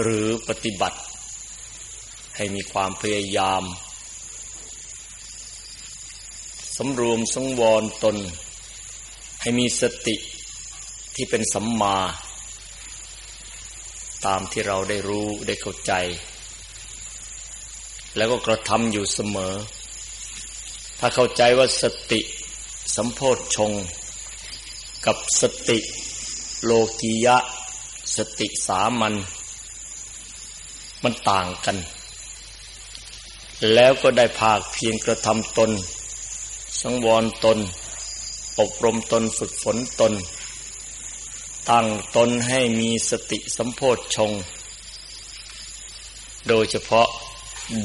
หรือปฏิบัติ ให้มีความพยายามสำรวมสังวรตน ให้มีสติที่เป็นสัมมา ตามที่เราได้รู้ได้เข้าใจ แล้วก็กระทำอยู่เสมอ ถ้าเข้าใจว่าสติสัมโพธชง กับสติโลกียะ สติสามัญมันต่างกัน แล้วก็ได้ภาคเพียงกระทำตน สังวรตน อบรมตนฝึกฝนตน ตั้งตนให้มีสติสัมโพธชง โดยเฉพาะ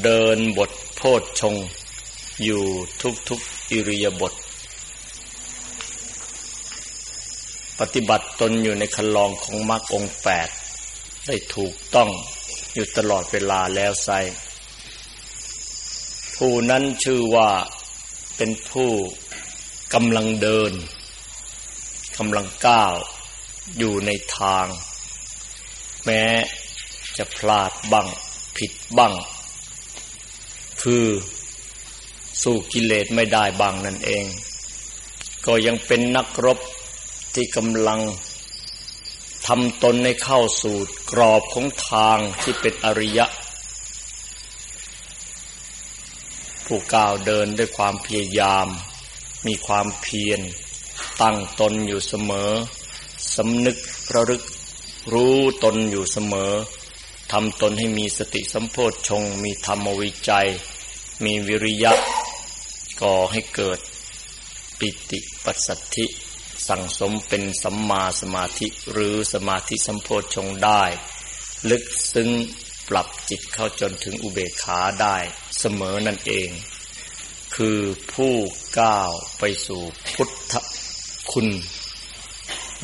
เดินบทโพธชง อยู่ทุกๆอิริยาบถปฏิบัติตนอยู่ในคันลองของมรรคองแปดได้ถูกต้องอยู่ตลอดเวลาแล้วไซผู้นั้นชื่อว่าเป็นผู้กำลังเดินกำลังก้าว อยู่ในทาง แม้จะพลาดบ้างผิดบ้าง คือสู้กิเลสไม่ได้บ้างนั่นเอง ก็ยังเป็นนักรบที่กำลังทำตนในเข้าสู่กรอบของทางที่เป็นอริยะ ผู้ก้าวเดินด้วยความพยายาม มีความเพียรตั้งตนอยู่เสมอ สำนึกระลึกรู้ตนอยู่เสมอทำตนให้มีสติสัมโพธชง มีธรรมวิจัย มีวิริยะก่อให้เกิดปิติปัสสัทธิ สั่งสมเป็นสัมมาสมาธิหรือสมาธิสัมโพชฌงได้ ลึกซึ้งปรับจิตเข้าจนถึงอุเบกขาได้เสมอนั่นเอง คือผู้ก้าวไปสู่พุทธคุณ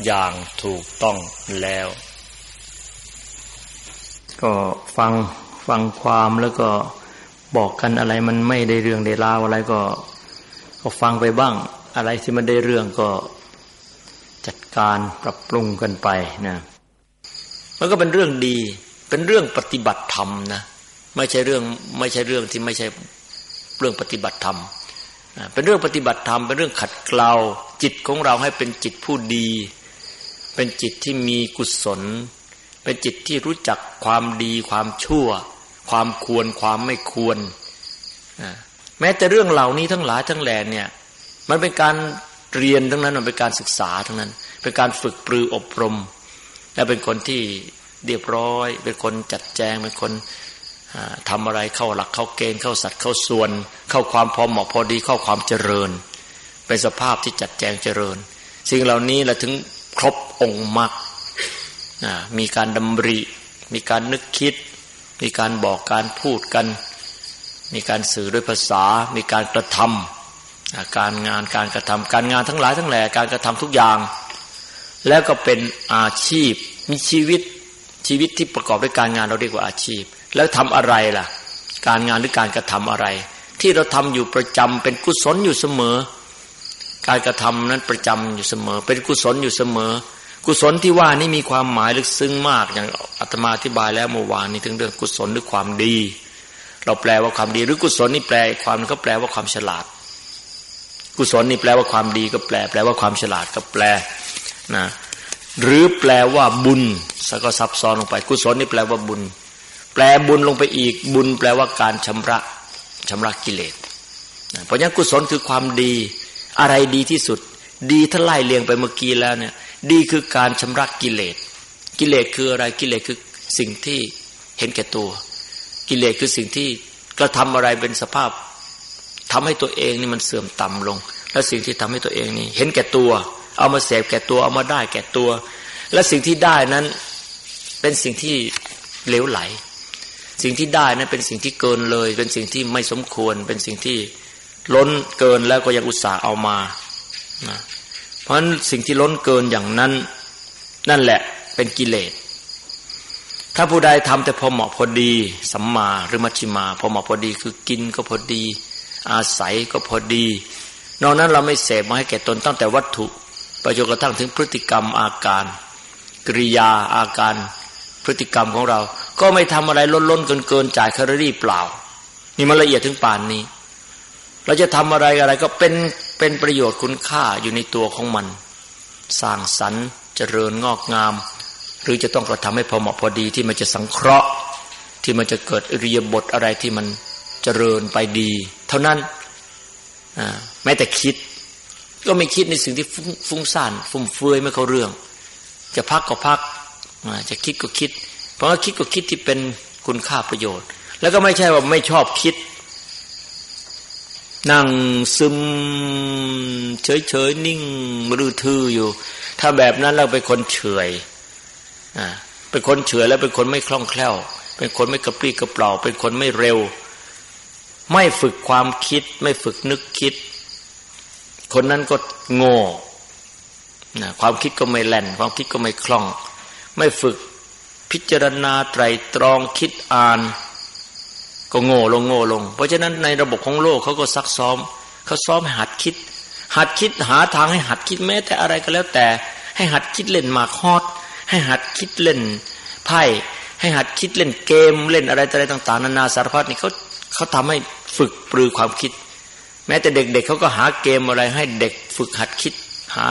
อย่างถูกต้องแล้ว ก็ฟังฟังความแล้วก็บอกกันอะไรมันไม่ได้เรื่องได้ราวอะไรก็ ก็ฟังไปบ้าง อะไรที่มันได้เรื่องก็จัดการปรับปรุงกันไปนะมันก็เป็นเรื่องดี เป็นเรื่องปฏิบัติธรรมนะไม่ใช่เรื่องไม่ใช่เรื่องที่ไม่ใช่เรื่องปฏิบัติธรรมเป็นเรื่องปฏิบัติธรรมเป็นเรื่องขัดเกลาจิตของเราให้เป็นจิตผู้ดี เป็นจิตที่มีกุศล เป็นจิตที่รู้จักความดีความชั่ว ความควรความไม่ควร แม้แต่เรื่องเหล่านี้ทั้งหลายทั้งแหล่เนี่ย มันเป็นการเรียนทั้งนั้นมันเป็นการศึกษาทั้งนั้น เป็นการฝึกปรืออบรม และเป็นคนที่เรียบร้อย เป็นคนจัดแจงเป็นคนทำอะไรเข้าหลักเข้าเกณฑ์เข้าสัตว์เข้าส่วน เข้าความพอเหมาะพอดีเข้าความเจริญ เป็นสภาพที่จัดแจงเจริญ สิ่งเหล่านี้เราถึง ครบองค์มรรคมีการดำริ มีการนึกคิด มีการบอกการพูดกัน มีการสื่อด้วยภาษา มีการกระทำการงานการกระทำการงานทั้งหลายทั้งแหล่การกระทำทุกอย่าง แล้วก็เป็นอาชีพมีชีวิตชีวิตที่ประกอบด้วยการงานเราเรียกว่าอาชีพ แล้วทำอะไรล่ะ การงานหรือการกระทำอะไร ที่เราทำอยู่ประจำเป็นกุศลอยู่เสมอ การกระทำนั้นประจำอยู่เสมอ เป็นกุศลอยู่เสมอ กุศลที่ว่านี่มีความหมายลึกซึ้งมากอย่างอาตมาอธิบายแล้วเมื่อวานนี้ถึงเรื่องกุศลหรือความดี เราแปลว่าความดีหรือกุศลนี่แปลความก็แปลว่าความฉลาด กุศลนี่แปลว่าความดีก็แปล แปลว่าความฉลาดก็แปลนะหรือแปลว่าบุญสัก็ซับซ้อนลงไป กุศลนี่แปลว่าบุญ แปลบุญลงไปอีกบุญ แปลว่าการชำระชำระกิเลสเพราะงั้นกุศลคือความดี อะไรดีที่สุด ดีถ้าไล่เลียงไปเมื่อกี้แล้วเนี่ย ดีคือการชำระกิเลส กิเลสคืออะไรกิเลสคือสิ่งที่เห็นแก่ตัว กิเลสคือสิ่งที่กระทำอะไรเป็นสภาพทำให้ตัวเองนี่มันเสื่อมต่ำลง และสิ่งที่ทำให้ตัวเองนี่ เห็นแก่ตัว เอามาเสพแก่ตัวเอามาได้แก่ตัว และสิ่งที่ได้นั้นเป็นสิ่งที่เลวไหล สิ่งที่ได้นั้นเป็นสิ่งที่เกินเลย เป็นสิ่งที่ไม่สมควรเป็นสิ่งที่ ล้นเกินแล้วก็ยังอุตส่าห์เอามานะเพราะฉะนั้นสิ่งที่ล้นเกินอย่างนั้น นั่นแหละเป็นกิเลส ถ้าผู้ใดทำแต่พอเหมาะพอดีสัมมาหรือมัชฌิมา พอเหมาะพอดีคือกินก็พอดี อาศัยก็พอดี นอกนั้นเราไม่เสพมาให้แก่ตนตั้งแต่วัตถุไปจนกระทั่งถึงพฤติกรรมอาการ กริยาอาการพฤติกรรมของเรา ก็ไม่ทำอะไรล้นล้นเกินเกินจ่ายแคลอรี่เปล่า นี่มันละเอียดถึงป่านนี้ เราจะทำอะไรอะไรก็เป็นเป็นประโยชน์คุณค่าอยู่ในตัวของมัน สร้างสรรค์เจริญงอกงาม หรือจะต้องกระทำให้พอเหมาะพอดีที่มันจะสังเคราะห์ ที่มันจะเกิดอริยบทอะไรที่มันเจริญไปดี เท่านั้นแม้แต่คิด ก็ไม่คิดในสิ่งที่ฟุ้งซ่านฟุ่มเฟือยไม่เข้าเรื่อง จะพักก็พักจะคิดก็คิด เพราะว่าคิดก็คิดที่เป็นคุณค่าประโยชน์ แล้วก็ไม่ใช่ว่าไม่ชอบคิด นั่งซึมเฉยเฉยนิ่งมือทื่ออยู่ ถ้าแบบนั้นเราเป็นคนเฉยอ่าเป็นคนเฉยแล้วเป็นคนไม่คล่องแคล่ว เป็นคนไม่กระปรี้กระเปร่า เป็นคนไม่เร็ว ไม่ฝึกความคิด ไม่ฝึกนึกคิด คนนั้นก็โง่นะความคิดก็ไม่แล่น ความคิดก็ไม่คล่อง ไม่ฝึกพิจารณาไตรตรองคิดอ่าน ก็โง่ลงโง่ลง เพราะฉะนั้นในระบบของโลกเขาก็ซักซ้อมเขาซ้อมให้หัดคิด หัดคิดหาทางให้หัดคิดแม้แต่อะไรก็แล้วแต่ ให้หัดคิดเล่นหมากฮอด ให้หัดคิดเล่นไพ่ให้หัดคิดเล่นเกมเล่นอะไรอะไรต่าง ๆ นานาสารพัดนี่เขาเขาทำให้ฝึกปรือความคิด แม้แต่เด็กๆเเขาก็หาเกมอะไรให้เด็กฝึกหัดคิด หา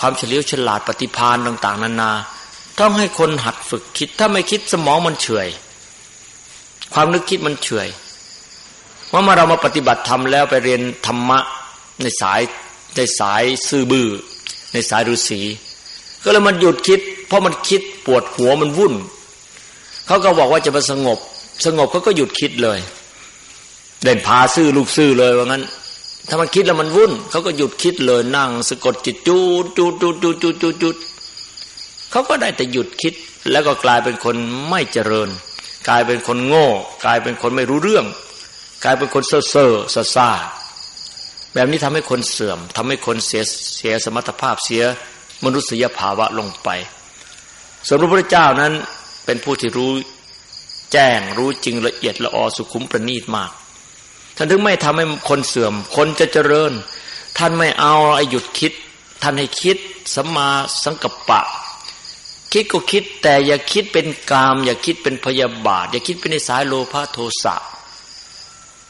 ความเฉลียวฉลาดปฏิพานต่าง ๆ นานา ต้องให้คนหัดฝึกคิด ถ้าไม่คิดสมองมันเฉย ความนึกคิดมันเฉยว่ามาเรามาปฏิบัติธรรมแล้วไปเรียนธรรมะในสายในสายซื่อบือ้อในสายฤาษีก็เลยมันหยุดคิด เพราะมันคิดปวดหัวมันวุ่นเขาก็บอกว่าจะมาสงบ สงบเขาก็หยุดคิดเลย เด่นพาซื่อลูกซื่อเลยว่างั้น ถ้ามันคิดแล้วมันวุ่นเขาก็หยุดคิดเลยนั่งสะกดจิตจูดจูดจูดจูดจูดจูดจูดเขาก็ได้แต่หยุดคิด แล้วก็กลายเป็นคนไม่เจริญ กลายเป็นคนโง่ กลายเป็นคนไม่รู้เรื่อง กลายเป็นคนเซ่อเซ่อซาซาแบบนี้ทำให้คนเสื่อมทำให้คนเสียเสียสมรรถภาพเสียมนุษยภาวะลงไป ส่วนพระพุทธเจ้านั้นเป็นผู้ที่รู้แจ้งรู้จริงละเอียดละออสุขุมประณีตมาก ท่านถึงไม่ทำให้คนเสื่อม คนจะเจริญ ท่านไม่เอาไอ้หยุดคิด ท่านให้คิดสัมมาสังกัปปะ คิดก็คิดแต่อย่าคิดเป็นกาม อย่าคิดเป็นพยาบาท อย่าคิดเป็นในสายโลภะโทสะ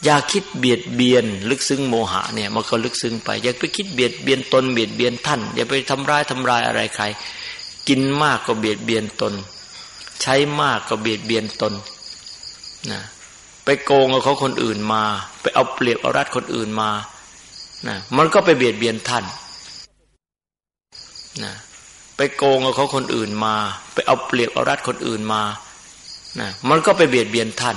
อย่าคิดเบียดเบียน ลึกซึ้งโมหะเนี่ยมันก็ลึกซึ้งไป อย่าไปคิดเบียดเบียนตนเบียดเบียนท่าน อย่าไปทำร้ายทำลายอะไรใคร กินมากก็เบียดเบียนตน ใช้มากก็เบียดเบียนตนนะไปโกงเอาเขาคนอื่นมา ไปเอาเปรียบเอารัดคนอื่นมานะมันก็ไปเบียดเบียนท่านนะ ไปโกงเอาเขาคนอื่นมา ไปเอาเปรียบเอารัดคนอื่นมานะมันก็ไปเบียดเบียนท่าน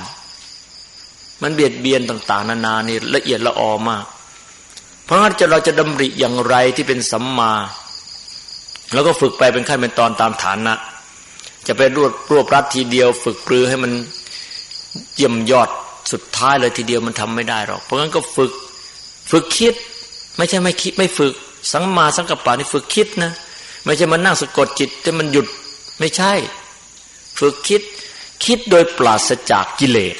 มันเบียดเบียนต่าง ๆ นานานี่ละเอียดละออมาก เพราะงั้นจะเราจะดำริอย่างไรที่เป็นสัมมา แล้วก็ฝึกไปเป็นขั้นเป็นตอนตามฐานะ จะไปรวบรวบรัดทีเดียว ฝึกปรือให้มันเยี่ยมยอดสุดท้ายเลยทีเดียวมันทำไม่ได้หรอก เพราะงั้นก็ฝึก ฝึกคิด ไม่ใช่ไม่คิดไม่ฝึก สังมาสังกัปปะนี่ฝึกคิดนะ ไม่ใช่มันนั่งสะกดจิตแต่มันหยุดไม่ใช่ ฝึกคิดคิดโดยปราศจากกิเลส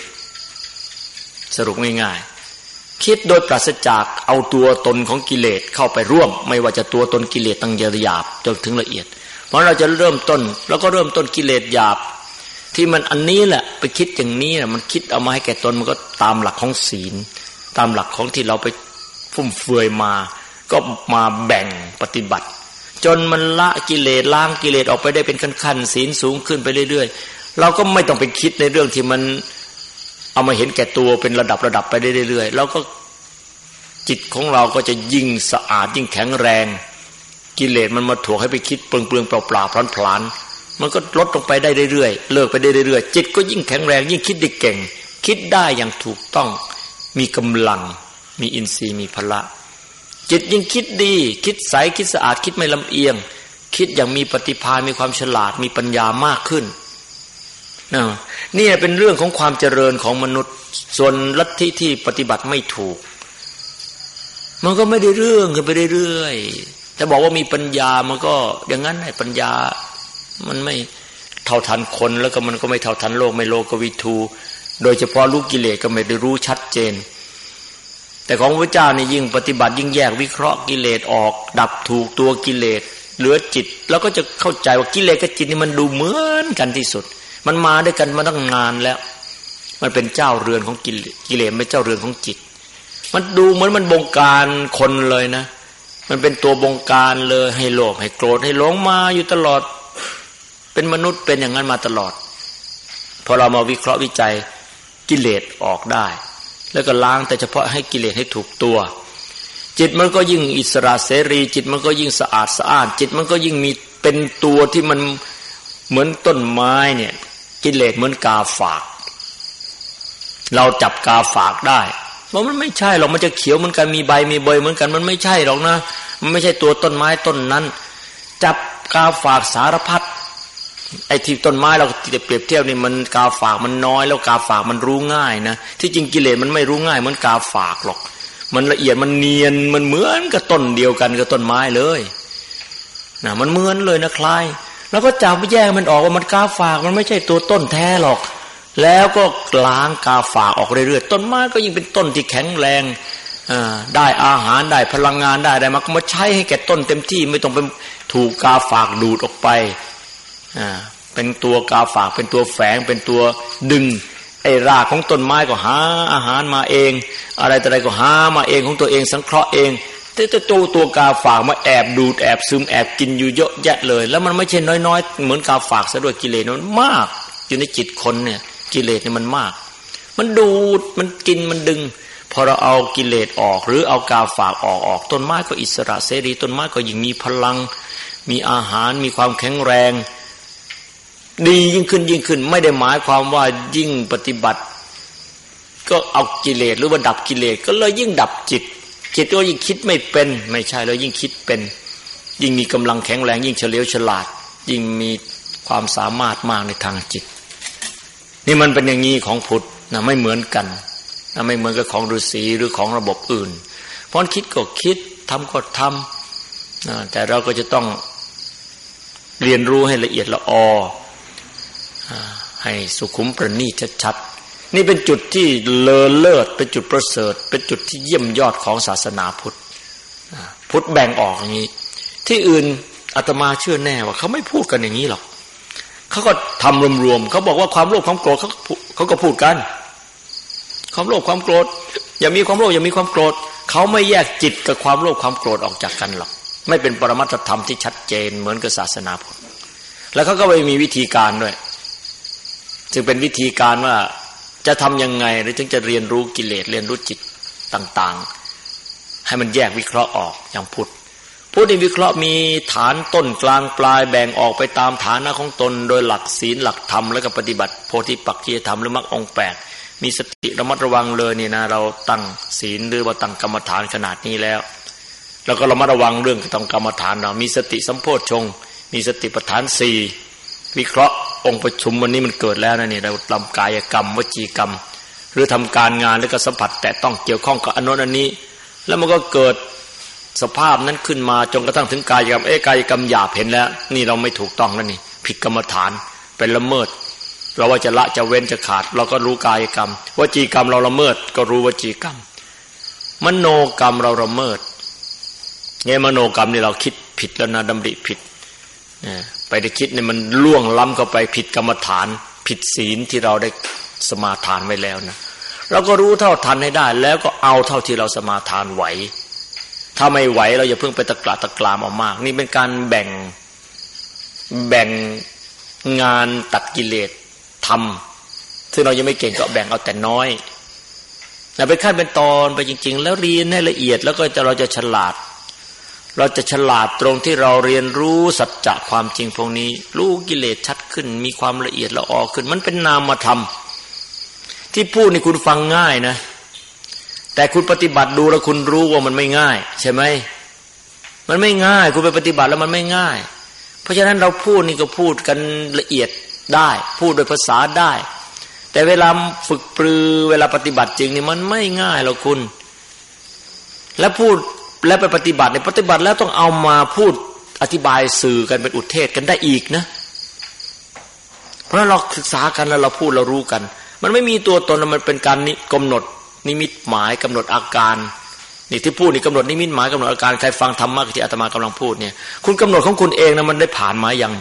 สรุปง่ายๆ คิดโดยปราศจากเอาตัวตนของกิเลสเข้าไปร่วม ไม่ว่าจะตัวตนกิเลสตั้งหยาบจนถึงละเอียด เพราะเราจะเริ่มต้น แล้วก็เริ่มต้นกิเลสหยาบ ที่มันอันนี้แหละไปคิดอย่างนี้นะมันคิดเอามาให้แก่ตนมันก็ตามหลักของศีล ตามหลักของที่เราไปฟุ่มเฟือยมา ก็มาแบ่งปฏิบัติ จนมันละกิเลสล้างกิเลสออกไปได้เป็นขั้นๆศีลสูงขึ้นไปเรื่อยๆ เราก็ไม่ต้องไปคิดในเรื่องที่มันเอามาเห็นแก่ตัวเป็นระดับระดับไปเรื่อยๆแล้วก็จิตของเราก็จะยิ่งสะอาดยิ่งแข็งแรง กิเลสมันมาถ่วงให้ไปคิดเปลืองเปลืองเปล่าเปล่าพลันพลันมันก็ลดลงไปได้เรื่อยๆเลิกไปได้เรื่อยๆจิตก็ยิ่งแข็งแรง ยิ่งคิดได้เก่ง คิดได้อย่างถูกต้อง มีกำลัง มีอินทรีย์มีพละ จิตยิ่งคิดดี คิดใสคิดสะอาดคิดไม่ลำเอียง คิดอย่างมีปฏิภาณมีความฉลาดมีปัญญามากขึ้นนี่เป็นเรื่องของความเจริญของมนุษย์ ส่วนลัทธิที่ปฏิบัติไม่ถูก มันก็ไม่ได้เรื่องกันไปเรื่อยๆแต่บอกว่ามีปัญญามันก็อย่างนั้นไอ้ปัญญา มันไม่เท่าทันคนแล้วก็มันก็ไม่เท่าทันโลกไม่โลกวิทู โดยเฉพาะลูกกิเลสก็ไม่ได้รู้ชัดเจน แต่ของพระเจ้านี่ยิ่งปฏิบัติยิ่งแยกวิเคราะห์กิเลสออก ดับถูกตัวกิเลสเหลือจิต แล้วก็จะเข้าใจว่ากิเลสกับจิตนี่มันดูเหมือนกันที่สุด มันมาด้วยกันมาตั้งนานแล้ว มันเป็นเจ้าเรือนของกิเลสไม่เจ้าเรือนของจิต มันดูเหมือนมันบงการคนเลยนะ มันเป็นตัวบงการเลยให้โลภให้โกรธให้หลงมาอยู่ตลอด เป็นมนุษย์เป็นอย่างนั้นมาตลอดพอเรามาวิเคราะห์วิจัยกิเลสออกได้ แล้วก็ล้างแต่เฉพาะให้กิเลสให้ถูกตัว จิตมันก็ยิ่งอิสระเสรี จิตมันก็ยิ่งสะอาดสะอาด จิตมันก็ยิ่งมีเป็นตัวที่มันเหมือนต้นไม้เนี่ยกิเลสเหมือนกาฝาก เราจับกาฝากได้ว่ามันไม่ใช่หรอกมันจะเขียวเหมือนกันมีใบมีใบเหมือนกันมันไม่ใช่หรอกนะมันไม่ใช่ตัวต้นไม้ต้นนั้น จับกาฝากสารพัด ไอ้ที่ต้นไม้เราเปรียบเทียบนี่มันกาฝากมันน้อย แล้วกาฝากมันรู้ง่ายนะที่จริงกิเลสมันไม่รู้ง่ายเหมือนกาฝากหรอก มันละเอียดมันเนียนมันเหมือนกับต้นเดียวกันกับต้นไม้เลยนะมันเหมือนเลยนะคล้าย แล้วก็จับแยกมันออกว่ามันกาฝากมันไม่ใช่ตัวต้นแท้หรอก แล้วก็ล้างกาฝากออกเรื่อยๆต้นไม้ก็ยิ่งเป็นต้นที่แข็งแรงได้อาหารได้พลังงานได้ได้มาก็มาใช้ให้แก่ต้นเต็มที่ไม่ต้องเป็นถูกกาฝากดูดออกไป อ่าเป็นตัวกาฝากเป็นตัวแฝงเป็นตัวดึงไอ้รากของต้นไม้ก็หาอาหารมาเอง อะไรแต่อะไรก็หามาเองของตัวเองสังเคราะห์เองแต่ตัวตัวกาฝากมาแอบดูดแอบซึมแอบกินอยู่เยอะแยะเลย แล้วมันไม่ใช่น้อยๆ เหมือนกาฝากซะด้วยกิเลสมันมากอยู่ในจิตคนเนี่ยกิเลสเนี่ยมันมาก มันดูดมันกินมันดึง พอเราเอากิเลสออก หรือเอากาฝากออกออกต้นไม้ก็อิสระเสรีต้นไม้ก็ยิ่งมีพลัง มีอาหารมีความแข็งแรง ดียิ่งขึ้นยิ่งขึ้น ไม่ได้หมายความว่ายิ่งปฏิบัติ ก็เอากิเลสหรือว่าดับกิเลสก็เลยยิ่งดับจิต จิตก็ยิ่งคิดไม่เป็น ไม่ใช่แล้วยิ่งคิดเป็น ยิ่งมีกำลังแข็งแรง ยิ่งเฉลียวฉลาด ยิ่งมีความสามารถมากในทางจิต นี่มันเป็นอย่างนี้ของพุทธนะไม่เหมือนกันนะไม่เหมือนกับของฤาษีหรือของระบบอื่น เพราะคิดก็คิดทำก็ทำนะแต่เราก็จะต้องเรียนรู้ให้ละเอียดละออ ให้สุขุมประณีตชัดๆนี่เป็นจุดที่เลอเลิศเป็นจุดประเสริฐ เป็นจุดที่เยี่ยมยอดของศาสนาพุทธพุทธแบ่งออกอย่างนี้ ที่อื่นอาตมาเชื่อแน่ว่าเขาไม่พูดกันอย่างนี้หรอกเขาก็ทำรวมๆเขาบอกว่าความโลภความโกรธเขาเขาก็พูดกัน ความโลภความโกรธ อย่ามีความโลภอย่ามีความโกรธเขาไม่แยกจิตกับความโลภความโกรธออกจากกันหรอกไม่เป็นปรมัตธรรมที่ชัดเจนเหมือนกับศาสนาพุทธแล้วเขาก็ไม่มีวิธีการด้วย จึงเป็นวิธีการว่าจะทำยังไงหรือถึงจะเรียนรู้กิเลสเรียนรู้จิตต่าง ๆ ให้มันแยกวิเคราะห์ออกอย่างพุทธพุทธวิเคราะห์มีฐานต้นกลางปลายแบ่งออกไปตามฐานะของตน โดยหลักศีลหลักธรรมแล้วก็ปฏิบัติโพธิปักจีธรรมหรือมรรคองแปดมีสติระมัดระวังเลยนี่นะเราตั้งศีลหรือว่าตั้งกรรมฐานขนาดนี้แล้ว แล้วก็ระมัดระวังเรื่องต้องกรรมฐานเรามีสติสัมโพชฌงมีสติปัฏฐานสี่วิเคราะห์ องค์ประชุมวันนี้มันเกิดแล้วนะนี่เราทำกายกรรม วจีกรรม หรือทำการงานแล้วก็สัมผัสแต่ต้องเกี่ยวข้องกับอนนันนี้ แล้วมันก็เกิดสภาพนั้นขึ้นมาจนกระทั่งถึงกายกรรมเอ้กายกรรมหยาบเห็นแล้ว นี่เราไม่ถูกต้องแล้วนี่ ผิดกรรมฐานเป็นละเมิด เราว่าจะละจะเว้นจะขาด เราก็รู้กายกรรม วจีกรรมเราละเมิด ก็รู้วจีกรรม มโนกรรมเราละเมิดเนี่ยมโนกรรมนี่เราคิดผิดแล้วนะดำริผิด ไปได้คิดเนี่ยมันล่วงล้ำเข้าไปผิดกรรมฐาน ผิดศีลที่เราได้สมาทานไว้แล้วนะเราก็รู้เท่าทันให้ได้ แล้วก็เอาเท่าที่เราสมาทานไหว ถ้าไม่ไหวเราอย่าเพิ่งไปตะกละตะกรามออกมาก นี่เป็นการแบ่งแบ่งงานตัดกิเลสทำซึ่งเรายังไม่เก่งก็แบ่งเอาแต่น้อยแต่เป็นขั้นเป็นตอนไปจริง ๆ แล้วเรียนให้ละเอียดแล้วก็จะเราจะฉลาด เราจะฉลาดตรงที่เราเรียนรู้สัจจะความจริงพวกนี้ รู้กิเลสชัดขึ้น มีความละเอียดละออขึ้น มันเป็นนามธรรม ที่พูดนี่คุณฟังง่ายนะ แต่คุณปฏิบัติดูแล้วคุณรู้ว่ามันไม่ง่าย ใช่ไหมมันไม่ง่าย คุณไปปฏิบัติแล้วมันไม่ง่าย เพราะฉะนั้นเราพูดนี่ก็พูดกันละเอียดได้ พูดโดยภาษาได้ แต่เวลาฝึกปรือเวลาปฏิบัติจริงนี่มันไม่ง่ายหรอกคุณ และพูด แล้วไปปฏิบัติในปฏิบัติแล้วต้องเอามาพูดอธิบายสื่อกันเป็นอุทเทศกันได้อีกนะ เพราะเราศึกษากันแล้วเราพูดเรารู้กัน มันไม่มีตัวตนมันเป็นการนิกำหนด นิมิตหมายกำหนดอาการนี่ที่พูดนี่กำหนดนิมิตหมายกำหนดอาการใครฟังธรรมะที่อาตมากำลังพูดเนี่ย คุณกำหนดของคุณเองนะมันได้ผ่านมาอย่าง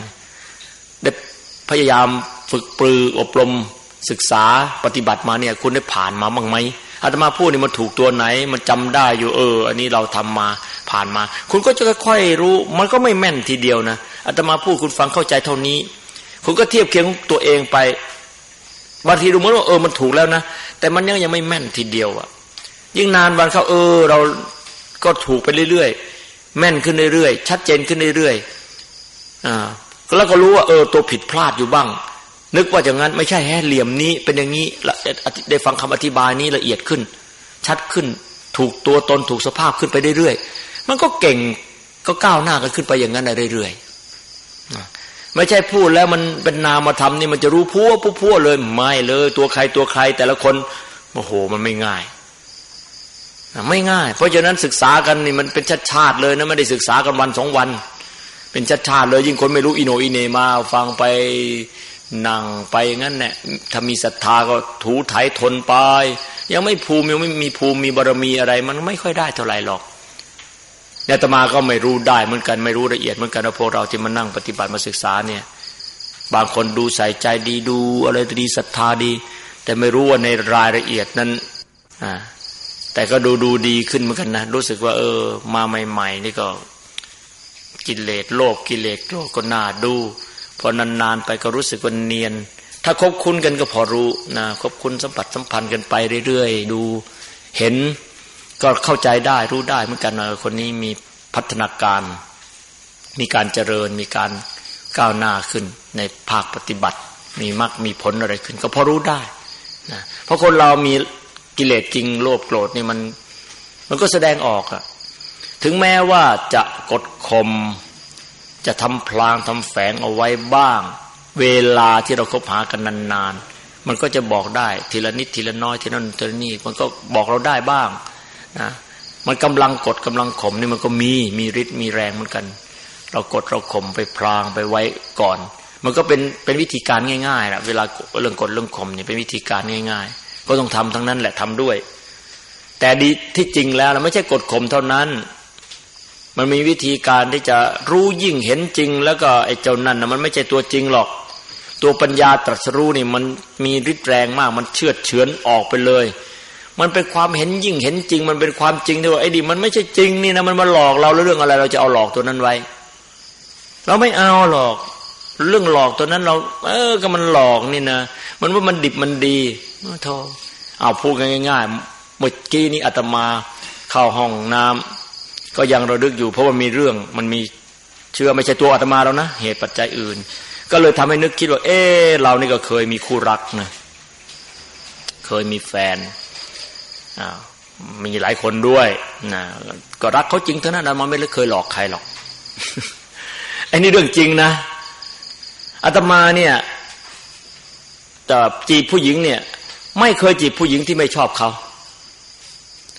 ได้พยายามฝึกปรืออบรมศึกษาปฏิบัติมาเนี่ย คุณได้ผ่านมาบ้างไหม อาตมาพูดนี่มันถูกตัวไหน มันจำได้อยู่เออ อันนี้เราทำมาผ่านมา คุณก็จะค่อยๆรู้ มันก็ไม่แม่นทีเดียวนะอาตมาพูดคุณฟังเข้าใจเท่านี้ คุณก็เทียบเคียงตัวเองไปบางทีดูเหมือนว่าเออมันถูกแล้วนะแต่มันยังยังไม่แม่นทีเดียวอะยิ่งนานวันเข้าเออ เราก็ถูกไปเรื่อยๆแม่นขึ้นเรื่อยๆชัดเจนขึ้นเรื่อยๆอ่าแล้วก็รู้ว่าเออตัวผิดพลาดอยู่บ้าง นึกว่าอย่างนั้นไม่ใช่แฮเหลี่ยมนี้เป็นอย่างนี้ได้ฟังคำอธิบายนี้ละเอียดขึ้น ชัดขึ้นถูกตัวตนถูกสภาพขึ้นไปเรื่อยๆมันก็เก่งก็ก้าวหน้ากันขึ้นไปอย่างนั้นเรื่อยๆไม่ใช่พูดแล้วมันเป็นนามธรรมนี่มันจะรู้พัวพัวเลยไม่เลย ตัวใครตัวใครแต่ละคนโอ้โหมันไม่ง่ายไม่ง่าย เพราะฉะนั้นศึกษากันนี่มันเป็นชาติชาติเลยนะไม่ได้ศึกษากันวันสองวัน เป็นชาติชาติเลยยิ่งคนไม่รู้อิโนอิเนมา ฟังไป นั่งไปงั้นแหละถ้ามีศรัทธาก็ถูไถทนไป ยังไม่ภูมิยังไม่มีภูมิมีบารมีอะไร มันไม่ค่อยได้เท่าไหร่หรอกเนี่ยตมาก็ไม่รู้ได้เหมือนกันไม่รู้ละเอียดเหมือนกันนะพวกเราที่มานั่งปฏิบัติมาศึกษาเนี่ย บางคนดูใส่ใจดีดูอะไรดีศรัทธาดี แต่ไม่รู้ว่าในรายละเอียดนั้นอ่าแต่ก็ดูดูดีขึ้นเหมือนกันนะรู้สึกว่า เออ มาใหม่ ๆ นี่ก็กิเลสโลภกิเลสโลภก็น่าดู พอนานๆไปก็รู้สึกว่าเนียน ถ้าคบคุ้นกันก็พอรู้นะคบคุ้นสัมผัสสัมพันธ์กันไปเรื่อยๆ ดูเห็นก็เข้าใจได้รู้ได้เหมือนกันว่าคนนี้มีพัฒนาการ มีการเจริญ มีการก้าวหน้าขึ้นในภาคปฏิบัติ มีมรรคมีผลอะไรขึ้น ก็พอรู้ได้นะเพราะคนเรามีกิเลสจริงโลภโกรธนี่มัน มันก็แสดงออกอะถึงแม้ว่าจะกดข่ม จะทำพลางทำแฝงเอาไว้บ้าง เวลาที่เราคบหากันนานๆ มันก็จะบอกได้ทีละนิดทีละน้อยทีนั้นทีละนี่มันก็บอกเราได้บ้างนะมันกำลังกดกำลังข่มนี่มันก็มีมีฤทธิ์มีแรงเหมือนกัน เรากดเราข่มไปพลางไปไว้ก่อน มันก็เป็นเป็นวิธีการง่ายๆแหละเวลาเรื่องกดเรื่องข่มเนี่ยเป็นวิธีการง่าย ๆ ก็ต้องทำทั้งนั้นแหละทำด้วย แต่ดีที่จริงแล้วเราไม่ใช่กดข่มเท่านั้น มันมีวิธีการที่จะรู้ยิ่งเห็นจริง แล้วก็ไอ้เจ้านั่นนะมันไม่ใช่ตัวจริงหรอก ตัวปัญญาตรัสรู้นี่มันมีฤทธิ์แรงมาก มันเชื่อเฉือนออกไปเลย มันเป็นความเห็นยิ่งเห็นจริง มันเป็นความจริงที่ว่าไอ้ดิมันไม่ใช่จริงนี่นะมันมาหลอกเราแล้วเรื่องอะไร เราจะเอาหลอกตัวนั้นไว้ เราไม่เอาหรอก เรื่องหลอกตัวนั้นเรา เออก็มันหลอกนี่นะมันว่ามันดิบมันดีโทเอาพูดง่ายๆเมื่อกี้นี้อาตมาเข้าห้องน้ำ ก็ยังระลึกอยู่เพราะว่ามีเรื่องมันมีเชื่อไม่ใช่ตัวอาตมาแล้วนะเหตุปัจจัยอื่น ก็เลยทำให้นึกคิดว่า เออเรานี่ก็เคยมีคู่รักนะเคยมีแฟนมีหลายคนด้วยนะก็รักเขาจริงเท่านั้นอาตมาไม่เคยหลอกใครหรอกไอ้นี่เรื่องจริงนะอาตมาเนี่ยจีบผู้หญิงเนี่ย ไม่เคยจีบผู้หญิงที่ไม่ชอบเขา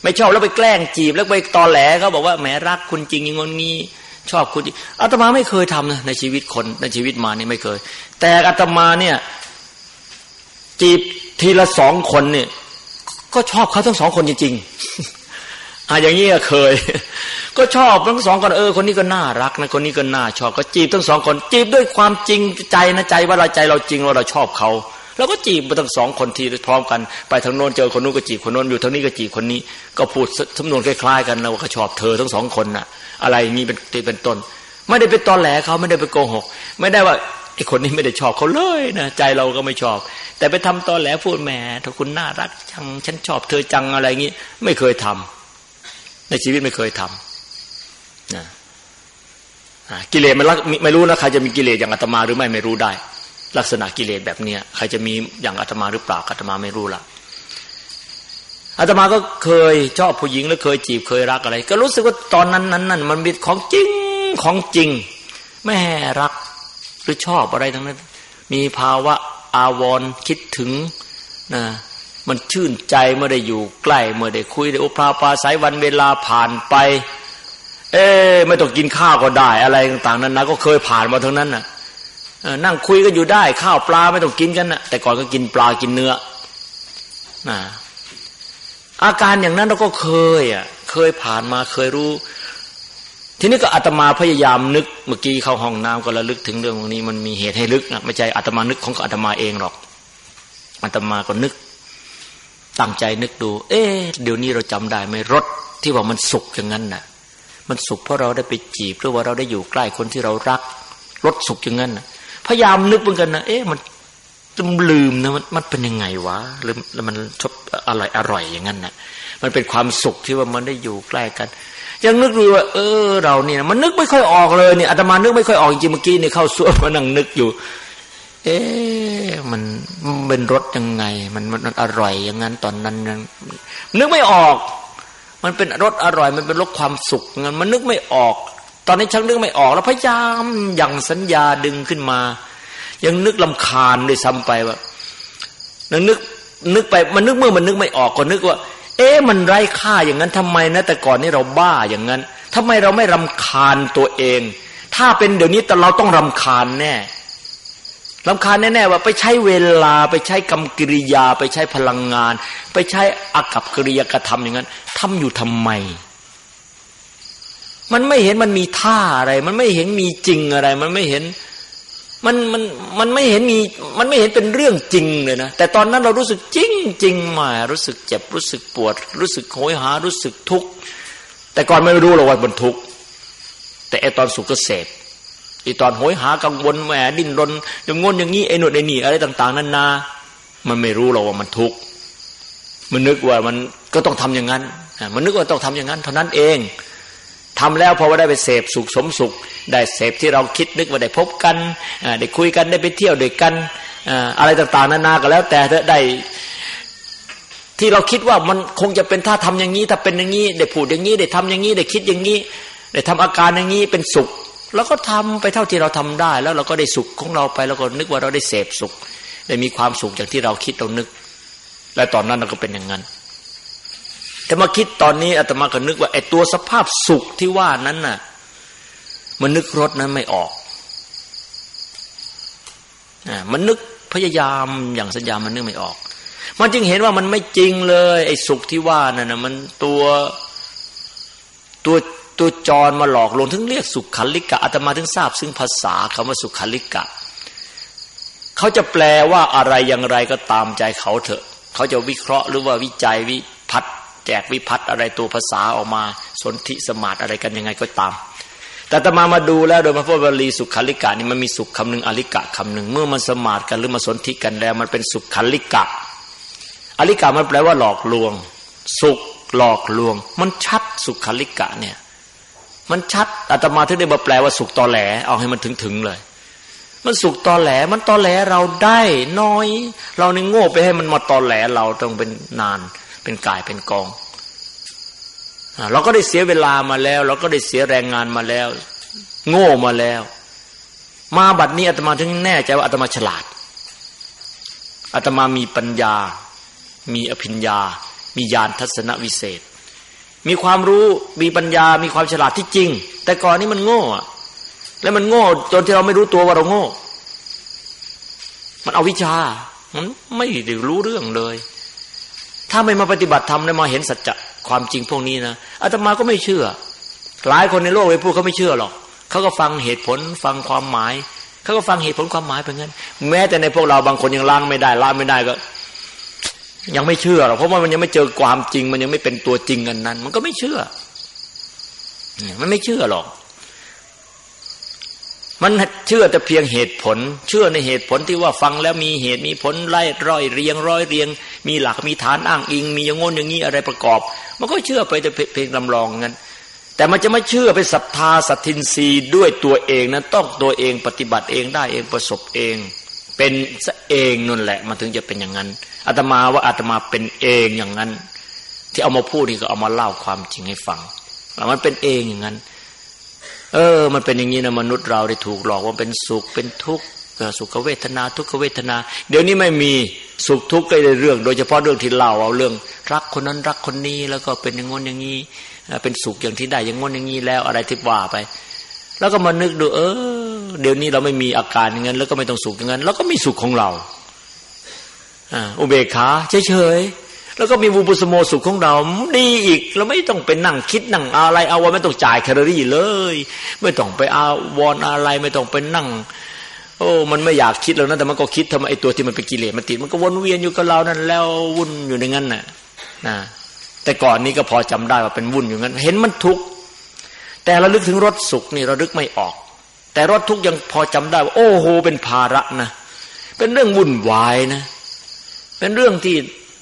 ไม่ชอบแล้วไปแกล้งจีบแล้วไปตอแหลเขาบอกว่าแหมรักคุณจริงอย่างงี้ชอบคุณอาตมาไม่เคยทำนะในชีวิตคนในชีวิตมานี่ไม่เคย แต่อาตมาเนี่ย จีบทีละสองคนเนี่ย ก็ชอบเขาทั้งสองคนจริงๆอ่าอย่างนี้เคย ก็ชอบทั้งสองคนเออ คนนี้ก็น่ารักนะคนนี้ก็น่าชอบก็จีบทั้งสองคน จีบด้วยความจริงใจนะใจว่าเราใจเราจริงเราเราชอบเขา แล้วก็จีบมาทั้งสองคนทีพร้อมกัน ไปทางโน้นเจอคนนู้นก็จีบคนโน้นอยู่ทางนี้ก็จีบคนนี้ ก็พูดสำนวนคล้ายๆกันนะว่าเขาชอบเธอทั้งสองคนน่ะ อะไรนี้เป็นเป็นต้น ไม่ได้เป็นตอนแหลเขาไม่ได้ไปโกหก ไม่ได้ว่าไอ้คนนี้ไม่ได้ชอบเขาเลยนะใจเราก็ไม่ชอบ แต่ไปทำตอนแหลพูดแหมถ้าคุณน่ารักจังฉันชอบเธอจังอะไรอย่างนี้ไม่เคยทำในชีวิตไม่เคยทำนะกิเลสมันรักไม่รู้นะใครจะมีกิเลสอย่างอาตมาหรือไม่ไม่รู้ได้ ลักษณะกิเลสแบบเนี้ยใครจะมีอย่างอาตมาหรือเปล่าอาตมาไม่รู้ละอาตมาก็เคยชอบผู้หญิงแล้วเคยจีบเคยรักอะไร ก็รู้สึกว่าตอนนั้นนั้นนั่นมันเป็นของจริงของจริงแม่รักหรือชอบอะไรทั้งนั้น มีภาวะอาวรคิดถึงนะมันชื่นใจเมื่อได้อยู่ใกล้เมื่อได้คุยได้อุปราปาสายวันเวลาผ่านไป เอ๊ไม่ต้องกินข้าวก็ได้อะไรต่างๆนั้นนะก็เคยผ่านมาทั้งนั้นน่ะ นั่งคุยกันอยู่ได้ข้าวปลาไม่ต้องกินกันนะแต่ก่อนก็กินปลากินเนื้อนะอาการอย่างนั้นเราก็เคยอะเคยผ่านมาเคยรู้ ทีนี้ก็อาตมาพยายามนึก เมื่อกี้เข้าห้องน้ำก็ระลึกถึงเรื่องนี้มันมีเหตุให้ลึกนะไม่ใช่อาตมานึกของอาตมาเองหรอกอาตมาก็นึก ตั้งใจนึกดู เอ๊เดี๋ยวนี้เราจำได้ไหมรถที่ว่ามันสุขอย่างนั้นน่ะ มันสุขเพราะเราได้ไปจีบหรือว่าเราได้อยู่ใกล้คนที่เรารักรถสุขอย่างนั้นน่ะ พยายามนึกเหมือนกันนะเอ๊ะมันจำลืมนะมันมันเป็นยังไงวะหรือแล้วมันชอบอร่อยอร่อยอย่างนั้นนะมันเป็นความสุขที่ว่ามันได้อยู่ใกล้กัน ยังนึกดูว่า เออ เราเนี่ยมันนึกไม่ค่อยออกเลยเนี่ยอาตมานึกไม่ค่อยออกจริงเมื่อกี้เนี่ยเข้าสวดมานั่งนึกอยู่ เอ๊ะมันเป็นรสยังไง มันมันอร่อยอย่างนั้นตอนนั้นนึกไม่ออก มันเป็นรสอร่อย มันเป็นรสความสุขงั้นมันนึกไม่ออก ตอนนี้ชักนึกไม่ออกแล้วพยายามยังสัญญาดึงขึ้นมา ยังนึกลำคาญด้วยซ้ำไปว่านึกนึกไปมันนึกเมื่อมันนึกไม่ออกก็นึกว่า เอ๊ะมันไร้ค่าอย่างนั้นทำไมนะแต่ก่อนนี้เราบ้าอย่างนั้นทำไมเราไม่รำคาญตัวเอง ถ้าเป็นเดี๋ยวนี้แต่เราต้องรำคาญแน่ลำคาญแน่ๆว่าไปใช้เวลาไปใช้กรรมกิริยา ไปใช้พลังงาน ไปใช้อากับกิริยากระทำอย่างนั้นทำอยู่ทำไม มันไม่เห็นมันมีท่าอะไร มันไม่เห็นมีจริงอะไร มันไม่เห็น มันมันมันไม่เห็นมี มันไม่เห็นเป็นเรื่องจริงเลยนะ แต่ตอนนั้นเรารู้สึกจริงจริงมารู้สึกเจ็บรู้สึกปวด รู้สึกโหยหา รู้สึกทุกข์แต่ก่อนไม่รู้หรอกว่ามันทุกข์แต่ไอตอนสุขก็เสพอีตอนโหยหากังวลแหมดิ้นรนอย่างงนอย่างนี้ไอหนวดไอ้นี่อะไรต่าง ๆนั่นนา มันไม่รู้หรอกว่ามันทุกข์มันนึกว่ามันก็ต้องทำอย่างนั้นมันนึกว่าต้องทำอย่างนั้น เท่านั้นเอง ทำแล้วพอว่าได้ไปเสพสุขสมสุข ได้เสพที่เราคิดนึกว่าได้พบกันได้คุยกันได้ไปเที่ยวด้วยกันอะไรต่างๆนานาก็แล้ว แต่ได้ที่เราคิดว่ามันคงจะเป็นถ้าทำอย่างนี้ ถ้าเป็นอย่างนี้ได้พูดอย่างนี้ได้ทำอย่างนี้ได้คิดอย่างนี้ ได้ทำอาการอย่างนี้เป็นสุขเราก็ทำไปเท่าที่เราทำได้ แล้วเราก็ได้สุขของเราไปแล้วก็นึกว่าเราได้เสพสุข ได้มีความสุขอย่างที่เราคิดเรานึก และตอนนั้นเราก็เป็นอย่างนั้น แต่มาคิดตอนนี้อาตมาก็นึกว่าไอ้ตัวสภาพสุขที่ว่านั้นน่ะ มันนึกรสนั้นไม่ออกอมันนึกพยายามอย่างสัญญามันนึกไม่ออก มันจึงเห็นว่ามันไม่จริงเลย ไอ้สุขที่ว่านั่นนะมันตัวตัวตัวจรมาหลอกลวงถึงเรียกสุขขันลิกะอาตมาถึงทราบ ซึ่งภาษาคำว่าสุขขันลิกะเขาจะแปลว่าอะไรอย่างไรก็ตามใจเขาเถอะ เขาจะวิเคราะห์หรือว่าวิจัยวิพัฒ แจกวิพัฒอะไรตัวภาษาออกมา สนธิสมาธิอะไรกันยังไงก็ตาม แต่ตมามาดูแล้วโดยพระพุทธบาลีสุขขัลิกะนี่มันมีสุขคำหนึ่งอลิกะคำหนึ่งเมื่อมันสมาธิกันหรือมาสนธิกันแล้วมันเป็นสุขขัลิกะ อลิกะมันแปลว่าหลอกลวง สุขหลอกลวง มันชัดสุขขัลิกะเนี่ย มันชัดอาตมาถึงได้มาแปลว่าสุขตอแหล เอาให้มันถึงถึงเลยมันสุขตอแหล มันตอแหลเราได้น้อย เราในโง่ไปให้มันมาตอแหลเราต้องเป็นนาน เป็นกายเป็นกองเราก็ได้เสียเวลามาแล้ว เราก็ได้เสียแรงงานมาแล้ว โง่มาแล้ว มาบัดนี้อาตมาถึงแน่ใจว่าอาตมาฉลาดอาตมามีปัญญา มีอภิญญา มีญาณทัศนวิเศษ มีความรู้มีปัญญา มีความฉลาดที่จริง แต่ก่อนนี้มันโง่อะแล้วมันโง่จนที่เราไม่รู้ตัวว่าเราโง่ มันเอาวิชา มันไม่ได้รู้เรื่องเลย ถ้าไม่มาปฏิบัติธรรมแล้วมาเห็นสัจจะความจริงพวกนี้นะอาตมาก็ไม่เชื่อ หลายคนในโลกเลยพูดเขาไม่เชื่อหรอกเขาก็ฟังเหตุผลฟังความหมายเขาก็ฟังเหตุผลความหมายไปงั้น แม้แต่ในพวกเราบางคนยังล้างไม่ได้ล้างไม่ได้ก็ ยังไม่เชื่อหรอกเพราะว่ามันยังไม่เจอความจริง มันยังไม่เป็นตัวจริงกันนั้น มันก็ไม่เชื่อมันไม่เชื่อหรอก มันเชื่อแต่เพียงเหตุผล เชื่อในเหตุผลที่ว่าฟังแล้วมีเหตุมีผลไล่ร้อยเรียงร้อยเรียง มีหลักมีฐานอ้างอิง มีอย่างงนอย่างนี้อะไรประกอบ มันก็เชื่อไปแต่เพียงลำลองงั้น แต่มันจะไม่เชื่อไปศรัทธาสัตทินรีด้วยตัวเองนั้นต้องตัวเองปฏิบัติเองได้เองประสบเอง เป็นเองนั่นแหละ มันถึงจะเป็นอย่างนั้นอาตมาว่าอาตมาเป็นเองอย่างนั้น ที่เอามาพูดนี่ก็เอามาเล่าความจริงให้ฟังแล้วมันเป็นเองอย่างนั้น เออ มันเป็นอย่างนี้นะมนุษย์เราได้ถูกหลอกว่าเป็นสุขเป็นทุกข์สุขเวทนา ทุกขเวทนา เดี๋ยวนี้ไม่มีสุขทุกข์ก็ในเรื่อง โดยเฉพาะเรื่องที่เล่าเอาเรื่อง รักคนนั้นรักคนนี้แล้วก็เป็นอย่างงนอย่างนี้เป็นสุขอย่างที่ได้อย่างงนอย่างนี้แล้วอะไรที่ว่าไป แล้วก็มานึกดู เออ เดี๋ยวนี้เราไม่มีอาการอย่างนั้นแล้วก็ไม่ต้องสุขอย่างนั้นแล้วก็มีสุขของเราอุเบกขาเฉยๆ แล้วก็มีบุปสโมสุขของเราดีอีก เราไม่ต้องไปนั่งคิดนั่งอะไร เอาว่าไม่ต้องจ่ายแคลอรี่เลย ไม่ต้องไปอาวอนอะไร ไม่ต้องไปนั่ง โอ้ มันไม่อยากคิดแล้วนะแต่มันก็คิดทำไมไอตัวที่มันเป็นกิเลสมันติด มันก็วนเวียนอยู่กับเรานั่นแล้ววุ่นอยู่ในงั้นน่ะนะแต่ก่อนนี้ก็พอจำได้ว่าเป็นวุ่นอยู่งั้น เห็นมันทุกข์แต่เราลึกถึงรสสุขนี่เราลึกไม่ออก แต่รสทุกข์ยังพอจำได้ว่าโอ้โหเป็นภาระนะเป็นเรื่องวุ่นวายนะ เป็นเรื่องที่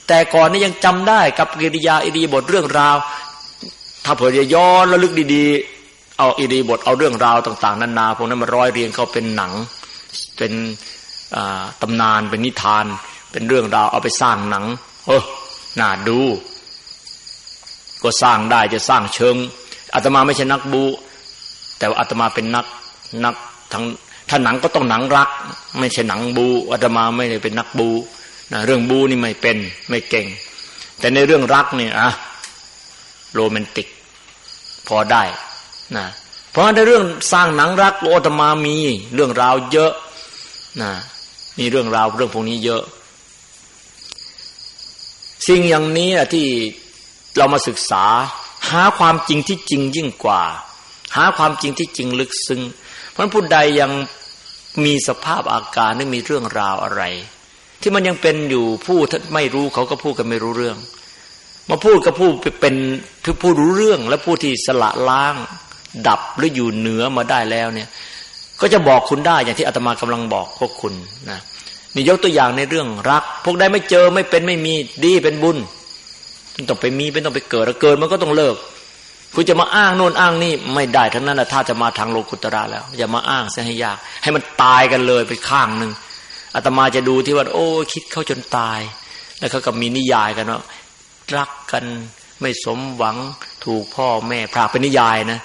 แต่ก่อนนี้ยังจำได้กับกิริยาอิริบทเรื่องราว ถ้าเผื่อจะย้อนระลึกดีๆ เอาอิริบทเอาเรื่องราวต่าง ๆนานาพวกนั้นมาร้อยเรียงเขาเป็นหนัง เป็นตำนานเป็นนิทาน เป็นเรื่องราวเอาไปสร้างหนัง เออน่าดู ก็สร้างได้จะสร้างเชิงอาตมาไม่ใช่นักบู แต่ว่าอาตมาเป็นนักนักทั้งถ้าหนังก็ต้องหนังรัก ไม่ใช่หนังบูอาตมาไม่ได้เป็นนักบู นะเรื่องบูนี่ไม่เป็นไม่เก่ง แต่ในเรื่องรักเนี่ยอะโรแมนติก พอได้นะเพราะในเรื่องสร้างหนังรักโอตมามี เรื่องราวเยอะนะมีเรื่องราวเรื่องพวกนี้เยอะ สิ่งอย่างนี้ที่เรามาศึกษา หาความจริงที่จริงยิ่งกว่า หาความจริงที่จริงลึกซึ้งเพราะผู้ใดยังมีสภาพอาการหรือมีเรื่องราวอะไร ที่มันยังเป็นอยู่ผู้ไม่รู้เขาก็พูดกันไม่รู้เรื่อง มาพูดก็พูดเป็นผู้รู้เรื่องและผู้ที่สละล้าง ดับหรืออยู่เหนือมาได้แล้วเนี่ย ก็จะบอกคุณได้อย่างที่อาตมากำลังบอกพวกคุณนะนี่ยกตัวอย่างในเรื่องรัก พวกใดไม่เจอไม่เป็นไม่มีดีเป็นบุญต้องไปมีเป็นต้องไปเกิดแล้วเกิดมันก็ต้องเลิก คุณจะมาอ้างโน่นอ้างนี่ไม่ได้ทั้งนั้นแหละถ้าจะมาทางโลกุตระแล้ว อย่ามาอ้างเสียให้ยาก ให้มันตายกันเลยไปข้างหนึ่ง อาตมาจะดูที่ว่า โอ้ คิดเข้าจนตาย แล้วเขาก็มีนิยายกันว่ารักกันไม่สมหวัง ถูกพ่อแม่พราเป็นนิยายนะ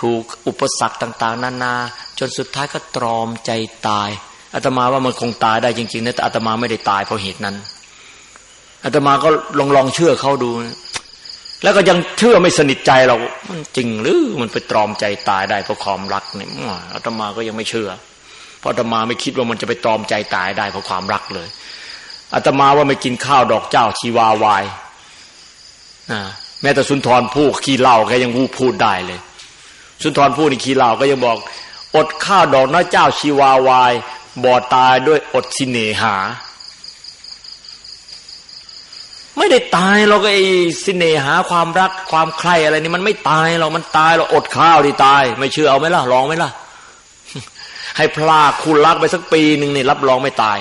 ถูกอุปสรรคต่าง ๆ นานา จนสุดท้ายก็ตรอมใจตายอาตมาว่ามันคงตายได้จริงๆนะแต่อาตมาไม่ได้ตายเพราะเหตุนั้นอาตมาก็ลองลองเชื่อเขาดู แล้วก็ยังเชื่อไม่สนิทใจเรามันจริงหรือมันไปตรอมใจตายได้เพราะความรักเนี่ยอาตมาก็ยังไม่เชื่อ เพราะอาตมาไม่คิดว่ามันจะไปตอมใจตายได้เพราะความรักเลยอาตมาว่าไม่กินข้าวดอกเจ้าชีวาวายนะแม้แต่สุนทรภู่ขี้เหล้าแกยังวูพูดได้เลย สุนทรภู่นี่ขี้เหล้าก็ยังบอก อดข้าวดอกน้อยเจ้าชีวาวายบ่อตายด้วยอดสิเนหา ไม่ได้ตายเราก็ไอ้สิเนหาความรักความใคร่อะไรนี่มันไม่ตายเรามันตายเราอดข้าวที่ตาย ไม่เชื่อเอาไหมล่ะลองไหมล่ะ ให้พลาคุณรักไปสักปีหนึ่งนี่รับรองไม่ตาย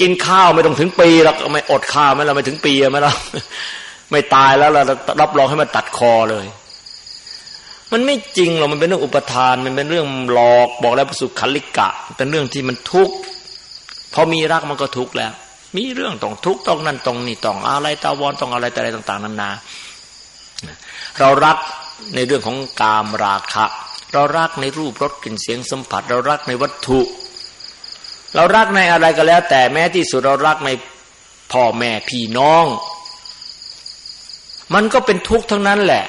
กินข้าวไม่ต้องถึงปีหรอกไม่อดข้าวไหมล่ะไม่ถึงปีไหมล่ะไม่ตายแล้วเรารับรองให้มันตัดคอเลย มันไม่จริงหรอกมันเป็นเรื่องอุปทาน มันเป็นเรื่องหลอกบอกแล้วประสุขันลิกะ เป็นเรื่องที่มันทุกข์พอมีรักมันก็ทุกข์แล้ว มีเรื่องต้องทุกข์ต้องนั่นต้องนี่ต้องอะไรตาวรต้องอะไรแต่อะไรต่าง ๆนานาเรารักในเรื่องของกามราคะ เรารักในรูปรสกลิ่นเสียงสัมผัส เรารักในวัตถุ เรารักในอะไรก็แล้ว แต่แม้ที่สุดเรารักในพ่อแม่พี่น้อง มันก็เป็นทุกข์ทั้งนั้นแหละ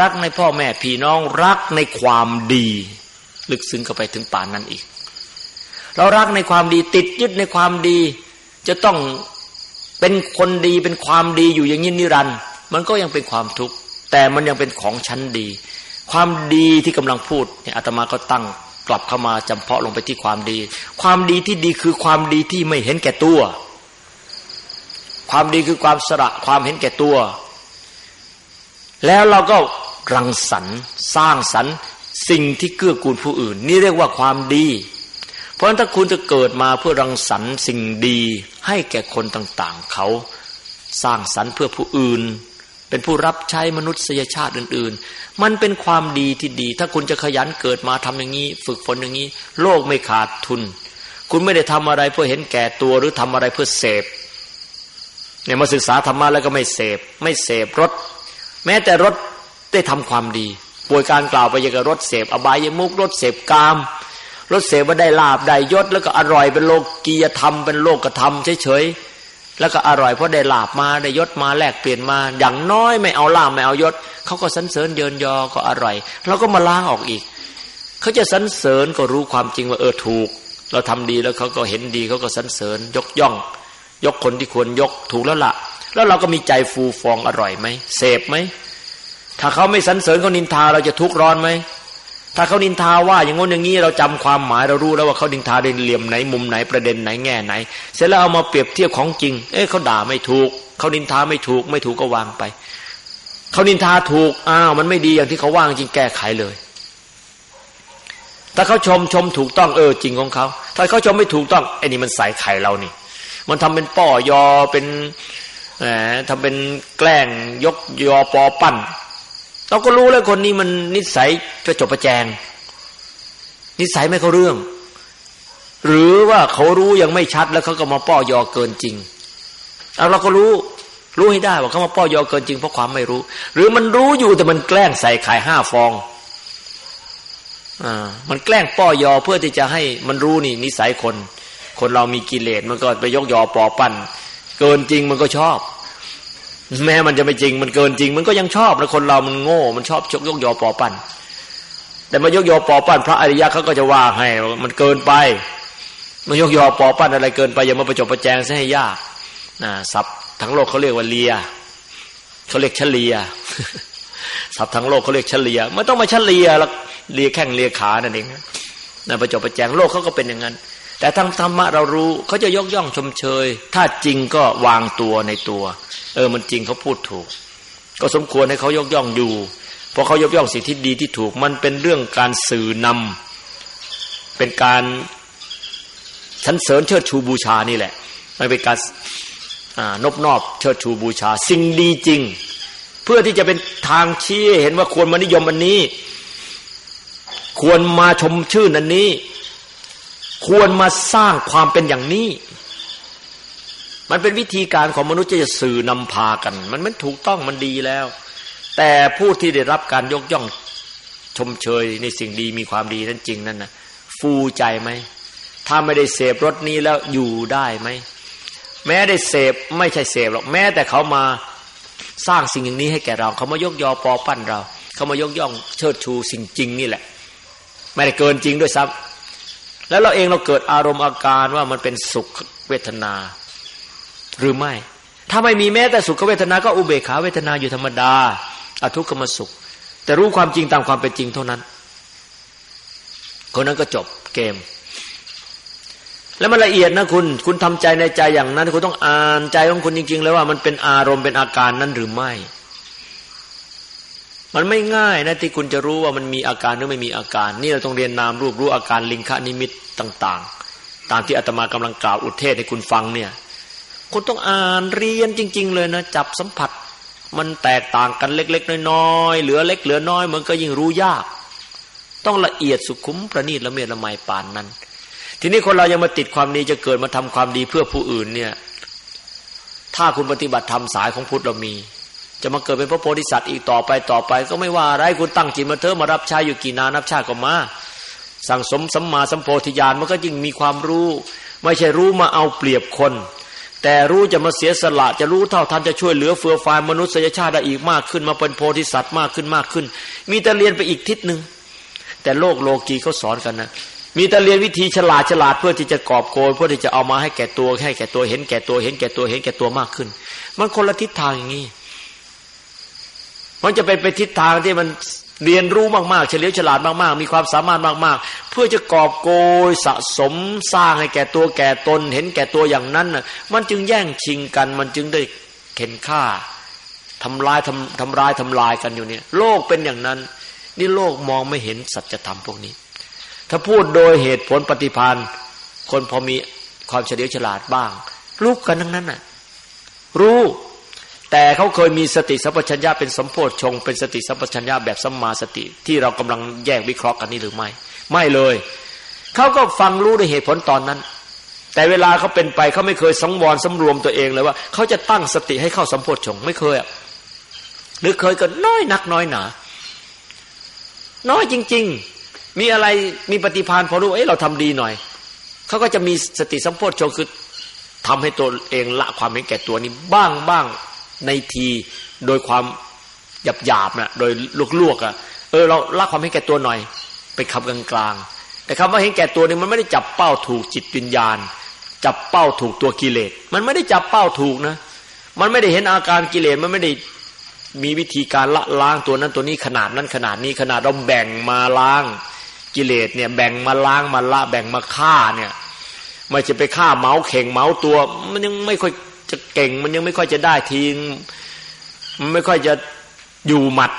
รักในพ่อแม่พี่น้องรักในความดี ลึกซึ้งเข้าไปถึงป่านนั้นอีก เรารักในความดีติดยึดในความดี จะต้องเป็นคนดีเป็นความดีอยู่อย่างนี้นิรันด์มันก็ยังเป็นความทุกข์แต่มันยังเป็นของชั้นดี ความดีที่กำลังพูดเนี่ยอาตมาก็ตั้งกลับเข้ามาจำเพาะลงไปที่ความดี ความดีที่ดีคือความดีที่ไม่เห็นแก่ตัว ความดีคือความสระความเห็นแก่ตัว แล้วเราก็รังสรรค์สร้างสรรค์สิ่งที่เกื้อกูลผู้อื่น นี่เรียกว่าความดี เพราะฉะนั้นถ้าคุณจะเกิดมาเพื่อรังสรรค์สิ่งดีให้แก่คนต่างๆ เขาสร้างสรรค์เพื่อผู้อื่น เป็นผู้รับใช้มนุษยชาติอื่น ๆ มันเป็นความดีที่ดี ถ้าคุณจะขยันเกิดมาทำอย่างนี้ ฝึกฝนอย่างนี้ โลกไม่ขาดทุน คุณไม่ได้ทำอะไรเพื่อเห็นแก่ตัวหรือทำอะไรเพื่อเสพเนี่ยมาศึกษาธรรมะแล้วก็ไม่เสพ ไม่เสพรถ แม้แต่รถได้ทำความดีป่วยการกล่าวไปยังกับรถเสพ อบายมุกรถเสพกามรสเสพว่าได้ลาบได้ยศแล้วก็อร่อยเป็นโลกียธรรมเป็นโลกธรรมเฉยๆ แล้วก็อร่อยเพราะได้ลาบมาได้ยศมาแลกเปลี่ยนมา อย่างน้อยไม่เอาลาบไม่เอายศเขาก็สรรเสริญเยินยอก็อร่อยเราก็มาล้างออกอีกเขาจะสรรเสริญก็รู้ความจริงว่าเออถูก เราทำดีแล้วเขาก็เห็นดีเขาก็สรรเสริญยกย่อง ยกคนที่ควรยกถูกแล้วละ่ะ แล้วเราก็มีใจฟูฟองอร่อยไหมเสพไหมถ้าเขาไม่สรรเสริญเขานินทาเราจะทุกข์ร้อนไหม ถ้าเขานินทาว่าอย่างงี้อย่างนี้เราจำความหมายเรารู้แล้วว่าเขานินทาในเหลี่ยมไหนมุมไหนประเด็นไหนแง่ไหน เสร็จแล้วเอามาเปรียบเทียบของจริง เอ๊ะเขาด่าไม่ถูกเขานินทาไม่ถูก ไม่ถูกก็วางไปเขานินทาถูกอ้าวมันไม่ดีอย่างที่เขาว่างจริงแก้ไขเลยถ้าเขาชมชมถูกต้องเออจริงของเขา ถ้าเขาชมไม่ถูกต้องไอ้นี่มันใส่ไข่เรานี่ มันทำเป็นป้อยอเป็นแหมทำเป็นแกล้งยกยอปอปั้น เราก็รู้แล้วคนนี้มันนิสัยประจบประแจง นิสัยไม่เข้าเรื่อง หรือว่าเขารู้ยังไม่ชัดแล้วเขาก็มาป้อยอเกินจริงเอาเราก็รู้ รู้ให้ได้ว่าเขามาป้อยอเกินจริงเพราะความไม่รู้ หรือมันรู้อยู่แต่มันแกล้งใส่ไข่ห้าฟองอ่ามันแกล้งป้อยอเพื่อที่จะให้มันรู้นี่ นิสัยคน คนเรามีกิเลสมันก็ไปยกยอปอปั้นเกินจริงมันก็ชอบ แม้มันจะไม่จริงมันเกินจริง มันก็ยังชอบแล้วคนเรามันโง่ มันชอบชกยกยอปอปั้นแต่มายกยอปอปั้นพระอริยะเขาก็จะว่าให้มันเกินไปมายกยอปอปั้นอะไรเกินไปอย่ามาประจบประแจงซะให้ยากนะศัพท์ทั้งโลกเขาเรียกว่าเลียเขาเรียกเฉลียศัพท์ทั้งโลกเขาเรียกเฉลียไม่ต้องมาเฉลียแล้วเลียแข้งเลียขานั่นเองนะประจบประแจงโลกเขาก็เป็นอย่างนั้น แต่ทางธรรมะเรารู้เขาจะยกย่องชมเชย ถ้าจริงก็วางตัวในตัว เออมันจริงเขาพูดถูก ก็สมควรให้เขายกย่องอยู่เพราะเขายกย่องสิ่งที่ดีที่ถูก มันเป็นเรื่องการสื่อนำเป็นการชั้นเสริญเชิดชูบูชานี่แหละมันเป็นการนบนอบเชิดชูบูชา สิ่งดีจริง เพื่อที่จะเป็นทางชี้เห็นว่าควรมานิยมอันนี้ ควรมาชมชื่นอันนี้ ควรมาสร้างความเป็นอย่างนี้ มันเป็นวิธีการของมนุษย์จะสื่อนำพากัน มันมันถูกต้องมันดีแล้ว แต่ผู้ที่ได้รับการยกย่องชมเชยในสิ่งดีมีความดีนั้นจริงนั่นนะฟูใจไหมถ้าไม่ได้เสพรสนี้แล้วอยู่ได้ไหมแม้ได้เสพไม่ใช่เสพหรอกแม้แต่เขามาสร้างสิ่งอย่างนี้ให้แก่เรา เขามายกยอปอปั้นเรา เขามายกย่องเชิดชูสิ่งจริงนี่แหละ ไม่ได้เกินจริงด้วยซ้ำ แล้วเราเองเราเกิดอารมณ์อาการว่ามันเป็นสุขเวทนา หรือไม่ ถ้าไม่มีแม้แต่สุขเวทนา ก็อุเบกขาเวทนาอยู่ธรรมดาอทุกขมสุข แต่รู้ความจริงตามความเป็นจริงเท่านั้น คนนั้นก็จบเกม แล้วมันละเอียดนะคุณ คุณทำใจในใจอย่างนั้น คุณต้องอ่านใจของคุณจริง ๆ แล้วว่ามันเป็นอารมณ์เป็นอาการนั้นหรือไม่ มันไม่ง่ายนะที่คุณจะรู้ว่ามันมีอาการหรือไม่มีอาการ นี่เราต้องเรียนนามรูปรู้อาการลิงคานิมิตต่าง ๆ ตามที่อาตมากำลังกล่าวอุเทศให้คุณฟังเนี่ย คุณต้องอ่านเรียนจริง ๆ เลยนะจับสัมผัส มันแตกต่างกันเล็ก ๆ น้อยๆเหลือเล็กเหลือน้อยมันก็ยิ่งรู้ยาก ต้องละเอียดสุขุมประณีตละเมียดละไมปานนั้น ทีนี้คนเรายังมาติดความดีจะเกิดมาทำความดีเพื่อผู้อื่นเนี่ย ถ้าคุณปฏิบัติธรรมสายของพุทธเรามี จะมาเกิดเป็นพระโพธิสัตว์อีกต่อไปต่อไป ก็ไม่ว่าไรคุณตั้งจิตมาเถอะมารับใช้อยู่กี่นานับชาติก็มาสั่งสมสัมมาสัมโพธิญาณมันก็ยิ่งมีความรู้ ไม่ใช่รู้มาเอาเปรียบคน แต่รู้จะมาเสียสละจะรู้เท่าทันจะช่วยเหลือเฟือฟายมนุษยชาติได้อีกมากขึ้น มาเป็นโพธิสัตว์มากขึ้นมากขึ้น มีแต่เรียนไปอีกทิศหนึ่งแต่โลกโลกีเขาสอนกันนะมีแต่เรียนวิธีฉลาดฉลาดเพื่อที่จะกอบโกยเพื่อที่จะเอามาให้แก่ตัวให้แก่ตัวเห็นแก่ตัวเห็นแก่ตัวเห็นแก่ตัวมากขึ้น มันคนละทิศทางอย่างนี้ มันจะเป็นไปทิศทางที่มันเรียนรู้มากๆ เฉลียวฉลาดมากๆ มีความสามารถมากๆ เพื่อจะกอบโกยสะสมสร้างให้แก่ตัวแก่ตน เห็นแก่ตัวอย่างนั้นน่ะมันจึงแย่งชิงกัน มันจึงได้เข็นฆ่าทำลายทำทำลายทำลายกันอยู่เนี่ย โลกเป็นอย่างนั้น นี่โลกมองไม่เห็นสัจธรรมพวกนี้ ถ้าพูดโดยเหตุผลปฏิพันธ์คนพอมีความเฉลียวฉลาดบ้าง รู้กันทั้งนั้นน่ะ รู้ แต่เขาเคยมีสติสัพพัญญาเป็นสมโพธชงเป็นสติสัพพัญญาแบบสัมมาสติ ที่เรากำลังแยกวิเคราะห์กันนี้หรือไม่ ไม่เลยเขาก็ฟังรู้ในเหตุผลตอนนั้น แต่เวลาเขาเป็นไปเขาไม่เคยสังวรสำรวมตัวเองเลยว่าเขาจะตั้งสติให้เข้าสัมโพธชงไม่เคยหรือเคยก็น้อยนักน้อยหนา น้อยจริง ๆ มีอะไรมีปฏิพานพอรู้เอ้เราทำดีหน่อยเขาก็จะมีสติสัมโพธชงคือทำให้ตัวเองละความเห็นแก่ตัวนี้บ้างบ้าง ในทีโดยความหยาบหยาบนะโดยลวกๆอะเออเราละความเห็นแก่ตัวหน่อยไปคำกลางๆแต่คำว่าเห็นแก่ตัวนี่มันไม่ได้จับเป้าถูกจิตวิญญาณ จับเป้าถูกตัวกิเลสมันไม่ได้จับเป้าถูกนะ มันไม่ได้เห็นอาการกิเลสมันไม่ได้มีวิธีการละล้างตัวนั้นตัวนี้ขนาดนั้นขนาดนี้ขนาดเราแบ่งมาล้างกิเลสเนี่ยแบ่งมาล้างมาละแบ่งมาฆ่าเนี่ยไม่จะไปฆ่าเมาส์เข่งเมาส์ตัว มันยังไม่ค่อย จะเก่ง มันยังไม่ค่อยจะได้ทีมันไม่ค่อยจะอยู่หมัด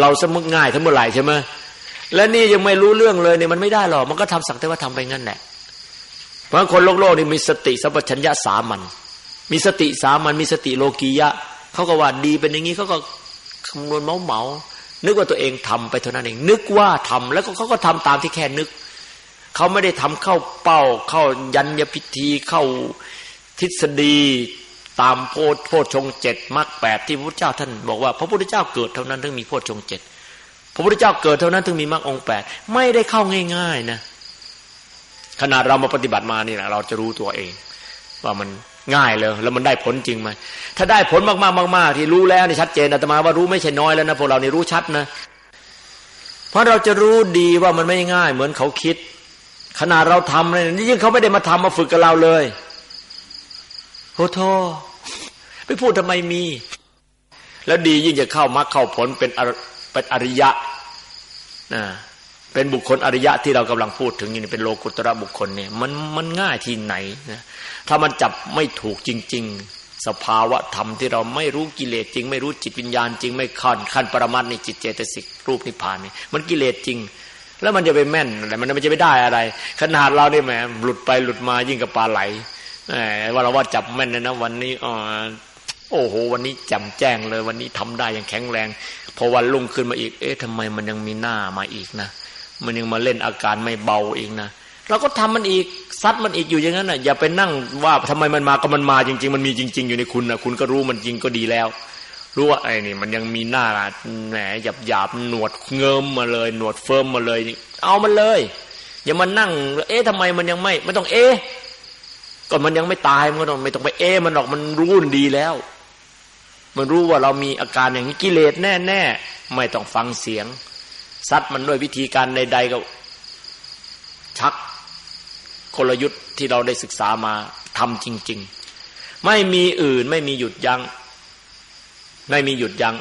เราสมกง่ายทั้งเมื่อไหร่ใช่ไหมและนี่ยังไม่รู้เรื่องเลยเนี่ยมันไม่ได้หรอกมันก็ทำสักแต่ว่าทำไปงั้นแหละ เพราะคนโลกโลกนี่มีสติสัพพัญญะสามัญมีสติสามัญมีสติโลกียะเขาก็ว่าดีเป็นอย่างนี้เขาก็คำนวณเมาเมานึกว่าตัวเองทำไปเท่านั้นเอง นึกว่าทำแล้วก็เขาก็ทำตามที่แค่นึกเขาไม่ได้ทำเข้าเป้าเข้ายัญญพิธีเข้า ทฤษฎีตามโพธโพชงเจ็ดมรรคแปดที่พระพุทธเจ้าท่านบอกว่าพระพุทธเจ้าเกิดเท่านั้นถึงมีโพชงเจ็ดพระพุทธเจ้าเกิดเท่านั้นถึงมีมรรคองแปดไม่ได้เข้าง่าย ๆนะขนาดเรามาปฏิบัติมานี่แหละเราจะรู้ตัวเอง ว่ามันง่ายเลย แล้วมันได้ผลจริงไหมถ้าได้ผลมากๆมากๆที่รู้แล้วนี่ชัดเจนอาตมาว่ารู้ไม่ใช่น้อยแล้วนะพวกเรานี่รู้ชัดนะ เพราะเราจะรู้ดีว่ามันไม่ง่าย เหมือนเขาคิด ขนาดเราทำเลยนี่ยิ่งเขาไม่ได้มาทำมาฝึกกับเราเลย โอ้โทไปพูดทำไมมี แล้วดียิ่งจะเข้ามรรคเข้าผลเป็นเป็นอริยะนะเป็นบุคคลอริยะที่เรากำลังพูดถึงนี่เป็นโลกุตระบุคคลเนี่ยมันมันง่ายที่ไหนนะถ้ามันจับไม่ถูกจริง ๆ สภาวะธรรมที่เราไม่รู้กิเลสจริง ไม่รู้จิตวิญญาณจริงไม่ขั้นขั้นปรมัตในจิตเจตสิกรูปนิพพานเนี่ยมันกิเลสจริง แล้วมันจะไปแม่นอะไรมันจะไปได้อะไร ขนาดเราเนี่ยแหมหลุดไปหลุดมายิ่งกับปลาไหล ว่าเราว่าจับแม่นเลยนะวันนี้อ๋อโอ้โห วันนี้จำแจ้งเลย วันนี้ทำได้อย่างแข็งแรงพอวันลุ่งขึ้นมาอีก เอ๊ะทำไมมันยังมีหน้ามาอีกนะมันยังมาเล่นอาการไม่เบาอีกนะเราก็ทำมันอีกซัดมันอีกอยู่อย่างนั้นน่ะอย่าไปนั่งว่าทำไมมันมาก็มันมาจริง ๆ มันมีจริง ๆ อยู่ในคุณนะคุณก็รู้มันจริงก็ดีแล้ว รู้ว่าไอ้นี่ มันยังมีหน้าแหมหยาบหยาบหนวดเงิมมาเลย หนวดเฟิร์มมาเลยเอามันเลย อย่ามานั่ง เอ๊ะทำไมมันยังไม่ไม่ต้องเอ๊ะ ก่อนมันยังไม่ตายมันก็ไม่ต้องไปเอ๊มันหรอกมันรู้ดีแล้ว มันรู้ว่าเรามีอาการอย่างนี้กิเลสแน่ๆไม่ต้องฟังเสียงซัดมันด้วยวิธีการใดๆก็ ชักกลยุทธ์ที่เราได้ศึกษามาทำจริง ๆ ไม่มีอื่นไม่มีหยุดยัง้งไม่มีหยุดยัง้ง